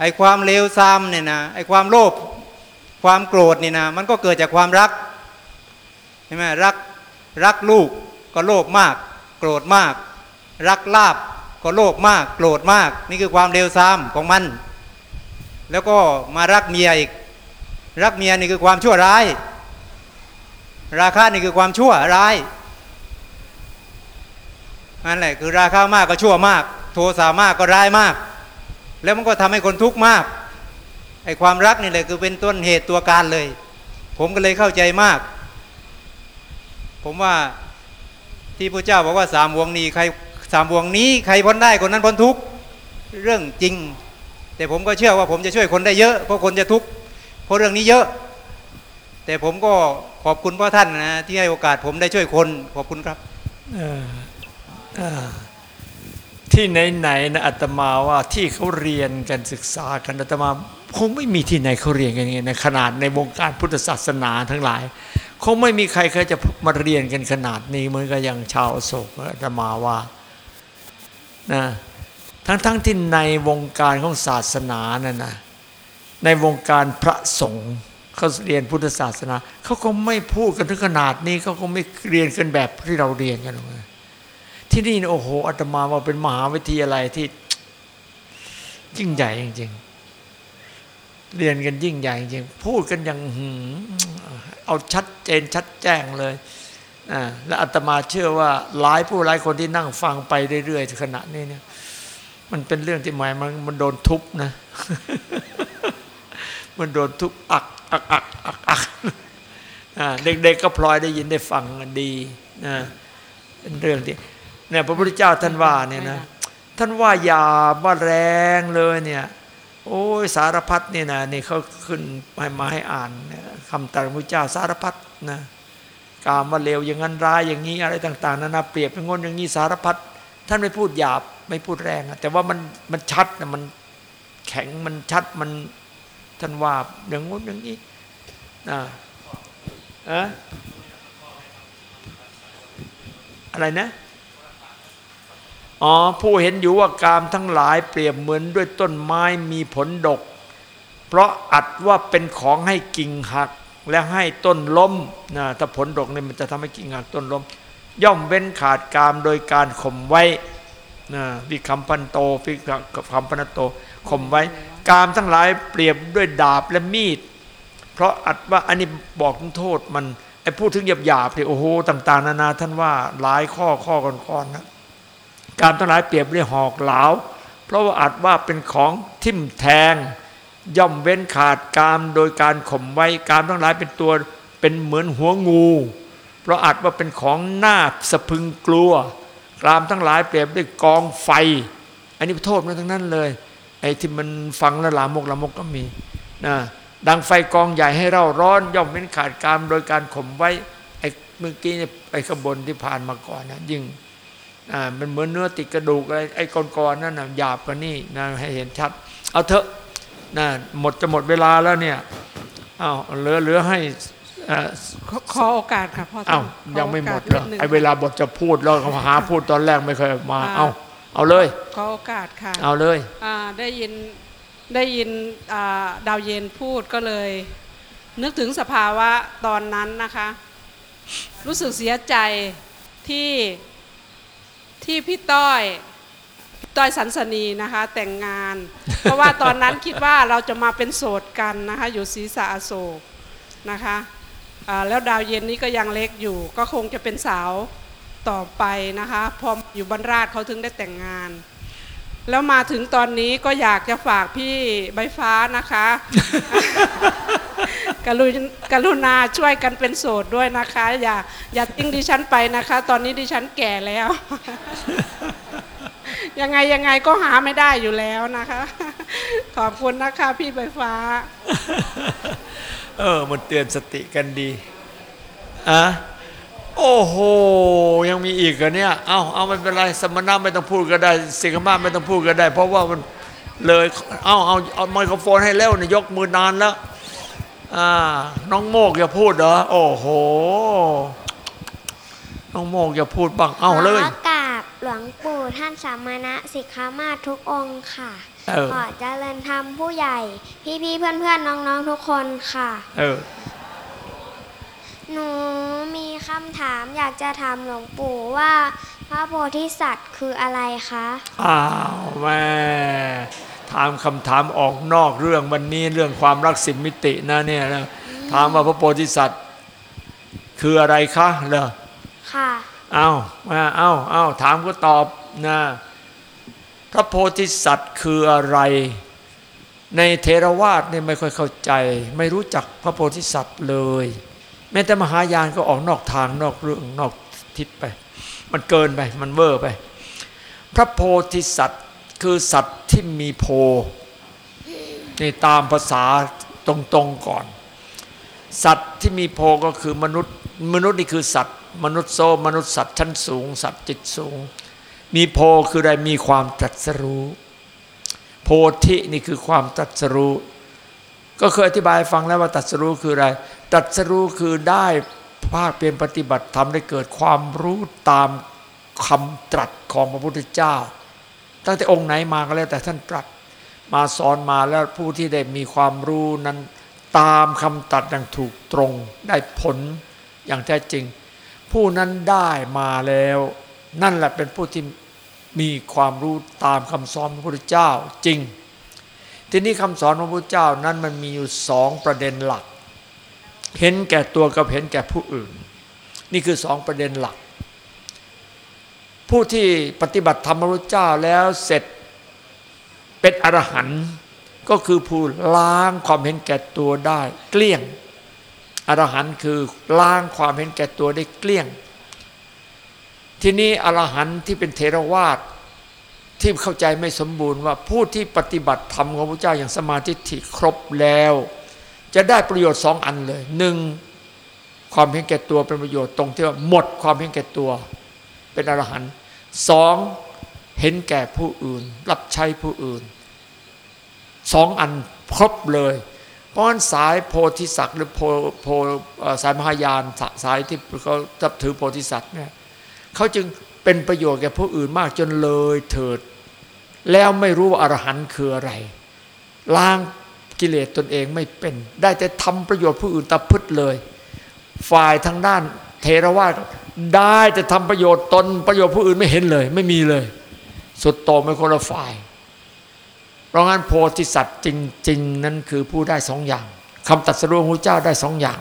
ไอ้ความเลวทรามเนี่ยนะ ไอ้ความโลภ ความโกรธนี่นะ มันก็เกิดจากความรัก ใช่ไหมรัก รักลูกก็โลภมาก โกรธมาก รักลาบก็โลภมาก โกรธมาก นี่คือความเลวทรามของมัน แล้วก็มารักเมียอีก รักเมียนี่คือความชั่วร้าย ราคะนี่คือความชั่วร้าย นั่นแหละคือราคะมากก็ชั่วมาก โทสะมากก็ร้ายมาก แล้วมันก็ทำให้คนทุกข์มากไอ้ความรักนี่แหละคือเป็นต้นเหตุตัวการเลย ผมก็เลยเข้าใจมาก ผมว่าที่พระเจ้าบอกว่าสามวงนี้ใครสามวงนี้ใครพ้นได้คนนั้นพ้นทุกข์เรื่องจริง แต่ผมก็เชื่อว่าผมจะช่วยคนได้เยอะเพราะคนจะทุกข์เพราะเรื่องนี้เยอะ แต่ผมก็ขอบคุณพ่อท่านนะที่ให้โอกาสผมได้ช่วยคนขอบคุณครับ ที่ไหนๆนะอาตมาว่าที่เขาเรียนกันศึกษากันอาตมาคงไม่มีที่ไหนเขาเรียนกันอย่างนี้นะขนาดในวงการพุทธศาสนาทั้งหลาย คงไม่มีใครเคยจะมาเรียนกันขนาดนี้เหมือนกับอย่างชาวโศกอาตมาว่านะทั้งๆที่ในวงการของศาสนานั่นนะในวงการพระสงฆ์เขาเรียนพุทธศาสนาเขาก็ไม่พูดกันถึงขนาดนี้เขาก็ไม่เรียนกันแบบที่เราเรียนกันหรอกนะ ที่นี่นะโอ้โหอาตมาว่าเป็นมหาวิทยาลัยที่ยิ่งใหญ่จริงๆ เรียนกันยิ่งใหญ่จริงๆพูดกันอย่างเอาชัดเจนชัดแจ้งเลยอ่าและอาตมาเชื่อว่าหลายผู้หลายคนที่นั่งฟังไปเรื่อยๆขณะนี้เนี่ย มันเป็นเรื่องที่หมายมันมันโดนทุบนะ มันโดนทุบอักอักอักอักอักอ่าเด็กๆก็พลอยได้ยินได้ฟังกันดีนะเป็นเรื่องที่ เนี่ยพระพุทธเจ้าท่านว่าเนี่ยนะท่านว่าอย่าว่าแรงเลยเนี่ยโอ้ยสารพัดเนี่ยนะนี่เขาขึ้นมามาให้อ่านเนี่ยคำตรัสของพระเจ้าสารพัดนะกามว่าเลวอย่างนั้นร้ายอย่างนี้อะไรต่าง ๆนานาเปรียบเป็นงนอย่างนี้สารพัดท่านไม่พูดหยาบไม่พูดแรงอะแต่ว่ามันมันชัดนะมันแข็งมันชัดมันท่านว่าอย่างงนอย่างนี้นะอะอะไรนะ อ๋อผู้เห็นอยู่ว่ากามทั้งหลายเปรียบเหมือนด้วยต้นไม้มีผลดก เพราะอัดว่าเป็นของให้กิ่งหักและให้ต้นล้มนะถ้าผลดกเนี่ยมันจะทำให้กิ่งหักต้นล้ม ย่อมเว้นขาดกามโดยการข่มไว้นะวิคัมปันโตวิคัมปันโตข่มไว้ กามทั้งหลายเปรียบด้วยดาบและมีด เพราะอัดว่าอันนี้บอกถึงโทษมันไอ้พูดถึงหยาบๆเนี่ยโอ้โหต่าง ๆ นานาท่านว่าหลายข้อข้อก่อนๆนะ การทั้งหลายเปรียบด้วยหอกเหลา เพราะว่าอาจว่าเป็นของทิ่มแทง ย่อมเว้นขาดกามโดยการข่มไว้กามทั้งหลายเป็นตัวเป็นเหมือนหัวงู เพราะอาจว่าเป็นของหน้าสะพึงกลัวกามทั้งหลายเปรียบด้วยกองไฟ อันนี้โทษมันทั้งนั้นเลย ไอ้ที่มันฟังแล้วลามกลามกก็มีนะดังไฟกองใหญ่ให้เราร้อน ย่อมเว้นขาดกามโดยการข่มไว้ไอ้เมื่อกี้ไอ้ขบวนที่ผ่านมาก่อนนะยิ่ง อ่ามันเหมือนเนื้อติดกระดูกอะไรไอ้กอนๆนั่นน่ะหยาบกว่านี่นะให้เห็นชัด เอาเถอะนะหมดจะหมดเวลาแล้วเนี่ยเอาเหลือเหลือให้เอ่อขอขอโอกาสค่ะพ่อท่าเอ้านขอยังไม่หมดโกาสเหรอนิดนึงไอเวลาบทจะพูดแล้วเขาหาพูดตอนแรกไม่เคยมาอ่าเอาเอาเลยขอโอกาสค่ะ เอาเลยอ่าได้ยินได้ยินอ่าดาวเย็นพูดก็เลย นึกถึงสภาวะตอนนั้นนะคะ รู้สึกเสียใจที่ ที่พี่ต้อยต้อยสันสนีนะคะแต่งงาน เพราะว่าตอนนั้นคิดว่าเราจะมาเป็นโสดกันนะคะอยู่ศรีสะอโศกนะคะอ่าแล้วดาวเย็นนี้ก็ยังเล็กอยู่ ก็คงจะเป็นสาวต่อไปนะคะพออยู่บรรราชเขาถึงได้แต่งงาน แล้วมาถึงตอนนี้ก็อยากจะฝากพี่ใบฟ้านะคะ กรุกรุณาช่วยกันเป็นโสดด้วยนะคะ อย่าอย่าทิ้งดิฉันไปนะคะ ตอนนี้ดิฉันแก่แล้ว ยังไงยังไงก็หาไม่ได้อยู่แล้วนะคะ ขอบคุณนะคะพี่ใบฟ้า เออมันเตือนสติกันดีอะโอ้โห ยังมีอีกเหรอเนี่ย เอาเอาไม่เป็นไร สมณะไม่ต้องพูดก็ได้ สิกามาไม่ต้องพูดก็ได้ เพราะว่ามันเลย เอาเอาเอาไมโครโฟนให้แล้วเนี่ยยกมือนานแล้ว น้องโมกอย่าพูดเหรอ โอ้โห น้องโมกอย่าพูดบ้างเอาเลยขอกราบหลวงปู่ท่านสามณะสิกขามาศทุกองค์ค่ะเออขอเจริญธรรมผู้ใหญ่ พี่ๆเพื่อนๆน้องๆทุกคนค่ะ เออ หนูมีคำถามอยากจะถามหลวงปู่ว่าพระโพธิสัตว์คืออะไรคะ อ้าวแม่ ถามคำถามออกนอกเรื่องวันนี้เรื่องความรักสิบมิตินะเนี่ยนะถามว่าพระโพธิสัตว์คืออะไรคะเหรอค่ะเอามาเอาเอาถามก็ตอบนะพระโพธิสัตว์คืออะไร ในเทรวาสเนี่ยไม่ค่อยเข้าใจ ไม่รู้จักพระโพธิสัตว์เลย แม้แต่มหายานก็ออกนอกทางนอกเรื่องนอกทิศไป มันเกินไปมันเวอร์ไป พระโพธิสัตว์ คือสัตว์ที่มีโพในตามภาษาตรงๆก่อน สัตว์ที่มีโพก็คือมนุษย์ มนุษย์นี่คือสัตว์ มนุษย์โซมนุษย์สัตว์ชั้นสูง สัตว์จิตสูง มีโพคืออะไรมีความตรัสรู้ โพธินี่คือความตรัสรู้ ก็เคยอธิบายฟังแล้วว่าตรัสรู้คืออะไรตรัสรู้คือได้ภาคเป็นปฏิบัติทำได้เกิดความรู้ตามคำตรัสของพระพุทธเจ้า ตั้งแต่องค์ไหนมาก็แล้วแต่ท่านตรัสมาสอนมาแล้วผู้ที่ได้มีความรู้นั้นตามคำตรัสอย่างถูกตรงได้ผลอย่างแท้จริง ผู้นั้นได้มาแล้ว นั่นแหละเป็นผู้ที่มีความรู้ตามคำสอนพระพุทธเจ้าจริง ทีนี้คำสอนของพระพุทธเจ้านั้นมันมีอยู่สองประเด็นหลัก เห็นแก่ตัวกับเห็นแก่ผู้อื่น นี่คือสองประเด็นหลัก ผู้ที่ปฏิบัติธรรมระพุทธเจ้าแล้วเสร็จเป็นอรหันต์ก็คือผู้ล้างความเห็นแก่ตัวได้ เกลี้ยง อรหันต์คือล้างความเห็นแก่ตัวได้เกลี้ยง ทีนี้อรหันต์ที่เป็นเทรวาสที่เข้าใจไม่สมบูรณ์ว่าผู้ที่ปฏิบัติธรรมของพระเจ้าอย่างสมาธิถิครบแล้ว จะได้ประโยชน์สองอันเลยหนึ่งความเห็นแก่ตัวเป็นประโยชน์ตรงที่ว่าหมดความเห็นแก่ตัว เป็นอรหันต์ สองเห็นแก่ผู้อื่น รับใช้ผู้อื่นสองอันครบเลย เพราะฉะนั้นสายโพธิสัตว์หรือโพโพสายมหายานสสายที่เขาจับถือโพธิสัตว์เนี่ยเขาจึงเป็นประโยชน์แก่ผู้อื่นมากจนเลยเถิด แล้วไม่รู้ว่าอรหันต์คืออะไร ล้างกิเลสตนเองไม่เป็น ได้แต่ทำประโยชน์ผู้อื่นตะพึดเลย ฝ่ายทางด้านเทรวาส ได้แต่ทำประโยชน์ตนประโยชน์ผู้อื่นไม่เห็นเลย ไม่มีเลย สุดโต่งเป็นคนละฝ่าย เพราะงั้นโพธิสัตว์จริง ๆ นั้นคือผู้ได้สองอย่างคำตัดสรู้ของพระเจ้าได้สองอย่าง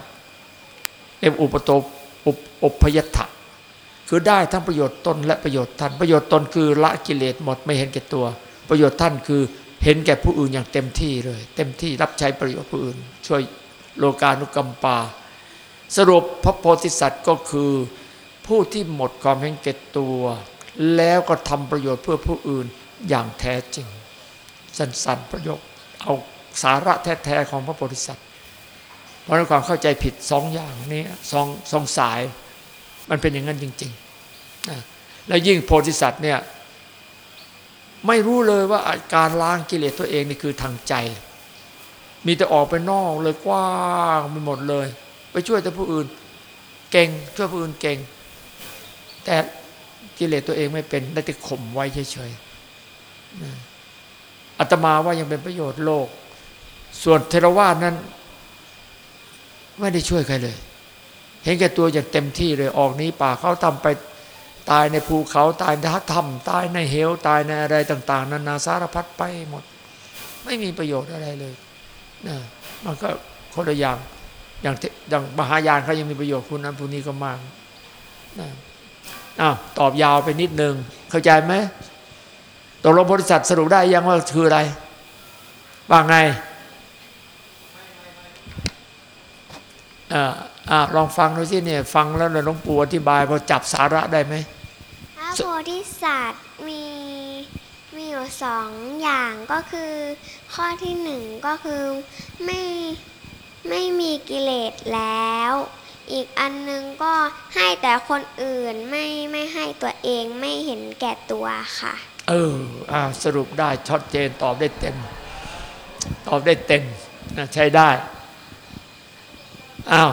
เรียกอุปโตอุปอุปยถะคือได้ทั้งประโยชน์ตนและประโยชน์ท่าน ประโยชน์ตนคือละกิเลสหมดไม่เห็นแก่ตัว ประโยชน์ท่านคือเห็นแก่ผู้อื่นอย่างเต็มที่เลย เต็มที่รับใช้ประโยชน์ผู้อื่น ช่วยโลกานุกรรมปา สรุปพระโพธิสัตว์ก็คือ ผู้ที่หมดความเห็นแก่ตัว แล้วก็ทำประโยชน์เพื่อผู้อื่นอย่างแท้จริง สั้นๆประโยคเอาสาระแท้ๆของพระโพธิสัตว์ เพราะฉะนั้นความเข้าใจผิดสองอย่างนี้สองสองสาย มันเป็นอย่างนั้นจริงๆนะแล้วยิ่งโพธิสัตว์เนี่ยไม่รู้เลยว่าการล้างกิเลสตัวเองนี่คือทางใจ มีแต่ออกไปนอกเลยกว้างไปหมดเลย ไปช่วยแต่ผู้อื่น เก่งช่วยผู้อื่นเก่ง แต่กิเลสตัวเองไม่เป็นได้แต่ข่มไว้เฉยๆอาตมาว่ายังเป็นประโยชน์โลก ส่วนเทรวาสนั้น ไม่ได้ช่วยใครเลย เห็นแก่ตัวอย่างเต็มที่เลยออกนี้ป่าเขาทำไปตายในภูเขาตายในถ้ำตายในเหวตายในอะไรต่าง ๆ นานาสารพัดไปหมด ไม่มีประโยชน์อะไรเลยนะมันก็คนละอย่างอย่างอย่างมหายานเขายังมีประโยชน์คุณนั้นผู้นี้ก็มากนะ อ้าวตอบยาวไปนิดนึง เข้าใจไหมตกลงบริษัทสรุปได้ยังว่าคืออะไรว่าไงอ่าอ่าลองฟังดูสิเนี่ยฟังแล้วนายหลวงปู่อธิบายพอจับสาระได้ไหมพระโพธิสัตว์มีมีอยู่สองอย่างก็คือ ข้อที่หนึ่งก็คือไม่ไม่มีกิเลสแล้ว อีกอันหนึงก็ให้แต่คนอื่นไม่ไม่ให้ตัวเองไม่เห็นแก่ตัวค่ะ เอออ่าสรุปได้ชัดเจนตอบได้เต็ม ตอบได้เต็มนะใช้ได้อ้าว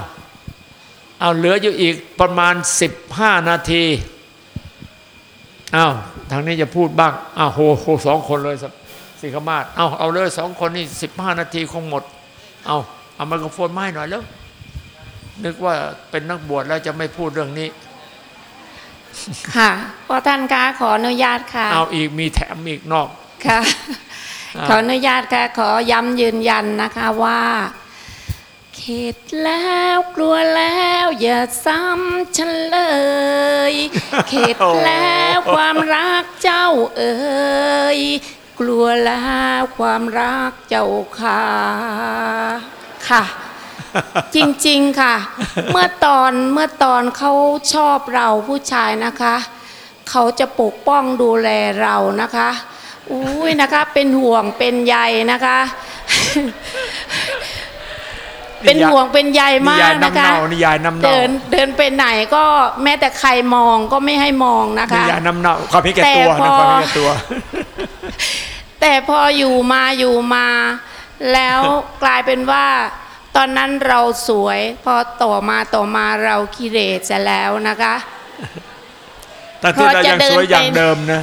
เอาเหลืออยู่อีกประมาณ 15 นาทีอ้าวทางนี้จะพูดบ้างอ้าวโหโหสองคนเลยสิขมาศเอาเอาเลยสองคนนี่15นาทีคงหมด เอาเอาไมโครโฟนมาให้หน่อยแล้ว นึกว่าเป็นนักบวชแล้วจะไม่พูดเรื่องนี้ ค่ะพอท่านคะขออนุญาตค่ะ เอาอีกมีแถมอีกนอกค่ะอ่าขออนุญาตค่ะ ขอย้ำยืนยันนะคะว่าเข็ดแล้วกลัวแล้วอย่าซ้ำฉันเลยเข็ดแล้วความรักเจ้าเอ๋ยกลัวแล้วความรักเจ้าค่ะค่ะ จริงๆค่ะ เมื่อตอนเมื่อตอนเขาชอบเราผู้ชายนะคะ เขาจะปกป้องดูแลเรานะคะอุ้ยนะคะเป็นห่วงเป็นใยนะคะ เป็นห่วงเป็นใยมากนะคะนิยายน้ำเน่านิยายน้ำเน่าเดินเดินไปไหนก็แม้แต่ใครมองก็ไม่ให้มองนะนิคะยายน้ำเน่าความพิแก่ตัวแต่พนะอความพิแก่ตัว แต่พออยู่มาอยู่มา แล้วกลายเป็นว่า ตอนนั้นเราสวยพอต่อมาต่อมาเรากิเลสจะแล้วนะคะแต่ที่เรายังสวยอย่างเดิมนะ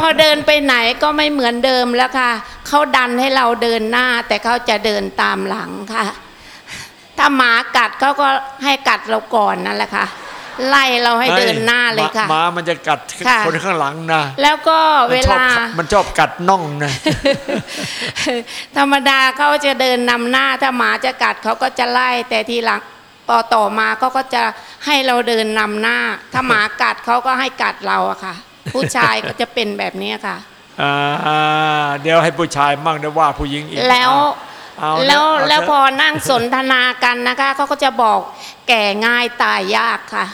พอเดินไปไหนก็ไม่เหมือนเดิมแล้วค่ะเขาดันให้เราเดินหน้า แต่เขาจะเดินตามหลังค่ะ ถ้าหมากัดเขาก็ให้กัดเราก่อนนั่นแหละค่ะ ไล่เราให้เดินหน้าเลยค่ะหมามันจะกัดค่ะคนข้างหลังนะแล้วก็มัเวนชอบลา มันชอบกัดน่องนะธรรมดาเขาจะเดินนำหน้าถ้าหมาจะกัดเขาก็จะไล่แต่ทีหลังต่อต่อมาเขาก็จะให้เราเดินนำหน้า ถ้าหมากัดเขาก็ให้กัดเราอะค่ะ ผู้ชายก็จะเป็นแบบนี้ค่ะอ่าเดี๋ยวให้ผู้ชายมั่งเดี๋ยวว่าผู้หญิงอีกแล้ว เอาเอาแล้วเอาแล้วเถะพอนั่งสนทนากันนะคะเขาก็จะบอกแก่ง่ายตายยากค่ะ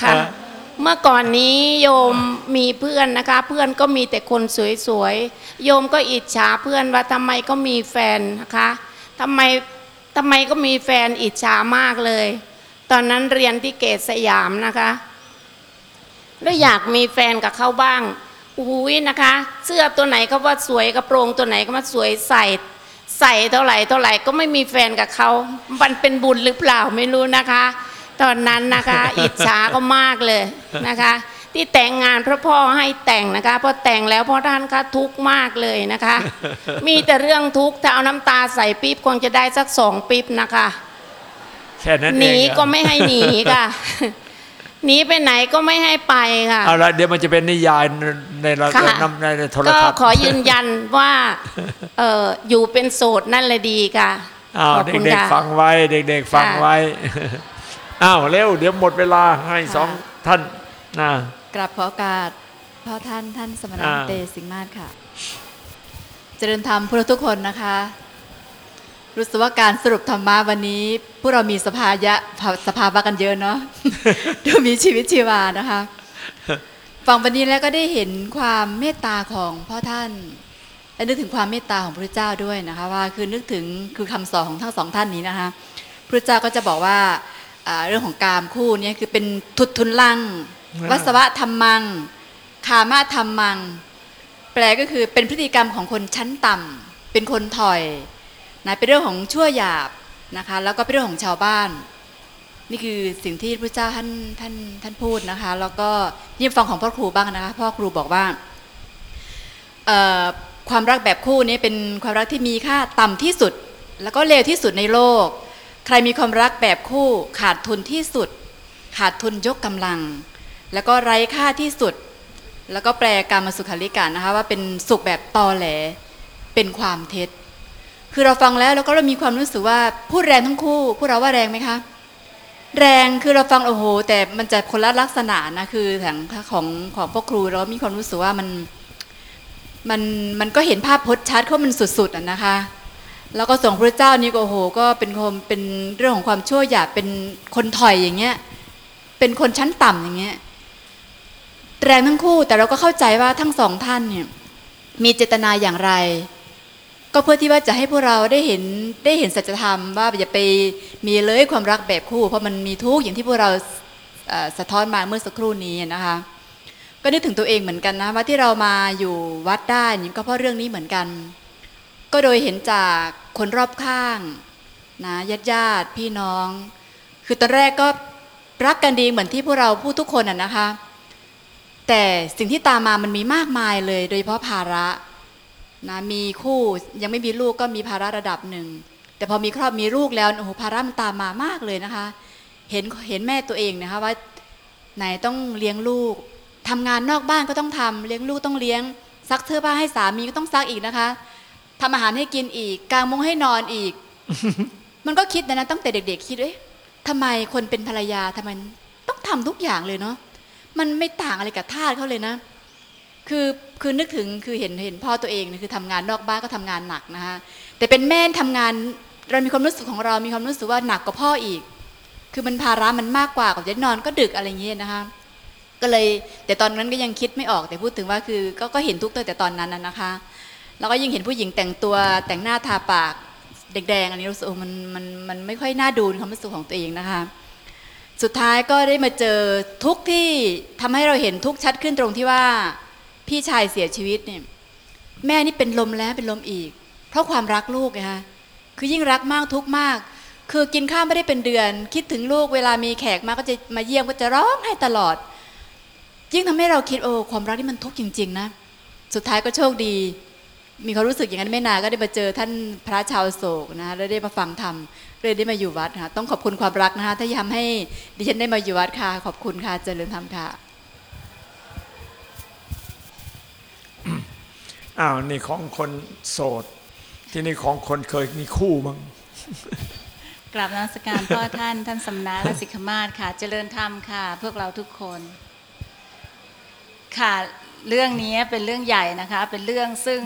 ค่ะ เมื่อก่อนนี้โยมมีเพื่อนนะคะ เพื่อนก็มีแต่คนสวยๆโยมก็อิจฉาเพื่อนว่าทำไมก็มีแฟนนะคะทำไมทำไมก็มีแฟนอิจฉามากเลย ตอนนั้นเรียนที่เกตสยามนะคะ แล้วอยากมีแฟนกับเขาบ้าง อุ้ยนะคะ เสื้อตัวไหนก็ว่าสวยกระโปรงตัวไหนก็ว่าสวยใส่ใส่เท่าไหร่เท่าไหร่ก็ไม่มีแฟนกับเขามันเป็นบุญหรือเปล่าไม่รู้นะคะ ตอนนั้นนะคะ อิจฉาก็มากเลยนะคะ ที่แต่งงานเพราะพ่อให้แต่งนะคะพอแต่งแล้วพ่อท่านก็ทุกข์มากเลยนะคะ มีแต่เรื่องทุกข์ถ้าเอาน้ำตาใส่ปี๊บคงจะได้สักสองปี๊บนะคะแค่นั้นเองหนีเหรอก็ไม่ให้หนีค่ะ หนีไปไหนก็ไม่ให้ไปค่ะเอาละเดี๋ยวมันจะเป็นนิยายในระค่ะนำในโทรก็ทัศน์ขอยืนยันว่าเอออยู่เป็นโสดนั่นแหละดีค่ะอ้าวขอบคุณเด็กค่ะๆฟังไว้ เด็กๆฟังค่ะไว้อ้าวเร็วเดี๋ยวหมดเวลาให้สองท่านนะกราบขอโอกาสพ่อท่านท่านสมณะอ่าเตสิงห์มาศค่ะ เจริญธรรมพวกเราทุกคนนะคะ รู้สึกว่าการสรุปธรรมะวันนี้ พวกเรามีสภายะสภาวะกันเยอะเนาะดูมีชีวิตชีวานะคะ ฟังวันนี้แล้วก็ได้เห็นความเมตตาของพ่อท่านและนึกถึงความเมตตาของพระเจ้าด้วยนะคะว่าคือนึกถึงคือคำสอนของทั้งสองท่านนี้นะคะพระเจ้าก็จะบอกว่าอ่าเรื่องของกามคู่เนี้คือเป็นทุตทุนลังอ่าวัสวะธรรมัง คามาธรรมัง แปลก็คือเป็นพฤติกรรมของคนชั้นต่ำเป็นคนถอย นะเป็นเรื่องของชั่วหยาบนะคะแล้วก็เป็นเรื่องของชาวบ้าน นี่คือสิ่งที่พระเจ้าท่านท่านท่านพูดนะคะ แล้วก็ยิ่งฟังของพ่อครูบ้างนะคะพ่อครูบอกว่าความรักแบบคู่นี้เป็นความรักที่มีค่าต่ำที่สุด แล้วก็เลวที่สุดในโลก ใครมีความรักแบบคู่ขาดทุนที่สุด ขาดทุนยกกำลัง แล้วก็ไร้ค่าที่สุด แล้วก็แปลการมาสุขาริการนะคะว่าเป็นสุขแบบตอแหลเป็นความเท็จ คือเราฟังแล้วเราก็เรามีความรู้สึกว่าพูดแรงทั้งคู่พูดเราว่าแรงไหมคะ แรงคือเราฟังโอ้โห แต่มันจะคนละลักษณะนะคือทางของของพ่อครูเรามีความรู้สึกว่ามันมันมันก็เห็นภาพพจน์ชัดเขามันสุดๆอะนะคะ แล้วก็ส่งพระเจ้านี่ก็โอ้โห ก็เป็นคนเป็นเรื่องของความชั่วหยาบเป็นคนถอยอย่างเงี้ยเป็นคนชั้นต่ำอย่างเงี้ยแรงทั้งคู่แต่เราก็เข้าใจว่าทั้งสองท่านเนี่ยมีเจตนาอย่างไร ก็เพื่อที่ว่าจะให้พวกเราได้เห็นได้เห็นสัจธรรมว่าอย่าไปมีเลยความรักแบบคู่ เพราะมันมีทุกข์อย่างที่พวกเราสะท้อนมาเมื่อสักครู่นี้นะคะ ก็นึกถึงตัวเองเหมือนกันนะว่าที่เรามาอยู่วัดได้นี่ก็เพราะเรื่องนี้เหมือนกัน ก็โดยเห็นจากคนรอบข้างนะญาติญาติพี่น้อง คือตอนแรกก็รักกันดีเหมือนที่พวกเราพูดทุกคนอะนะคะ แต่สิ่งที่ตามมามันมีมากมายเลย โดยเฉพาะภาระ นะมีคู่ยังไม่มีลูกก็มีภาระระดับหนึ่ง แต่พอมีครอบมีลูกแล้วโอ้โหภาระมันตามมามากเลยนะคะ เห็นเห็นแม่ตัวเองนะคะว่าไหนต้องเลี้ยงลูกทำงานนอกบ้านก็ต้องทำเลี้ยงลูกต้องเลี้ยง ซักเสื้อผ้าให้สามีก็ต้องซักอีกนะคะทำอาหารให้กินอีก กางมุ้งให้นอนอีก มันก็คิดนะนะตั้งแต่เด็ก ๆ คิดเอ๊ะทำไมคนเป็นภรรยาทำไมต้องทำทุกอย่างเลยเนาะมันไม่ต่างอะไรกับทาสเขาเลยนะ คือคือนึกถึงคือเห็นเห็นพ่อตัวเองคือทำงานนอกบ้านก็ทำงานหนักนะคะแต่เป็นแม่ทำงานเรามีความรู้สึกของเรามีความรู้สึกว่าหนักกว่าพ่ออีก คือมันภาระมันมากกว่ากับจะนอนก็ดึกอะไรเงี้ยนะคะก็เลยแต่ตอนนั้นก็ยังคิดไม่ออกแต่พูดถึงว่าคือก็ก็เห็นทุกตั้งแต่ตอนนั้นน่ะนะคะแล้วก็ยิ่งเห็นผู้หญิงแต่งตัวแต่งหน้าทาปากแดงๆอันนี้รู้สึกมันมันมันไม่ค่อยน่าดูในความรู้สึกของตัวเองนะคะ สุดท้ายก็ได้มาเจอทุกที่ทำให้เราเห็นทุกชัดขึ้นตรงที่ว่า พี่ชายเสียชีวิตเนี่ยแม่นี่เป็นลมแล้วเป็นลมอีก เพราะความรักลูกไงคะคือยิ่งรักมากทุกมาก คือกินข้าวไม่ได้เป็นเดือน คิดถึงลูกเวลามีแขกมาก็จะมาเยี่ยมก็จะร้องให้ตลอด ยิ่งทำให้เราคิดโอ้ความรักนี่มันทุกข์จริง ๆ นะ สุดท้ายก็โชคดี มีความรู้สึกอย่างนั้นไม่นานก็ได้มาเจอท่านพระชาวโศกนะคะแล้วได้มาฟังธรรมเลยได้มาอยู่วัดค่ะต้องขอบคุณความรักนะคะที่ทำให้ดิฉันได้มาอยู่วัดค่ะขอบคุณค่ะเจริญธรรมค่ะ อ้าวนี่ของคนโสด ที่นี่ของคนเคยมีคู่มั้งกราบนมัสการพ่อท่านท่านสำนักและสิกขมาศค่ะ เจริญธรรมค่ะ พวกเราทุกคน ค่ะเรื่องนี้เป็นเรื่องใหญ่นะคะ เป็นเรื่องซึ่ง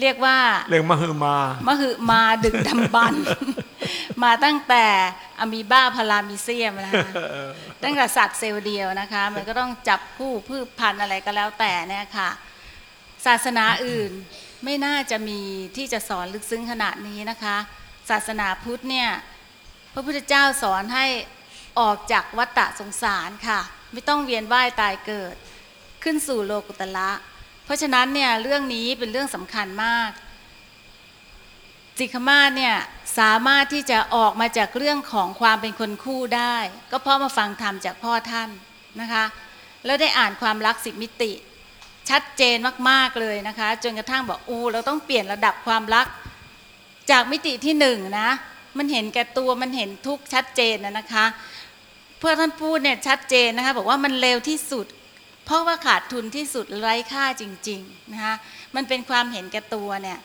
เรียกว่า เรื่องมหึมามหึมาดึกดำบรรพ์มาตั้งแต่อะมีบ้าพารามิเซียมนะคะตั้งแต่สัตว์เซลล์เดียวนะคะ มันก็ต้องจับคู่พืชพันธุ์อะไรก็แล้วแต่เนี่ยค่ะ ศาสนาอื่นไม่น่าจะมีที่จะสอนลึกซึ้งขนาดนี้นะคะ ศาสนาพุทธเนี่ยพระพุทธเจ้าสอนให้ออกจากวัฏฏะสงสารค่ะ ไม่ต้องเวียนว่ายตายเกิด ขึ้นสู่โลกุตละ เพราะฉะนั้นเนี่ยเรื่องนี้เป็นเรื่องสำคัญมากจิกขมาเนี่ยสามารถที่จะออกมาจากเรื่องของความเป็นคนคู่ได้ ก็เพราะมาฟังธรรมจากพ่อท่านนะคะ แล้วได้อ่านความรักสิบมิติ ชัดเจนมากๆเลยนะคะ จนกระทั่งบอกอูเราต้องเปลี่ยนระดับความรัก จากมิติที่หนึ่งนะมันเห็นแก่ตัวมันเห็นทุกข์ชัดเจนนะนะคะเพื่อท่านพูดเนี่ยชัดเจนนะคะบอกว่ามันเลวที่สุด เพราะว่าขาดทุนที่สุดไร้ค่าจริงๆนะคะมันเป็นความเห็นแก่ตัวเนี่ย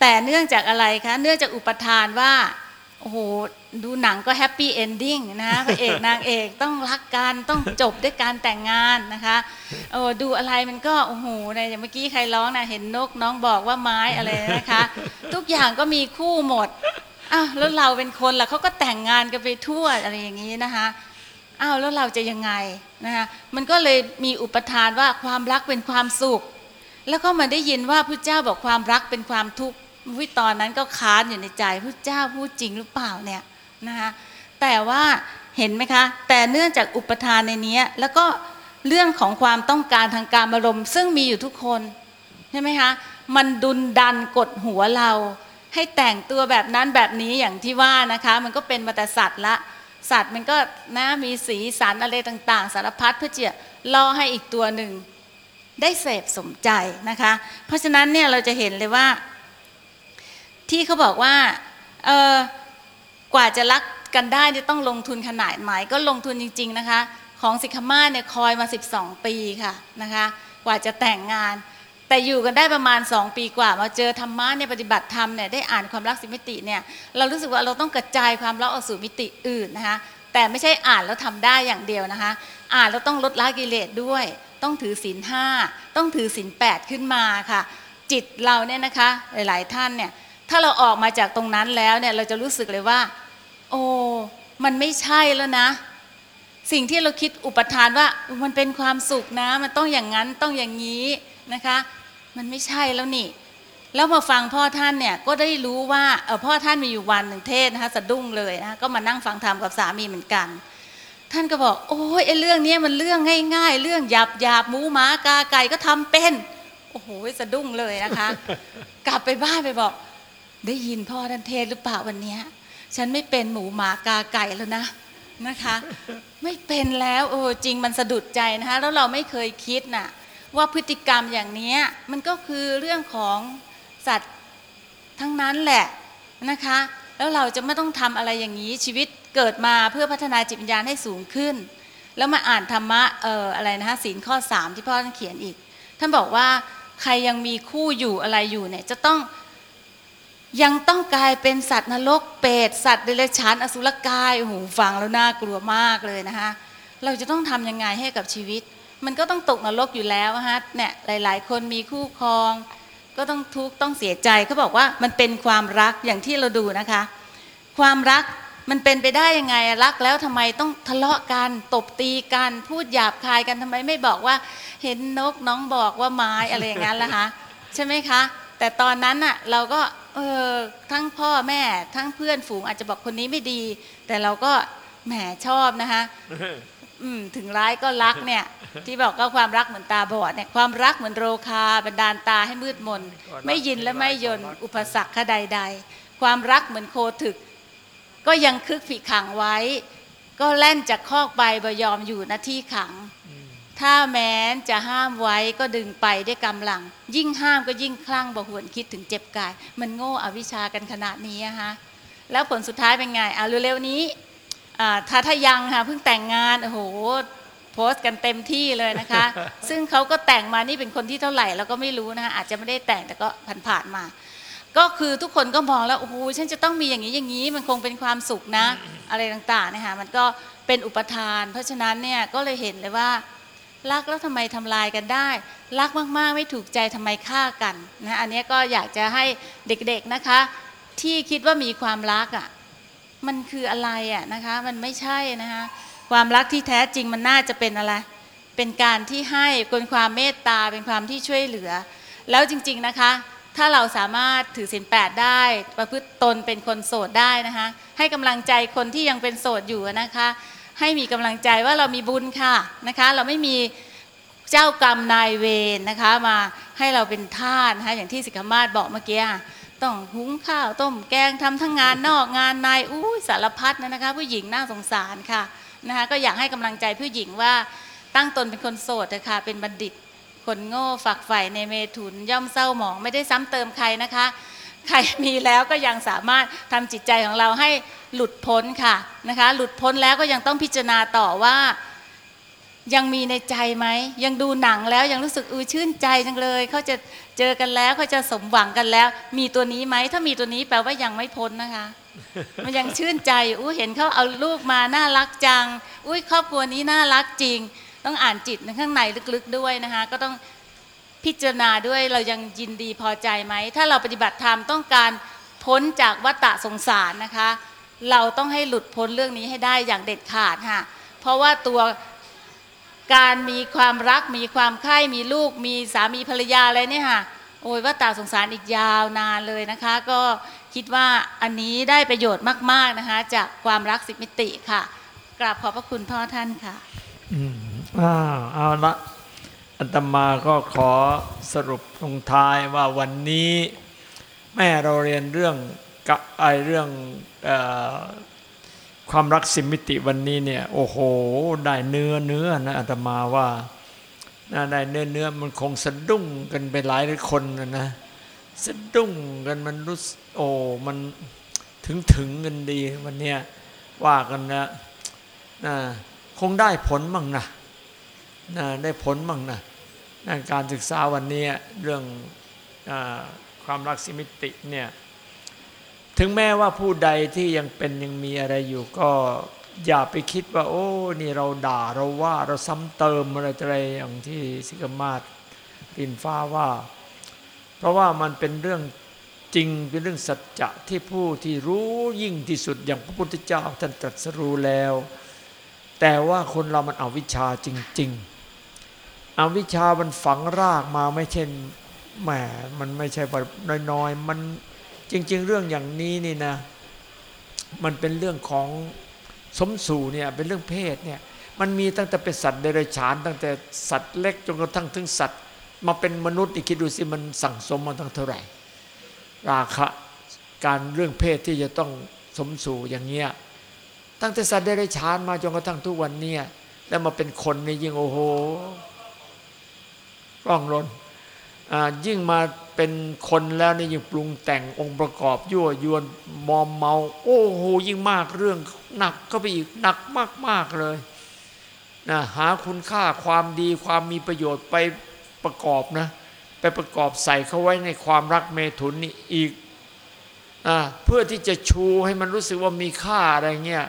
แต่เนื่องจากอะไรคะเนื่องจากอุปาทานว่า โอ้โหดูหนังก็ happy ending นะพระเอกนางเอกต้องรักกันต้องจบด้วยการแต่งงานนะคะเออดูอะไรมันก็โอ้โหในอย่างเมื่อกี้ใครร้องนะเห็นนกน้องบอกว่าไม้อะไรนะคะ ทุกอย่างก็มีคู่หมดอ้าวแล้วเราเป็นคนล่ะเขาก็แต่งงานกันไปทั่วอะไรอย่างนี้นะคะอ้าวแล้วเราจะยังไงนะคะมันก็เลยมีอุปทานว่าความรักเป็นความสุข แล้วก็มาได้ยินว่าพระเจ้าบอกความรักเป็นความทุกข์ วิตอนนั้นก็ค้านอยู่ในใจพระเจ้าพูดจริงหรือเปล่าเนี่ยนะคะแต่ว่าเห็นไหมคะ แต่เนื่องจากอุปทานในนี้แล้วก็เรื่องของความต้องการทางการอารมณ์ ซึ่งมีอยู่ทุกคนใช่ไหมคะมันดุนดันกดหัวเรา ให้แต่งตัวแบบนั้นแบบนี้อย่างที่ว่านะคะ มันก็เป็นมาแต่สัตว์ละสัตว์มันก็นะมีสีสันอะไรต่าง ๆ สารพัดเพื่อจะล่อให้อีกตัวหนึ่งได้เสพสมใจนะคะ เพราะฉะนั้นเนี่ยเราจะเห็นเลยว่า ที่เขาบอกว่าเออกว่าจะรักกันได้จะต้องลงทุนขนาดไหนก็ลงทุนจริง ๆนะคะ ของสิกขามาเนี่ยคอยมา 12 ปีค่ะนะคะกว่าจะแต่งงาน แต่อยู่กันได้ประมาณ 2 ปีกว่า มาเจอธรรมะเนี่ยปฏิบัติธรรมเนี่ยได้อ่านความรักสิมิติเนี่ยเรารู้สึกว่าเราต้องกระจายความรักออกสู่มิติอื่นนะคะแต่ไม่ใช่อ่านแล้วทำได้อย่างเดียวนะคะ อ่านแล้วต้องลดละกิเลสด้วย ต้องถือศีลห้าต้องถือศีลแปดขึ้นมาค่ะ จิตเราเนี่ยนะคะหลาย ๆ ท่านเนี่ย ถ้าเราออกมาจากตรงนั้นแล้วเนี่ยเราจะรู้สึกเลยว่า โอ้มันไม่ใช่แล้วนะ สิ่งที่เราคิดอุปทานว่ามันเป็นความสุขนะ มันต้องอย่างนั้นต้องอย่างนี้นะคะ มันไม่ใช่แล้วนี่ แล้วมาฟังพ่อท่านเนี่ยก็ได้รู้ว่าเออพ่อท่านมีอยู่วันหนึ่งเทศนะคะสะดุ้งเลยนะก็มานั่งฟังธรรมกับสามีเหมือนกัน ท่านก็บอก โอ้ยไอ้เรื่องนี้มันเรื่องง่าย ๆ เรื่องหยาบหยาบหมูหมากาไก่ก็ทำเป็นโอ้โหสะดุ้งเลยนะคะ กลับไปบ้านไปบอก ได้ยินพ่อท่านเทศหรือเปล่าวันนี้ฉันไม่เป็นหมูหมากาไก่แล้วนะนะคะ ไม่เป็นแล้วโอ้จริงมันสะดุดใจนะคะ แล้วเราไม่เคยคิดน่ะว่าพฤติกรรมอย่างนี้มันก็คือเรื่องของสัตว์ทั้งนั้นแหละนะคะ แล้วเราจะไม่ต้องทำอะไรอย่างนี้ชีวิตเกิดมาเพื่อพัฒนาจิตวิญญาณให้สูงขึ้น แล้วมาอ่านธรรมะเอ่ออะไรนะคะศีลข้อสามที่พ่อท่านเขียนอีก ท่านบอกว่าใครยังมีคู่อยู่อะไรอยู่เนี่ยจะต้อง ยังต้องกลายเป็นสัตว์นรกเปรตสัตว์เดรัจฉานอสุรกายโอ้โหฟังแล้วน่ากลัวมากเลยนะคะเราจะต้องทำยังไงให้กับชีวิต มันก็ต้องตกนรกอยู่แล้วฮะเนี่ยหลาย ๆ คนมีคู่ครอง ก็ต้องทุกข์ต้องเสียใจเขาบอกว่ามันเป็นความรักอย่างที่เราดูนะคะ ความรักมันเป็นไปได้ยังไงรักแล้วทำไมต้องทะเลาะกันตบตีกันพูดหยาบคายกันทำไมไม่บอกว่า เห็นนกน้องบอกว่าไม้อะไรอย่างนั้นล่ะคะใช่ไหมคะ แต่ตอนนั้นน่ะเราก็เออทั้งพ่อแม่ทั้งเพื่อนฝูงอาจจะบอกคนนี้ไม่ดี แต่เราก็แหมชอบนะคะอืมถึงร้ายก็รักเนี่ย ที่บอกก็ความรักเหมือนตาบอดเนี่ยความรักเหมือนโรคาบันดาลตาให้มืดมน ไม่ยินและไม่ยนอุปสรรคใดๆความรักเหมือนโคถึก ก็ยังคึกฝีขังไว้ ก็แล่นจากคอกไปบยอมอยู่หน้าที่ขัง ถ้าแม้นจะห้ามไว้ก็ดึงไปด้วยกำลัง ยิ่งห้ามก็ยิ่งคลั่งบหวนคิดถึงเจ็บกาย มันโง่อวิชากันขนาดนี้อะฮะแล้วผลสุดท้ายเป็นไงอะเร็วๆนี้อ่าถ้าถ้ายังค่ะเพิ่งแต่งงานโอ้โหโพสต์กันเต็มที่เลยนะคะ ซึ่งเขาก็แต่งมานี่เป็นคนที่เท่าไหร่เราก็ไม่รู้นะคะอาจจะไม่ได้แต่งแต่ก็ผ่านๆมา ก็คือทุกคนก็มองแล้วโอ้โหฉันจะต้องมีอย่างนี้อย่างนี้มันคงเป็นความสุขนะ อะไรต่างๆนะคะมันก็เป็นอุปทาน เพราะฉะนั้นเนี่ยก็เลยเห็นเลยว่า รักแล้วทำไมทำลายกันได้ รักมากๆไม่ถูกใจทำไมฆ่ากันนะอันนี้ก็อยากจะให้เด็กๆนะคะ ที่คิดว่ามีความรักอะมันคืออะไรอะนะคะมันไม่ใช่นะคะความรักที่แท้จริงมันน่าจะเป็นอะไร เป็นการที่ให้เป็นความเมตตาเป็นความที่ช่วยเหลือ แล้วจริงๆนะคะ ถ้าเราสามารถถือศีลแปดได้ ประพฤติตนเป็นคนโสดได้นะคะ ให้กำลังใจคนที่ยังเป็นโสดอยู่นะคะ ให้มีกำลังใจว่าเรามีบุญค่ะนะคะ เราไม่มีเจ้ากรรมนายเวรนะคะ มาให้เราเป็นทาสนะคะอย่างที่สิกขมาศบอกเมื่อกี้ต้องหุงข้าวต้มแกงทำทั้งงานนอกงานในอู้สารพัดนะนะคะ ผู้หญิงน่าสงสารค่ะนะคะก็อยากให้กำลังใจผู้หญิงว่าตั้งตนเป็นคนโสดเถอะคะเป็นบัณฑิตคนโง่ฝักใฝ่ในเมถุนย่อมเศร้าหมองไม่ได้ซ้ำเติมใครนะคะ ใครมีแล้วก็ยังสามารถทำจิตใจของเราให้หลุดพ้นค่ะนะคะ หลุดพ้นแล้วก็ยังต้องพิจารณาต่อว่ายังมีในใจไหม ยังดูหนังแล้วยังรู้สึกอือชื่นใจจังเลยเขาจะเจอกันแล้วเขาจะสมหวังกันแล้ว มีตัวนี้ไหมถ้ามีตัวนี้แปลว่ายังไม่พ้นนะคะ มันยังชื่นใจอู้เห็นเขาเอาลูกมาน่ารักจัง อุ้ยครอบครัวนี้น่ารักจริง ต้องอ่านจิตในข้างในลึกๆด้วยนะคะ ก็ต้อง พิจารณาด้วยเรายังยินดีพอใจไหม ถ้าเราปฏิบัติธรรมต้องการพ้นจากวัฏสงสารนะคะ เราต้องให้หลุดพ้นเรื่องนี้ให้ได้อย่างเด็ดขาดค่ะเพราะว่าตัวการมีความรักมีความใคร่มีลูกมีสามีภรรยาอะไรเนี่ยค่ะโอ้ยว่าตาสงสารอีกยาวนานเลยนะคะ ก็คิดว่าอันนี้ได้ประโยชน์มาก ๆนะคะ จากความรักสิบมิติค่ะ กราบขอบพระคุณพ่อท่านค่ะ อืมอ้าวเอาละ อาตมาก็ขอสรุปลงท้ายว่าวันนี้ แม่เราเรียนเรื่องกะไอเรื่องอความรักสิมิติวันนี้เนี่ยโอ้โหได้เนื้อเนื้อนะอาตมาว่าน่าได้เนื้อเนื้อมันคงสะดุ้งกันไปหลายคนนะนะสะดุ้งกันมันรู้สึกโอ้มันถึงถึงกันดีวันเนี้ยว่ากันนะนะคงได้ผลมั่งนะนะได้ผลมั่งนะ การศึกษาวันนี้เรื่องอความรักสิมิติเนี่ยถึงแม้ว่าผู้ใดที่ยังเป็นยังมีอะไรอยู่ก็อย่าไปคิดว่า โอ้นี่เราด่าเราว่าเราซ้ำเติมอะไรอะไรอย่างที่สิกมาศปินฟ้าว่า เพราะว่ามันเป็นเรื่องจริงเป็นเรื่องสัจจะที่ผู้ที่รู้ยิ่งที่สุดอย่างพระพุทธเจ้าท่านตรัสรู้แล้ว แต่ว่าคนเรามันเอาวิชาจริง ๆ อาวิชามันฝังรากมาไม่ใช่แหมมันไม่ใช่แบบน้อยๆมันจริง ๆ เรื่องอย่างนี้นี่นะ มันเป็นเรื่องของสมสู่เนี่ยเป็นเรื่องเพศเนี่ย มันมีตั้งแต่เป็นสัตว์เดรัจฉาน ตั้งแต่สัตว์เล็กจนกระทั่งถึงสัตว์ มาเป็นมนุษย์นี่คิดดูสิมันสั่งสมมาตั้งเท่าไหร่ ราคะการเรื่องเพศที่จะต้องสมสู่อย่างเงี้ยตั้งแต่สัตว์เดรัจฉานมาจนกระทั่งทุกวันเนี่ยแล้วมาเป็นคนนี่ยิ่งโอ้โห ร่องรนอ่ายิ่งมาเป็นคนแล้วนี่ยิ่งปรุงแต่งองค์ประกอบ ยั่วยวนมอมเมา โอ้โหยิ่งมากเรื่องหนักก็ไปอีกหนักมาก ๆ เลยนะหาคุณค่าความดีความมีประโยชน์ไปประกอบนะ ไปประกอบใส่เข้าไว้ในความรักเมถุนนี่อีกอาเพื่อที่จะชูให้มันรู้สึกว่ามีค่าอะไรเงี้ย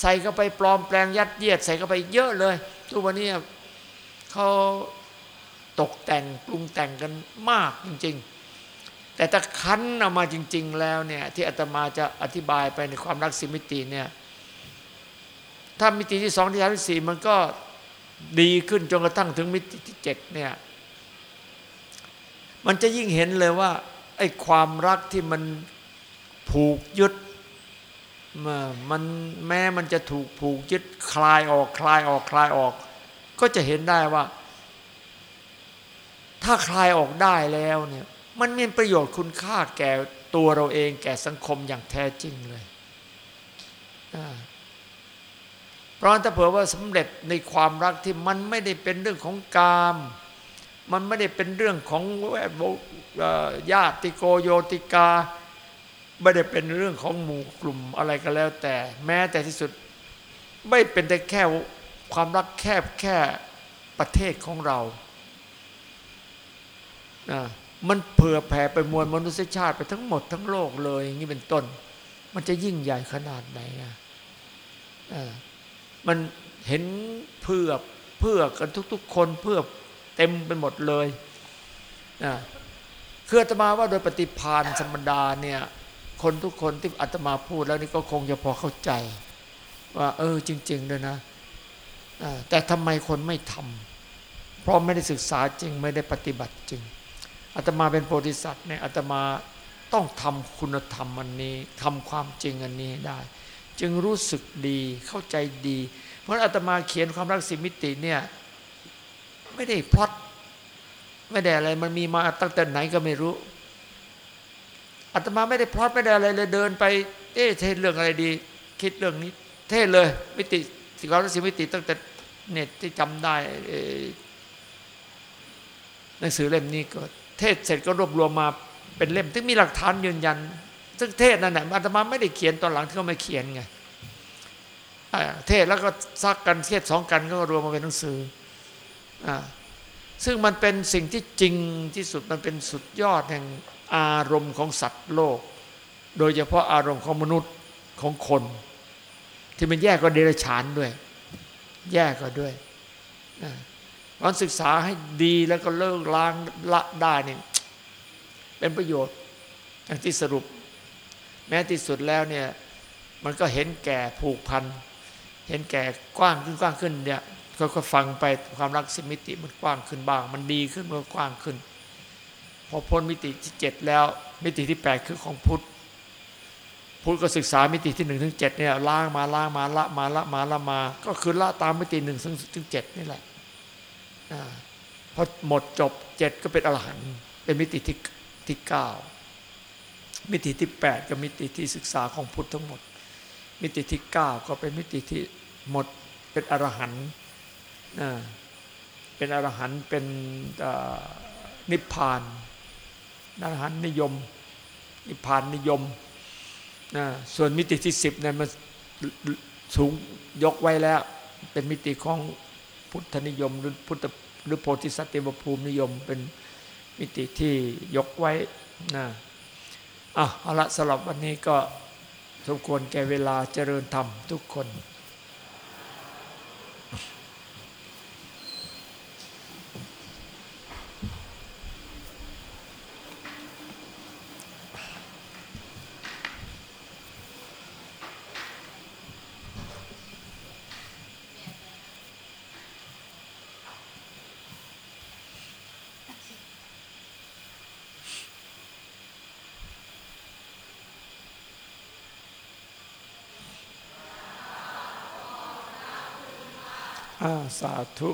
ใส่เข้าไปปลอมแปลงยัดเยียด ใส่เข้าไปเยอะเลย ทุกวันนี้เขา ตกแต่งปรุงแต่งกันมากจริง ๆ แต่ถ้าคั้นออกมาจริง ๆ แล้วเนี่ยที่อาตมาจะอธิบายไปในความรักสิมิติเนี่ยถ้ามิติที่สองที่สามที่สี่มันก็ดีขึ้นจนกระทั่งถึงมิติที่เจ็ดเนี่ยมันจะยิ่งเห็นเลยว่าไอ้ความรักที่มันผูกยึดมันแม้มันจะถูกผูกยึดคลายออกคลายออกคลายออก ก็จะเห็นได้ว่า ถ้าคลายออกได้แล้วเนี่ยมันมีประโยชน์คุณค่าแก่ตัวเราเองแก่สังคมอย่างแท้จริงเลย เพราะถ้าเผื่อว่าสำเร็จในความรักที่มันไม่ได้เป็นเรื่องของกาม มันไม่ได้เป็นเรื่องของแวดญาติโกโยติกา ไม่ได้เป็นเรื่องของหมู่กลุ่มอะไรก็แล้ว แต่แม้แต่ที่สุดไม่เป็นแต่แค่ความรักแคบแค่ประเทศของเรา มันเผื่อแผ่ไปมวลมนุษยชาติไปทั้งหมดทั้งโลกเลยอย่างนี้เป็นต้น มันจะยิ่งใหญ่ขนาดไหนอะมันเห็นเพื่อเพื่อกันทุก ๆ คนเพื่อเต็มไปหมดเลยนะคืออาตมาว่าโดยปฏิพานธรรมดาเนี่ย คนทุกคนที่อาตมาพูดแล้วนี่ก็คงจะพอเข้าใจ ว่า เออจริงๆเลยนะแต่ทำไมคนไม่ทำเพราะไม่ได้ศึกษาจริงไม่ได้ปฏิบัติจริง อาตมาเป็นโพธิสัตว์เนี่ยอาตมาต้องทำคุณธรรมอันนี้ทำความจริงอันนี้ได้ จึงรู้สึกดีเข้าใจดี เพราะอาตมาเขียนความรักสิมิติเนี่ยไม่ได้พลอตไม่ได้อะไรมันมีมาตั้งแต่ไหนก็ไม่รู้อาตมาไม่ได้พลอตไม่ได้อะไรเลยเดินไปเอ๊ะเทศเรื่องอะไรดี คิดเรื่องนี้ เทศเลยมิติสิความรักสิมิติตั้งแต่เน็ตที่จำได้หนังสือเล่มนี้ก็ เทศเสร็จก็รวบรวมมาเป็นเล่มที่มีหลักฐานยืนยัน ซึ่งเทศนั่นแหละอาตมาไม่ได้เขียนตอนหลังที่เขาไม่เขียนไงเทศแล้วก็ซักกันเทศสองกันก็รวมมาเป็นหนังสืออซึ่งมันเป็นสิ่งที่จริงที่สุดมันเป็นสุดยอดแห่งอารมณ์ของสัตว์โลก โดยเฉพาะอารมณ์ของมนุษย์ของคน ที่มันแยกก็เดรัจฉานด้วย แยกก็ด้วยการศึกษาให้ดีแล้วก็เลิกล้างละได้เนี่ยเป็นประโยชน์อย่างที่สรุป แม้ที่สุดแล้วเนี่ย มันก็เห็นแก่ผูกพัน เห็นแก่กว้างขึ้นกว้างขึ้นเนี่ยก็ฟังไปความรักสิมิติมันกว้างขึ้นบ้าง มันดีขึ้นมันกว้างขึ้น พอพ้นมิติที่เจ็ดแล้ว มิติที่แปดคือของพุทธพุทธก็ศึกษามิติที่หนึ่งถึงเจ็ดเนี่ยล้างมาล้างมาละมาละมาละมา ก็คือละตามมิติหนึ่งถึงเจ็ดนี่แหละ พอหมดจบเจ็ดก็เป็นอรหันต์เป็นมิติที่ที่เก้ามิติที่8ก็มิติที่ศึกษาของพุทธทั้งหมด มิติที่9ก็เป็นมิติที่หมดเป็นอรหันต์เป็นอรหันต์เป็นนิพพานอรหันต์นิยม นิพพานนิยมส่วนมิติที่10เนี่ยมันสูงยกไว้แล้ว เป็นมิติของพุทธนิยมหรือพุทธ หรือโพธิสัตว์เทวภูมินิยมเป็นมิติที่ยกไว้นะอะเอาละสำหรับวันนี้ก็สมควรแก่เวลาเจริญธรรมทุกคน อ่าสาธุ